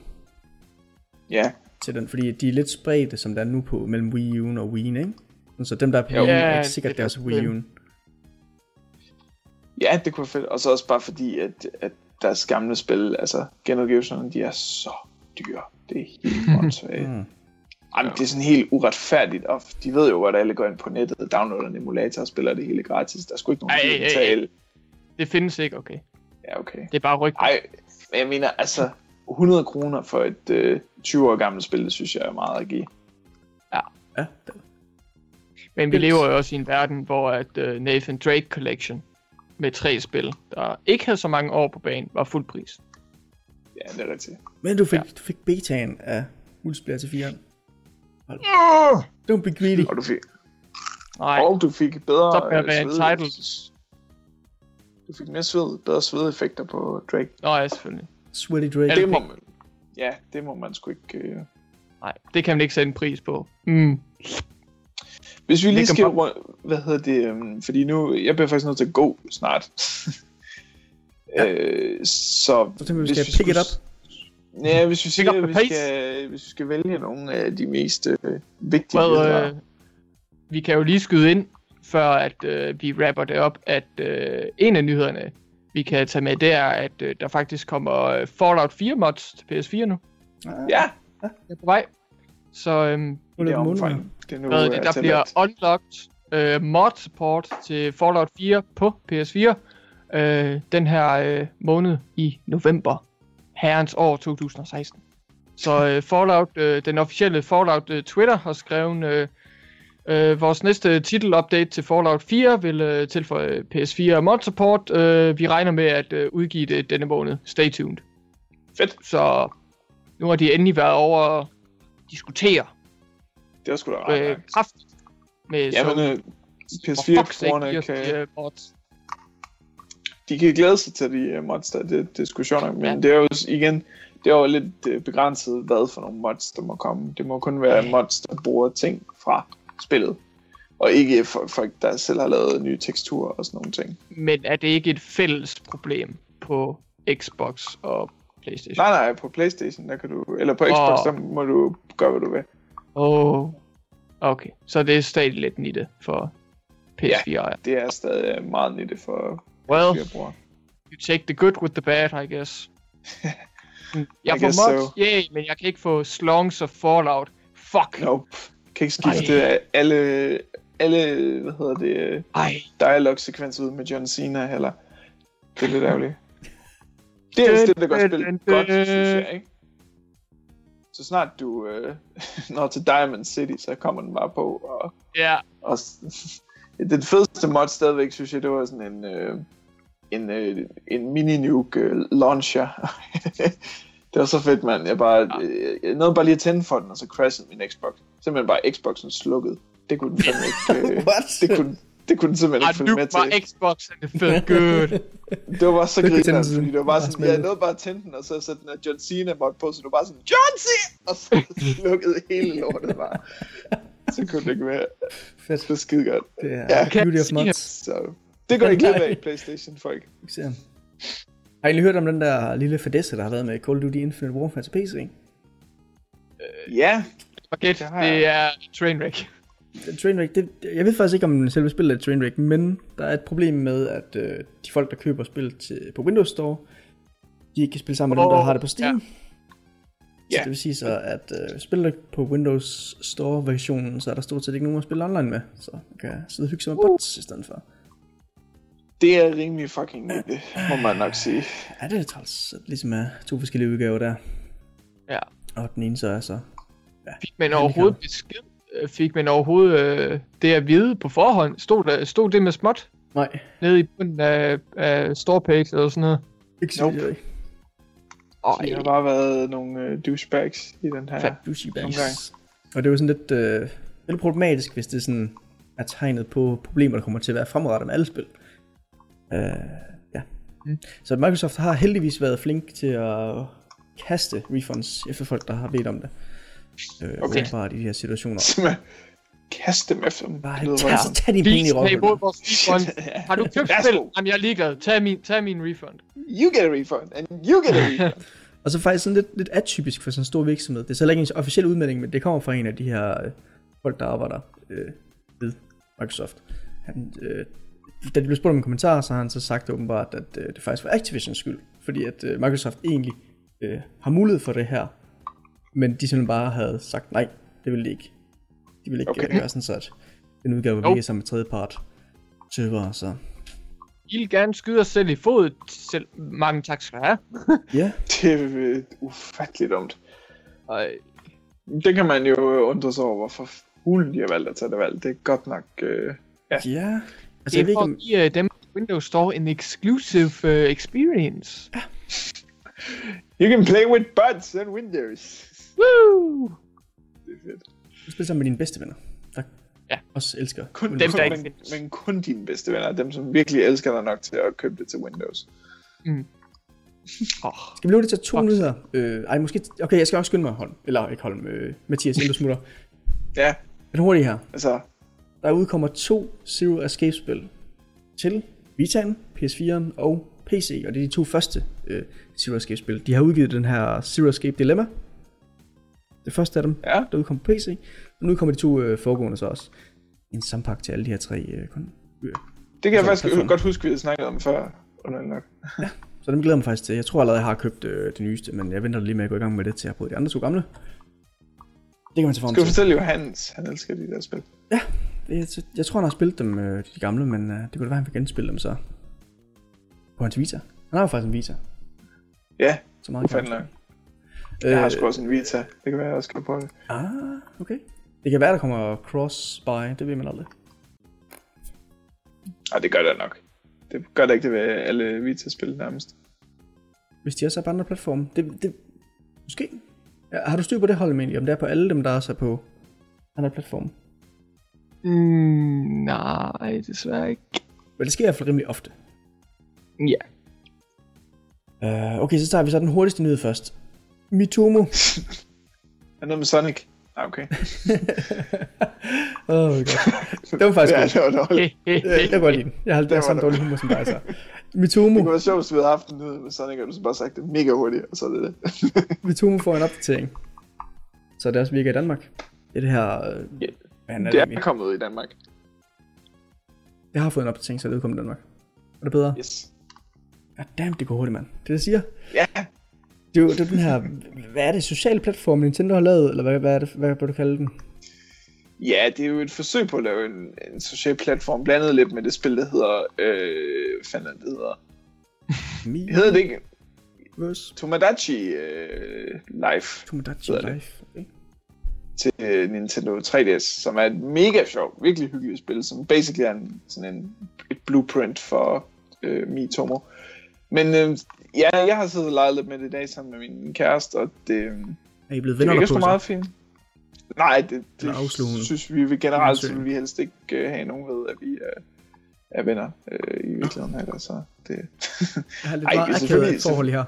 Ja, til den, fordi de er lidt spredte, som der er nu på, mellem Wii U'en og Wii'en, ikke? Så dem, der er på Jo. Wii, er ikke sikkert det er deres Wii U'en. Ja, det kunne være fedt. Og så også bare fordi, at, at deres gamle spil, altså genudgivelserne, de er så dyre. Det er helt åndssvagt. Mm. Jamen, det er sådan helt uretfærdigt, og de ved jo, at alle går ind på nettet, downloader en emulator og spiller det hele gratis. Der er sgu ikke nogen, der ej. betale. Det findes ikke, okay. Ja, okay. Det er bare rygter. Ej, men jeg mener, altså, 100 kroner for et øh, 20 år gammelt spil, det synes jeg er meget at give. Ja, det, Men vi lever jo også i en verden, hvor at uh, Nathan Drake Collection med tre spil, der ikke havde så mange år på banen, var fuld pris. Ja, det er rigtigt. men du fik, Ja. du fik betaen af multiplayer til 4'eren. Don't be greedy. Og du fik, Nej, og du fik bedre Stop med at øh, være entitled. Du fik mere sved, bedre svedeffekter på Drake. Nå ja, selvfølgelig. Sweaty Drake. Det må man, ja, det må man sgu ikke... Øh. Nej, det kan man ikke sætte en pris på. Mm. Hvis vi lige skal rundt, hvad hedder det, øhm, fordi nu, jeg bliver faktisk nødt til at gå snart. Ja. øh, så Så tænker vi, vi hvis skal pick it skulle- Ja, hvis vi, up the vi, skal, hvis vi skal vælge nogle af de mest øh, vigtige Well, øh, vi kan jo lige skyde ind, før at øh, vi rapper det op, at øh, en af nyhederne, vi kan tage med, det er, at øh, der faktisk kommer øh, Fallout 4 mods til PS4 nu. Ja, Det er på vej. Så øhm, det det er omfang. Det er nu hvad, det, der tilladt. bliver unlocked øh, mod support til Fallout 4 på PS4 øh, den her øh, måned i november, herrens år 2016. Så øh, Fallout, øh, den officielle Fallout øh, Twitter har skrevet, øh, øh, vores næste titelupdate til Fallout 4 vil øh, tilføje PS4 mod support. Øh, vi regner med at øh, udgive det denne måned. Stay tuned. Fedt. Så nu har de endelig været over at diskutere Det er sgu da ret øh, kraftigt med Jamen, øh, sake, PS4-brugerne giv os kan, mods. de kan glæde sig til de uh, mods der, det, er nok, men Ja. det er jo igen, det er jo lidt uh, begrænset, hvad for nogle mods, der må komme. Det må kun være mods, der bruger ting fra spillet, og ikke for folk, der selv har lavet nye teksturer og sådan nogle ting. Men er det ikke et fælles problem på Xbox og Playstation? Nej, nej, på Playstation, der kan du, eller på Xbox, Åh. der må du gøre, hvad du vil. Åh, oh, okay. Så det er stadig lidt nitte for PS4 ja. Det er stadig øh, meget nyttigt for Well, PS4-brugere. you take the good with the bad, I guess. Jeg I får guess mods, so. yay, men jeg kan ikke få slongs og Fallout. Fuck. Nope. Kan ikke skifte Ej. alle, alle, hvad hedder det, Ej, dialog-sekvenser ud med John Cena heller. Det er lidt ærgerligt. Det er det, der gør spillet godt, synes jeg, ikke? Så snart du øh, når til Diamond City, så kommer den bare på. Og, ja. og den fedeste mod stadigvæk, synes jeg, det var sådan en, øh, en, øh, en mini-nuke øh, launcher. det var så fedt, mand. Jeg, bare, øh, jeg nåede bare lige at tænde for den, og så crashede min Xbox. Simpelthen bare Xboxen slukket. Det kunne den fandme ikke... Øh, What? det kunne, det kunne den simpelthen I ikke følge med til. Xbox and it felt good. Det var bare så Det grineren, fordi det var bare sådan- jeg nåede bare at tænde den, og så sætte den af John Cena mod på, så det var bare sådan, John Cena! Og så lukkede hele lortet bare. Så kunne det ikke være. Fedt. Det er skide godt. Det er Ja. Beauty of Mods. Så det går ikke glip af i Playstation, folk. Vi ser. Har I egentlig hørt om den der lille fadesse, der har været med Call of Duty Infinite Warfare til PC? Ja, Forget, Det det er Trainwreck. Trainwreck, det, jeg ved faktisk ikke, om selve spillet er Trainwreck, men der er et problem med, at øh, de folk, der køber spil til, på Windows Store, de ikke kan spille sammen med dem, der har det på Steam. Ja. Så det vil sige så, at øh, spiller på Windows Store-versionen, så er der stort set ikke nogen at spille online med. Så man kan sidde og hygge sig med bots i stedet for. det er rimelig fucking nyttigt, må man nok sige. Ja, det er træls, ligesom er to forskellige udgaver der. Ja. Og den ene så er så... Fik man overhovedet besked? Øh, Fik man overhovedet øh, det at vide på forhånd? Stod, der, stod det med småt Nej, nede i bunden af, af store page eller sådan noget? ikke så Nope. ikke. Ej, De har bare været nogle øh, douchebags i den her. Fat Douchebags. Omgang. Og det er jo sådan lidt, øh, lidt problematisk, hvis det sådan er tegnet på problemer, der kommer til at være fremrettet med alle spil. Øh, ja. Mm. Så Microsoft har heldigvis været flink til at kaste refunds efter folk, der har bedt om det. Øh, Okay. Bare i de her situationer. Simpelthen kaste dem efter dem. Bare tag, tag dine Vi penge i røven. Har du købt spil? Jamen, jeg er ligeglad. Tag min, tag min refund. You get a refund, and you get a refund. Og så faktisk sådan lidt, lidt atypisk for sådan en stor virksomhed. Det er så ikke en officiel udmelding, men det kommer fra en af de her øh, folk, der arbejder øh, ved Microsoft. Han, øh, da de blev spurgt om en kommentar, så har han så sagt åbenbart, at øh, det faktisk var Activisions skyld. Fordi at øh, Microsoft egentlig øh, har mulighed for det her, men de simpelthen bare havde sagt nej, det ville de ikke. De ville ikke okay. Gøre sådan, så at den udgave var Nope. ikke sammen med tredjepart server, så I vil gerne skyde os selv i fodet. Selv mange tak skal have. ja. Det er øh, ufatteligt dumt. Og, Det kan man jo undre sig over, hvorfor hulen de har valgt at tage det valg. Det er godt nok... Øh... Ja. Altså, det jeg er ved ikke, for at give uh, dem Windows Store en exclusive uh, experience. You can play with buds and Windows. Woo! Det er fedt. Du spiller sammen med dine bedste venner, der Ja. også elsker. Kun, Windows. Dem, der ikke men, men kun dine bedste venner. Dem, som virkelig elsker dig nok til at købe det til Windows. Oh, Skal vi løbe det til to Fuck. nyheder? Øh, ej, måske... Okay, jeg skal også skynde mig, Holm. Eller ikke Holm, øh, Mathias, inden du smutter. Ja, Den hurtige her. altså... Der udkommer to Zero Escape-spil til Vita'en, PS4'en og PC, og det er de to første øh, Zero Escape-spil. De har udgivet den her Zero Escape Dilemma. Det første af dem, Ja. der udkommer på PC. Og nu kommer de to øh, foregående så også. En sampakke til alle de her tre øh, kun. Øh. Det kan jeg Så- faktisk platform. godt huske, vi havde snakket om før. Under nok. Så dem glæder jeg mig faktisk til. Jeg tror allerede, jeg har købt øh, det nyeste, men jeg venter lige med at gå i gang med det, til jeg har prøvet de andre to gamle. Det kan man til frem Skal du fortælle Johannes, han elsker de der spil. Det, jeg, jeg tror, han har spillet dem, øh, de gamle, men øh, det kunne da være, han vil genspille dem så. På hans Vita. Han har jo faktisk en Vita. Ja, Så meget nok. Jeg har Øh, sgu også en Vita. Det kan være, jeg også skal prøve det. Ah, okay. Det kan være, der kommer cross-buy, det ved man aldrig. Ej, det gør det nok. Det gør det ikke det ved alle Vita-spil nærmest. Hvis de også er på andre platforme. Det, det, måske. Ja, har du styr på det hold egentlig, om det er på alle dem, der også er på andre platforme? mm, nej, desværre ikke. Men det sker i hvert fald rimelig ofte. Ja. Uh, okay, så tager vi så den hurtigste nyhed først. Mitomo. Er det noget med Sonic? Ah, okay. Åh, oh, det var faktisk ja, godt. det var dårligt. Jeg kan godt lide den. Jeg har, var samme dårlig humor som dig, så. Det Mitomo, kunne være sjovt, hvis vi havde haft en nyhed med Sonic, og du så bare sagt det mega hurtigt, og så er det det. Mitomo får en opdatering. Så det også virker i Danmark. Det er det her... Øh, hvad han er det det er kommet ud i Danmark. Jeg har fået en opdatering, så det udkommer i Danmark. Er det bedre? Yes. Ja, damn, det går hurtigt, mand. Det er det, jeg siger. Ja, Det er jo det er den her... Hvad er det? Sociale platform, Nintendo har lavet? Eller hvad, hvad er det? Hvad vil du kalde den? ja, det er jo et forsøg på at lave en, en social platform, blandet lidt med det spil, der hedder... Øh, hvad fanden det, hedder? Mi Hedder det ikke vs. Tomodachi øh, Life Tomodachi. Life. Okay. til øh, Nintendo 3DS, som er et mega sjovt, virkelig hyggeligt spil, som basically er en, sådan en, et blueprint for øh, Miitomo. Men øh, ja, jeg har siddet og leget lidt med det i dag sammen med min kæreste, og det, øh, Er I blevet det venner der sgu på meget fint. Nej, det, det synes vi vil generelt, så vil vi helst ikke øh, have nogen ved, at vi er, er venner øh, i virkeligheden. Eller, så det, Jeg har lidt Ej, meget vi er akavet forhold her.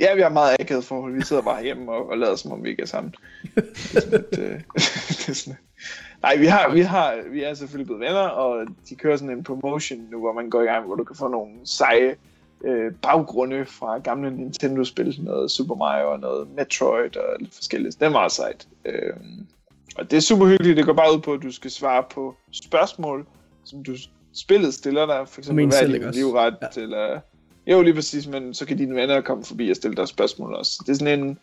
Ja, vi har meget akavet forhold. Vi sidder bare hjemme og, og lader som om vi ikke er sammen. Det er sådan øh, det er sådan, nej, vi, har, vi, har, vi er selvfølgelig blevet venner, og de kører sådan en promotion nu, hvor man går i gang, hvor du kan få nogle seje øh, baggrunde fra gamle Nintendo-spil, noget Super Mario og noget Metroid og lidt forskelligt. Det er meget sejt. Øh, og det er super hyggeligt. Det går bare ud på, at du skal svare på spørgsmål, som du spillet stiller dig. For eksempel, hvad er din livret? Ja. Eller, jo, lige præcis, men så kan dine venner komme forbi og stille dig spørgsmål også. Det er sådan en...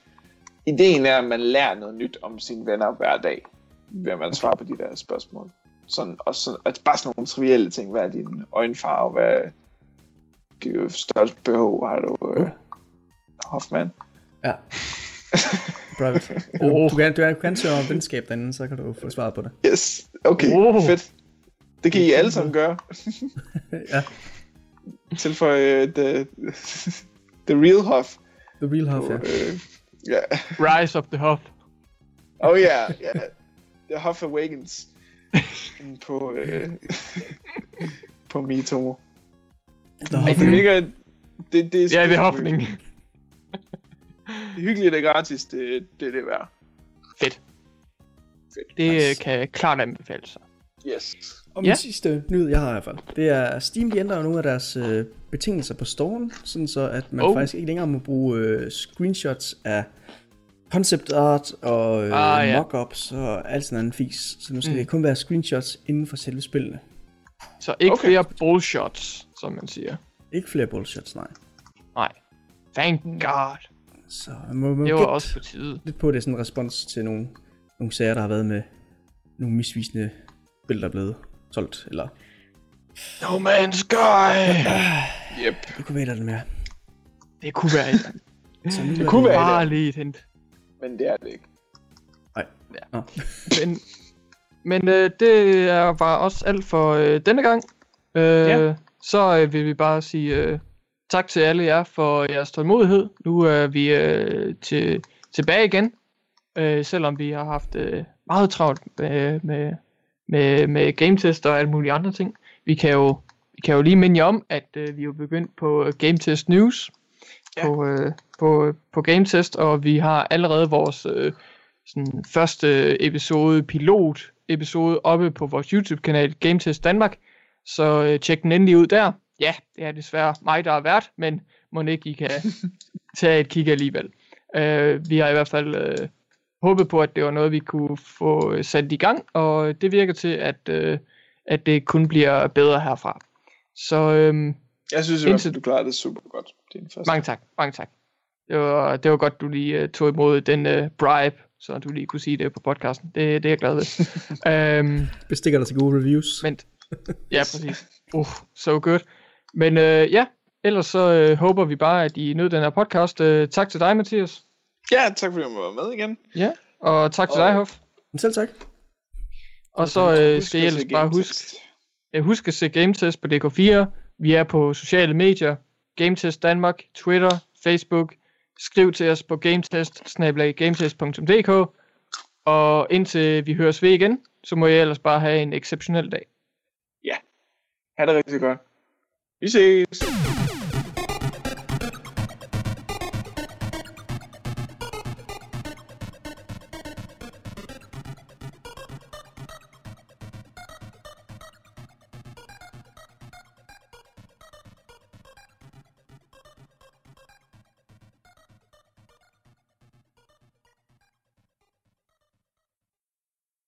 Ideen er, at man lærer noget nyt om sine venner hver dag, ved at man svarer på de der spørgsmål. Sådan, og så, at bare sådan nogle trivielle ting. Hvad er din øjenfarve? Hvad største behov har du? Øh, Hoffman? Ja. Private. Du, Åh. du, kan, du, kan, du kan søge om venskab derinde, så kan du få svaret på det. Yes, okay, Oh. fedt. Det kan I alle sammen gøre. ja, Tilføj uh, the, the real Hoff. The Real Half, ja. Øh, ja. Rise of the Huff. Oh ja, ja. The Huff Awakens. På, øh, på Miitomo. The Ej, Half, det virker... Det, det er Ja, det er hyggeligt. hoffning. Det er hyggeligt, det er gratis, det, det er det værd. Fedt. Fedt. Det Nice. nice. kan klart anbefale sig. Yes. Og min Ja. sidste nyhed, jeg har i hvert fald, det er, Steam de ændrer nogle af deres øh, betingelser på storen, sådan så at man Oh. faktisk ikke længere må bruge øh, screenshots af concept art og øh, Ah, ja. mockups og alt sådan en fis. Så nu skal mm. det kun være screenshots inden for selve spillene. Så ikke Okay. flere bullshots, som man siger. Ikke flere bullshots, nej. Nej. Thank God. Så må, man Det var også på tide. lidt på, det er sådan en respons til nogle, nogle sager, der har været med nogle misvisende spil, der er blevet solgt. Eller No Man's Sky. Yep. det kunne være et mere. Det kunne være et Så Det kunne være. bare lige et hint. Men det er det ikke. Nå. Men, men øh, det er, var også alt for øh, denne gang. Øh, Ja. Så øh, vil vi bare sige øh, tak til alle jer for jeres tålmodighed. Nu er vi øh, til, tilbage igen, øh, selvom vi har haft øh, meget travlt med, med, med, med gametest og alle mulige andre ting. Vi kan jo, vi kan jo lige minde jer om, at øh, vi er jo begyndt på øh, Gametest News Ja. på, øh, på, på Gametest, og vi har allerede vores øh, sådan første episode, pilot episode, oppe på vores YouTube-kanal Gametest Danmark. Så øh, tjek den endelig ud der. Ja, det er desværre mig, der er vært, men må ikke I kan tage et kig alligevel. Øh, vi har i hvert fald øh, håbet på, at det var noget, vi kunne få øh, sat i gang, og det virker til, at, øh, at det kun bliver bedre herfra. Så øh, Jeg synes i Indtil- du klarede det super godt. Det er den første. mange tak, mange tak. Det var, det var godt, du lige uh, tog imod den uh, bribe, så du lige kunne sige det på podcasten. Det, det er jeg glad ved. um, Bestikker dig til gode reviews. men, ja, præcis. Uh, so good. Men uh, ja, ellers så uh, håber vi bare, at I nød den her podcast. Uh, tak til dig, Mathias. Ja, tak fordi du være med igen. Ja. Og tak til Og- dig, Hof. Men selv tak. Og så uh, Husk skal I ellers bare huske, uh, husk at se GameTest på DK4. Vi er på sociale medier. GameTest Danmark, Twitter, Facebook. Skriv til os på gametest gametest.dk Og indtil vi høres ved igen, så må jeg ellers bare have en exceptionel dag. Ja, Ha' det rigtig godt. Vi ses.